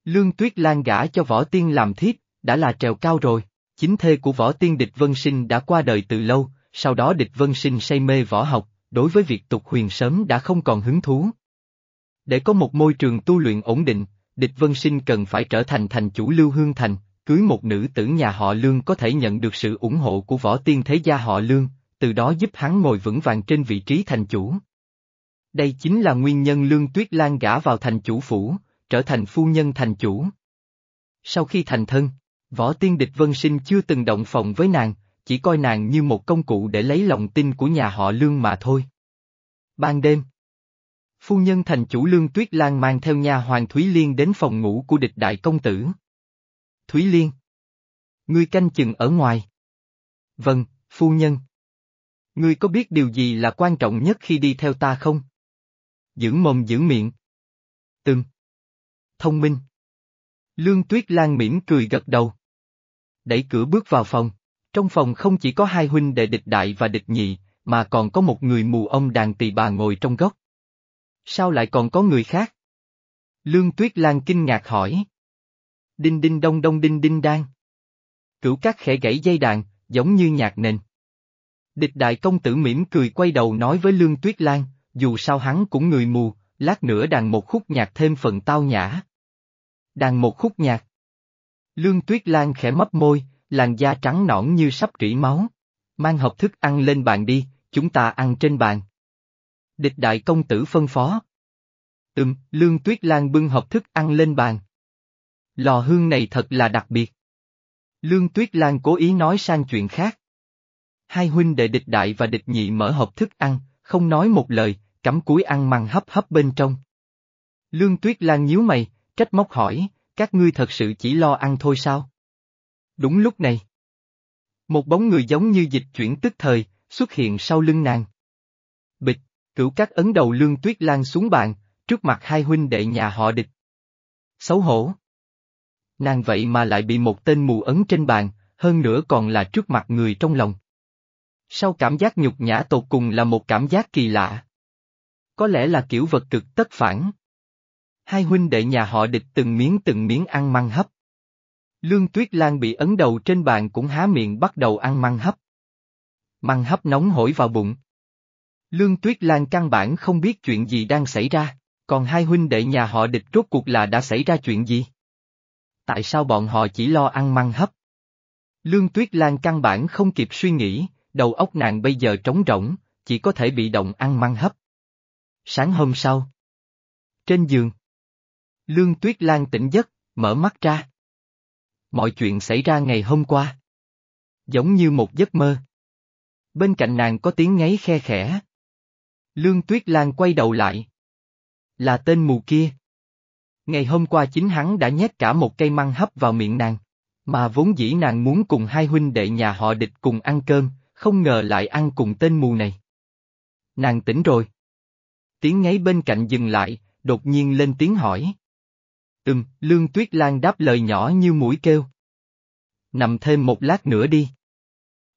Lương Tuyết Lan gả cho võ tiên làm thiếp, đã là trèo cao rồi. Chính thê của võ tiên địch vân sinh đã qua đời từ lâu, sau đó địch vân sinh say mê võ học, đối với việc tục huyền sớm đã không còn hứng thú. Để có một môi trường tu luyện ổn định, địch vân sinh cần phải trở thành thành chủ lưu hương thành, cưới một nữ tử nhà họ lương có thể nhận được sự ủng hộ của võ tiên thế gia họ lương, từ đó giúp hắn ngồi vững vàng trên vị trí thành chủ. Đây chính là nguyên nhân lương tuyết lan gả vào thành chủ phủ, trở thành phu nhân thành chủ. Sau khi thành thân, võ tiên địch vân sinh chưa từng động phòng với nàng, chỉ coi nàng như một công cụ để lấy lòng tin của nhà họ lương mà thôi. Ban đêm, phu nhân thành chủ lương tuyết lan mang theo nhà hoàng Thúy Liên đến phòng ngủ của địch đại công tử. Thúy Liên. Ngươi canh chừng ở ngoài. Vâng, phu nhân. Ngươi có biết điều gì là quan trọng nhất khi đi theo ta không? Giữ mồm giữ miệng. Từng thông minh. Lương Tuyết Lan mỉm cười gật đầu. Đẩy cửa bước vào phòng. Trong phòng không chỉ có hai huynh đệ địch đại và địch nhị, mà còn có một người mù ông đàn tỳ bà ngồi trong góc. Sao lại còn có người khác? Lương Tuyết Lan kinh ngạc hỏi. Đinh đinh đông đông đinh đinh đan. Cửu các khẽ gãy dây đàn, giống như nhạc nền. Địch đại công tử mỉm cười quay đầu nói với Lương Tuyết Lan, dù sao hắn cũng người mù, lát nữa đàn một khúc nhạc thêm phần tao nhã. Đàn một khúc nhạc. Lương Tuyết Lan khẽ mấp môi, làn da trắng nõn như sắp rỉ máu. Mang hộp thức ăn lên bàn đi, chúng ta ăn trên bàn. Địch đại công tử phân phó. Ừm, Lương Tuyết Lan bưng hộp thức ăn lên bàn. Lò hương này thật là đặc biệt. Lương Tuyết Lan cố ý nói sang chuyện khác. Hai huynh đệ địch đại và địch nhị mở hộp thức ăn, không nói một lời, cắm cúi ăn măng hấp hấp bên trong. Lương Tuyết Lan nhíu mày, trách móc hỏi, các ngươi thật sự chỉ lo ăn thôi sao? Đúng lúc này. Một bóng người giống như dịch chuyển tức thời, xuất hiện sau lưng nàng. Bịch, cửu các ấn đầu Lương Tuyết Lan xuống bàn, trước mặt hai huynh đệ nhà họ địch. Xấu hổ. Nàng vậy mà lại bị một tên mù ấn trên bàn, hơn nữa còn là trước mặt người trong lòng. Sau cảm giác nhục nhã tột cùng là một cảm giác kỳ lạ. Có lẽ là kiểu vật cực tất phản. Hai huynh đệ nhà họ địch từng miếng từng miếng ăn măng hấp. Lương Tuyết Lan bị ấn đầu trên bàn cũng há miệng bắt đầu ăn măng hấp. Măng hấp nóng hổi vào bụng. Lương Tuyết Lan căn bản không biết chuyện gì đang xảy ra, còn hai huynh đệ nhà họ địch rốt cuộc là đã xảy ra chuyện gì? Tại sao bọn họ chỉ lo ăn măng hấp? Lương Tuyết Lan căn bản không kịp suy nghĩ, đầu óc nàng bây giờ trống rỗng, chỉ có thể bị động ăn măng hấp. Sáng hôm sau. Trên giường. Lương Tuyết Lan tỉnh giấc, mở mắt ra. Mọi chuyện xảy ra ngày hôm qua. Giống như một giấc mơ. Bên cạnh nàng có tiếng ngáy khe khẽ. Lương Tuyết Lan quay đầu lại. Là tên mù kia. Ngày hôm qua chính hắn đã nhét cả một cây măng hấp vào miệng nàng. Mà vốn dĩ nàng muốn cùng hai huynh đệ nhà họ địch cùng ăn cơm, không ngờ lại ăn cùng tên mù này. Nàng tỉnh rồi. Tiếng ngáy bên cạnh dừng lại, đột nhiên lên tiếng hỏi. Ừm, Lương Tuyết Lan đáp lời nhỏ như mũi kêu. Nằm thêm một lát nữa đi.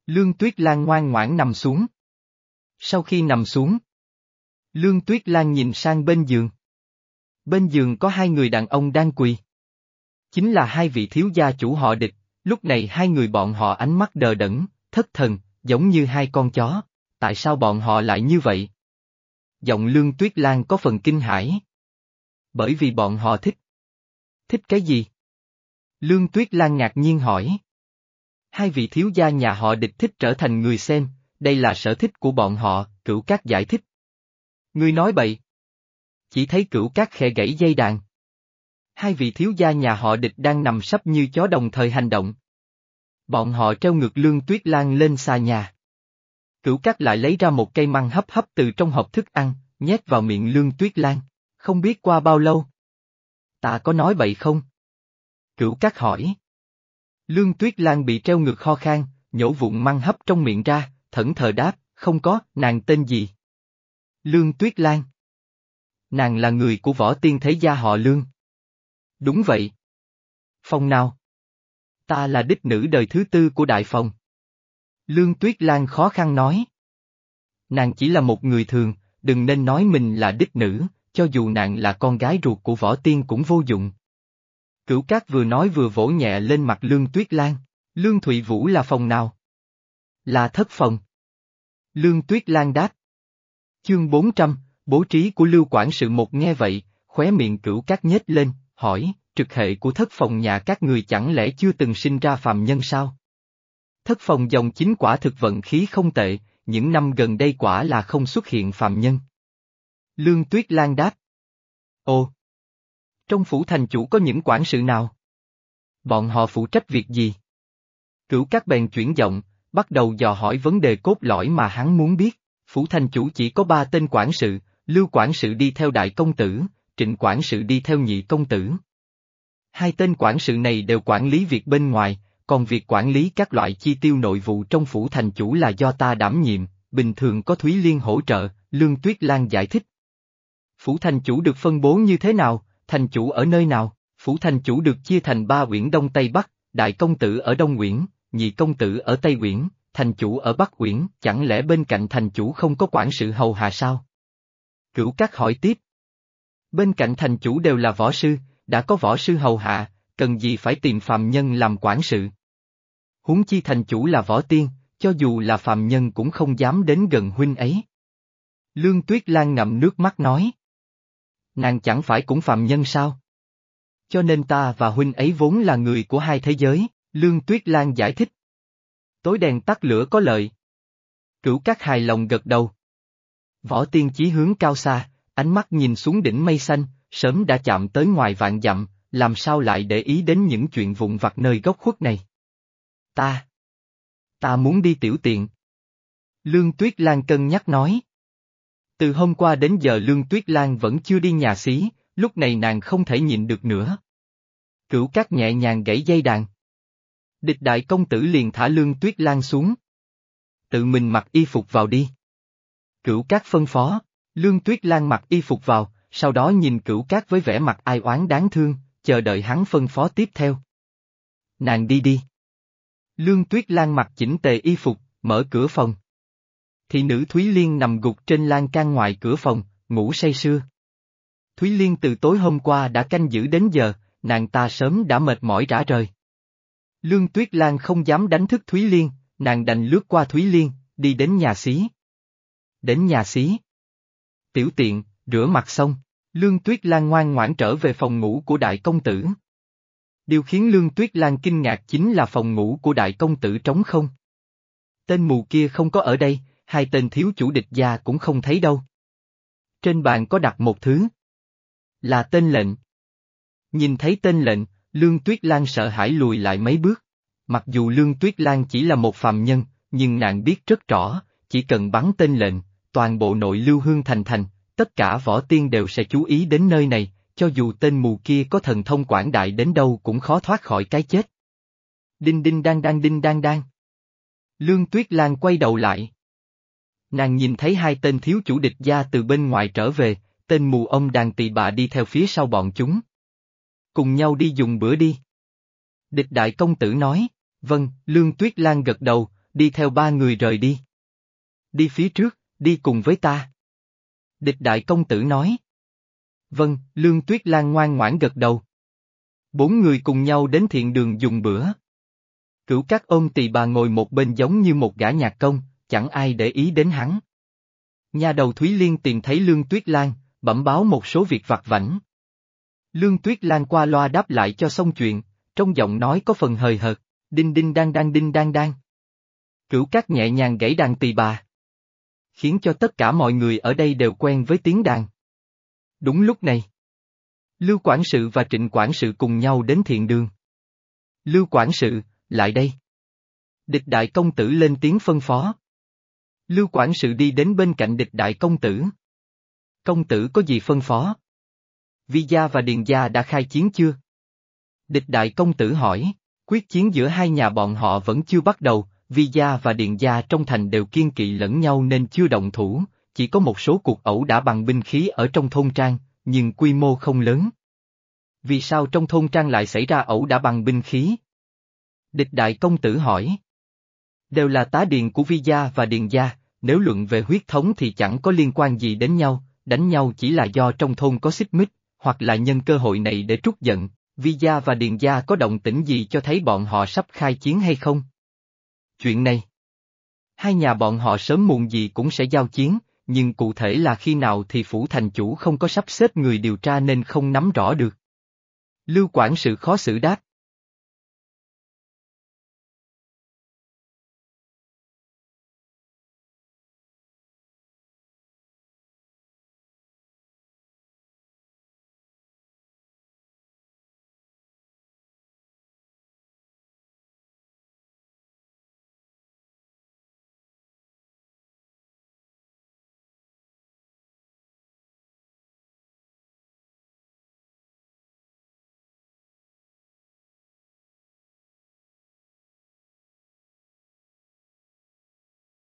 Lương Tuyết Lan ngoan ngoãn nằm xuống. Sau khi nằm xuống, Lương Tuyết Lan nhìn sang bên giường. Bên giường có hai người đàn ông đang quỳ. Chính là hai vị thiếu gia chủ họ địch, lúc này hai người bọn họ ánh mắt đờ đẫn, thất thần, giống như hai con chó. Tại sao bọn họ lại như vậy? Giọng Lương Tuyết Lan có phần kinh hãi. Bởi vì bọn họ thích. Thích cái gì? Lương Tuyết Lan ngạc nhiên hỏi. Hai vị thiếu gia nhà họ địch thích trở thành người xem, đây là sở thích của bọn họ, cửu Cát giải thích. Người nói bậy. Chỉ thấy cửu Cát khẽ gãy dây đàn. Hai vị thiếu gia nhà họ địch đang nằm sắp như chó đồng thời hành động. Bọn họ treo ngược lương tuyết lan lên xa nhà. Cửu Cát lại lấy ra một cây măng hấp hấp từ trong hộp thức ăn, nhét vào miệng lương tuyết lan. Không biết qua bao lâu. Ta có nói bậy không? Cửu Cát hỏi. Lương tuyết lan bị treo ngược kho khan, nhổ vụn măng hấp trong miệng ra, thẫn thờ đáp, không có, nàng tên gì? Lương Tuyết Lan. Nàng là người của võ tiên thế gia họ Lương. Đúng vậy. Phong nào? Ta là đích nữ đời thứ tư của đại phòng. Lương Tuyết Lan khó khăn nói. Nàng chỉ là một người thường, đừng nên nói mình là đích nữ, cho dù nàng là con gái ruột của võ tiên cũng vô dụng. Cửu Cát vừa nói vừa vỗ nhẹ lên mặt Lương Tuyết Lan, Lương Thụy Vũ là phòng nào? Là thất phòng. Lương Tuyết Lan đáp. Chương 400, bố trí của Lưu Quản sự một nghe vậy, khóe miệng cửu cát nhếch lên, hỏi, trực hệ của thất phòng nhà các người chẳng lẽ chưa từng sinh ra phàm nhân sao? Thất phòng dòng chính quả thực vận khí không tệ, những năm gần đây quả là không xuất hiện phàm nhân. Lương Tuyết Lan đáp. Ồ! Trong phủ thành chủ có những quản sự nào? Bọn họ phụ trách việc gì? Cửu các bèn chuyển giọng, bắt đầu dò hỏi vấn đề cốt lõi mà hắn muốn biết. Phủ thành chủ chỉ có ba tên quản sự, Lưu quản sự đi theo đại công tử, Trịnh quản sự đi theo nhị công tử. Hai tên quản sự này đều quản lý việc bên ngoài, còn việc quản lý các loại chi tiêu nội vụ trong phủ thành chủ là do ta đảm nhiệm, bình thường có Thúy Liên hỗ trợ, Lương Tuyết Lan giải thích. Phủ thành chủ được phân bố như thế nào, thành chủ ở nơi nào, phủ thành chủ được chia thành ba quyển Đông Tây Bắc, đại công tử ở Đông quyển, nhị công tử ở Tây quyển, thành chủ ở Bắc quyển. chẳng lẽ bên cạnh thành chủ không có quản sự hầu hạ sao? Cửu Cát hỏi tiếp. Bên cạnh thành chủ đều là võ sư, đã có võ sư hầu hạ, cần gì phải tìm phàm nhân làm quản sự? Huống chi thành chủ là võ tiên, cho dù là phàm nhân cũng không dám đến gần huynh ấy. Lương Tuyết Lan ngậm nước mắt nói. Nàng chẳng phải cũng phạm nhân sao? Cho nên ta và huynh ấy vốn là người của hai thế giới, Lương Tuyết Lan giải thích. Tối đèn tắt lửa có lợi. Cửu các hài lòng gật đầu. Võ tiên chí hướng cao xa, ánh mắt nhìn xuống đỉnh mây xanh, sớm đã chạm tới ngoài vạn dặm, làm sao lại để ý đến những chuyện vụn vặt nơi góc khuất này. Ta. Ta muốn đi tiểu tiện. Lương Tuyết Lan cân nhắc nói. Từ hôm qua đến giờ Lương Tuyết Lan vẫn chưa đi nhà xí, lúc này nàng không thể nhịn được nữa. Cửu cát nhẹ nhàng gãy dây đàn. Địch đại công tử liền thả Lương Tuyết Lan xuống. Tự mình mặc y phục vào đi. Cửu cát phân phó, Lương Tuyết Lan mặc y phục vào, sau đó nhìn cửu cát với vẻ mặt ai oán đáng thương, chờ đợi hắn phân phó tiếp theo. Nàng đi đi. Lương Tuyết Lan mặc chỉnh tề y phục, mở cửa phòng. Thị nữ Thúy Liên nằm gục trên lan can ngoài cửa phòng, ngủ say sưa. Thúy Liên từ tối hôm qua đã canh giữ đến giờ, nàng ta sớm đã mệt mỏi rã rời. Lương Tuyết Lan không dám đánh thức Thúy Liên, nàng đành lướt qua Thúy Liên, đi đến nhà xí. Đến nhà xí. Tiểu tiện, rửa mặt xong, Lương Tuyết Lan ngoan ngoãn trở về phòng ngủ của đại công tử. Điều khiến Lương Tuyết Lan kinh ngạc chính là phòng ngủ của đại công tử trống không. Tên mù kia không có ở đây, hai tên thiếu chủ địch gia cũng không thấy đâu. Trên bàn có đặt một thứ. Là tên lệnh. Nhìn thấy tên lệnh, Lương Tuyết Lan sợ hãi lùi lại mấy bước. Mặc dù Lương Tuyết Lan chỉ là một phàm nhân, nhưng nàng biết rất rõ, chỉ cần bắn tên lệnh, toàn bộ nội lưu hương thành thành, tất cả võ tiên đều sẽ chú ý đến nơi này, cho dù tên mù kia có thần thông quảng đại đến đâu cũng khó thoát khỏi cái chết. Đinh đinh đang đang đinh đang đang. Lương Tuyết Lan quay đầu lại. Nàng nhìn thấy hai tên thiếu chủ địch gia từ bên ngoài trở về, tên mù ông đàn tỳ bà đi theo phía sau bọn chúng. Cùng nhau đi dùng bữa đi. Địch đại công tử nói, vâng, Lương Tuyết Lan gật đầu, đi theo ba người rời đi. Đi phía trước, đi cùng với ta. Địch đại công tử nói. Vâng, Lương Tuyết Lan ngoan ngoãn gật đầu. Bốn người cùng nhau đến thiện đường dùng bữa. Cửu các ôm tỳ bà ngồi một bên giống như một gã nhạc công, chẳng ai để ý đến hắn. Nhà đầu Thúy Liên tìm thấy Lương Tuyết Lan, bẩm báo một số việc vặt vảnh. Lương Tuyết Lan qua loa đáp lại cho xong chuyện, trong giọng nói có phần hời hợt, đinh đinh đang đang đinh đang đang. Cửu cát nhẹ nhàng gãy đàn tỳ bà. Khiến cho tất cả mọi người ở đây đều quen với tiếng đàn. Đúng lúc này. Lưu Quản sự và Trịnh Quản sự cùng nhau đến thiện đường. Lưu Quản sự, lại đây. Địch đại công tử lên tiếng phân phó. Lưu Quản sự đi đến bên cạnh địch đại công tử. Công tử có gì phân phó? Vi gia và Điền gia đã khai chiến chưa? Địch đại công tử hỏi, quyết chiến giữa hai nhà bọn họ vẫn chưa bắt đầu, Vi gia và Điền gia trong thành đều kiên kỵ lẫn nhau nên chưa động thủ, chỉ có một số cuộc ẩu đã bằng binh khí ở trong thôn trang, nhưng quy mô không lớn. Vì sao trong thôn trang lại xảy ra ẩu đã bằng binh khí? Địch đại công tử hỏi. Đều là tá điền của Vi gia và Điền gia, nếu luận về huyết thống thì chẳng có liên quan gì đến nhau, đánh nhau chỉ là do trong thôn có xích mích, hoặc là nhân cơ hội này để trút giận, Vi gia và Điền gia có động tĩnh gì cho thấy bọn họ sắp khai chiến hay không? Chuyện này. Hai nhà bọn họ sớm muộn gì cũng sẽ giao chiến, nhưng cụ thể là khi nào thì phủ thành chủ không có sắp xếp người điều tra nên không nắm rõ được. Lưu quản sự khó xử đáp,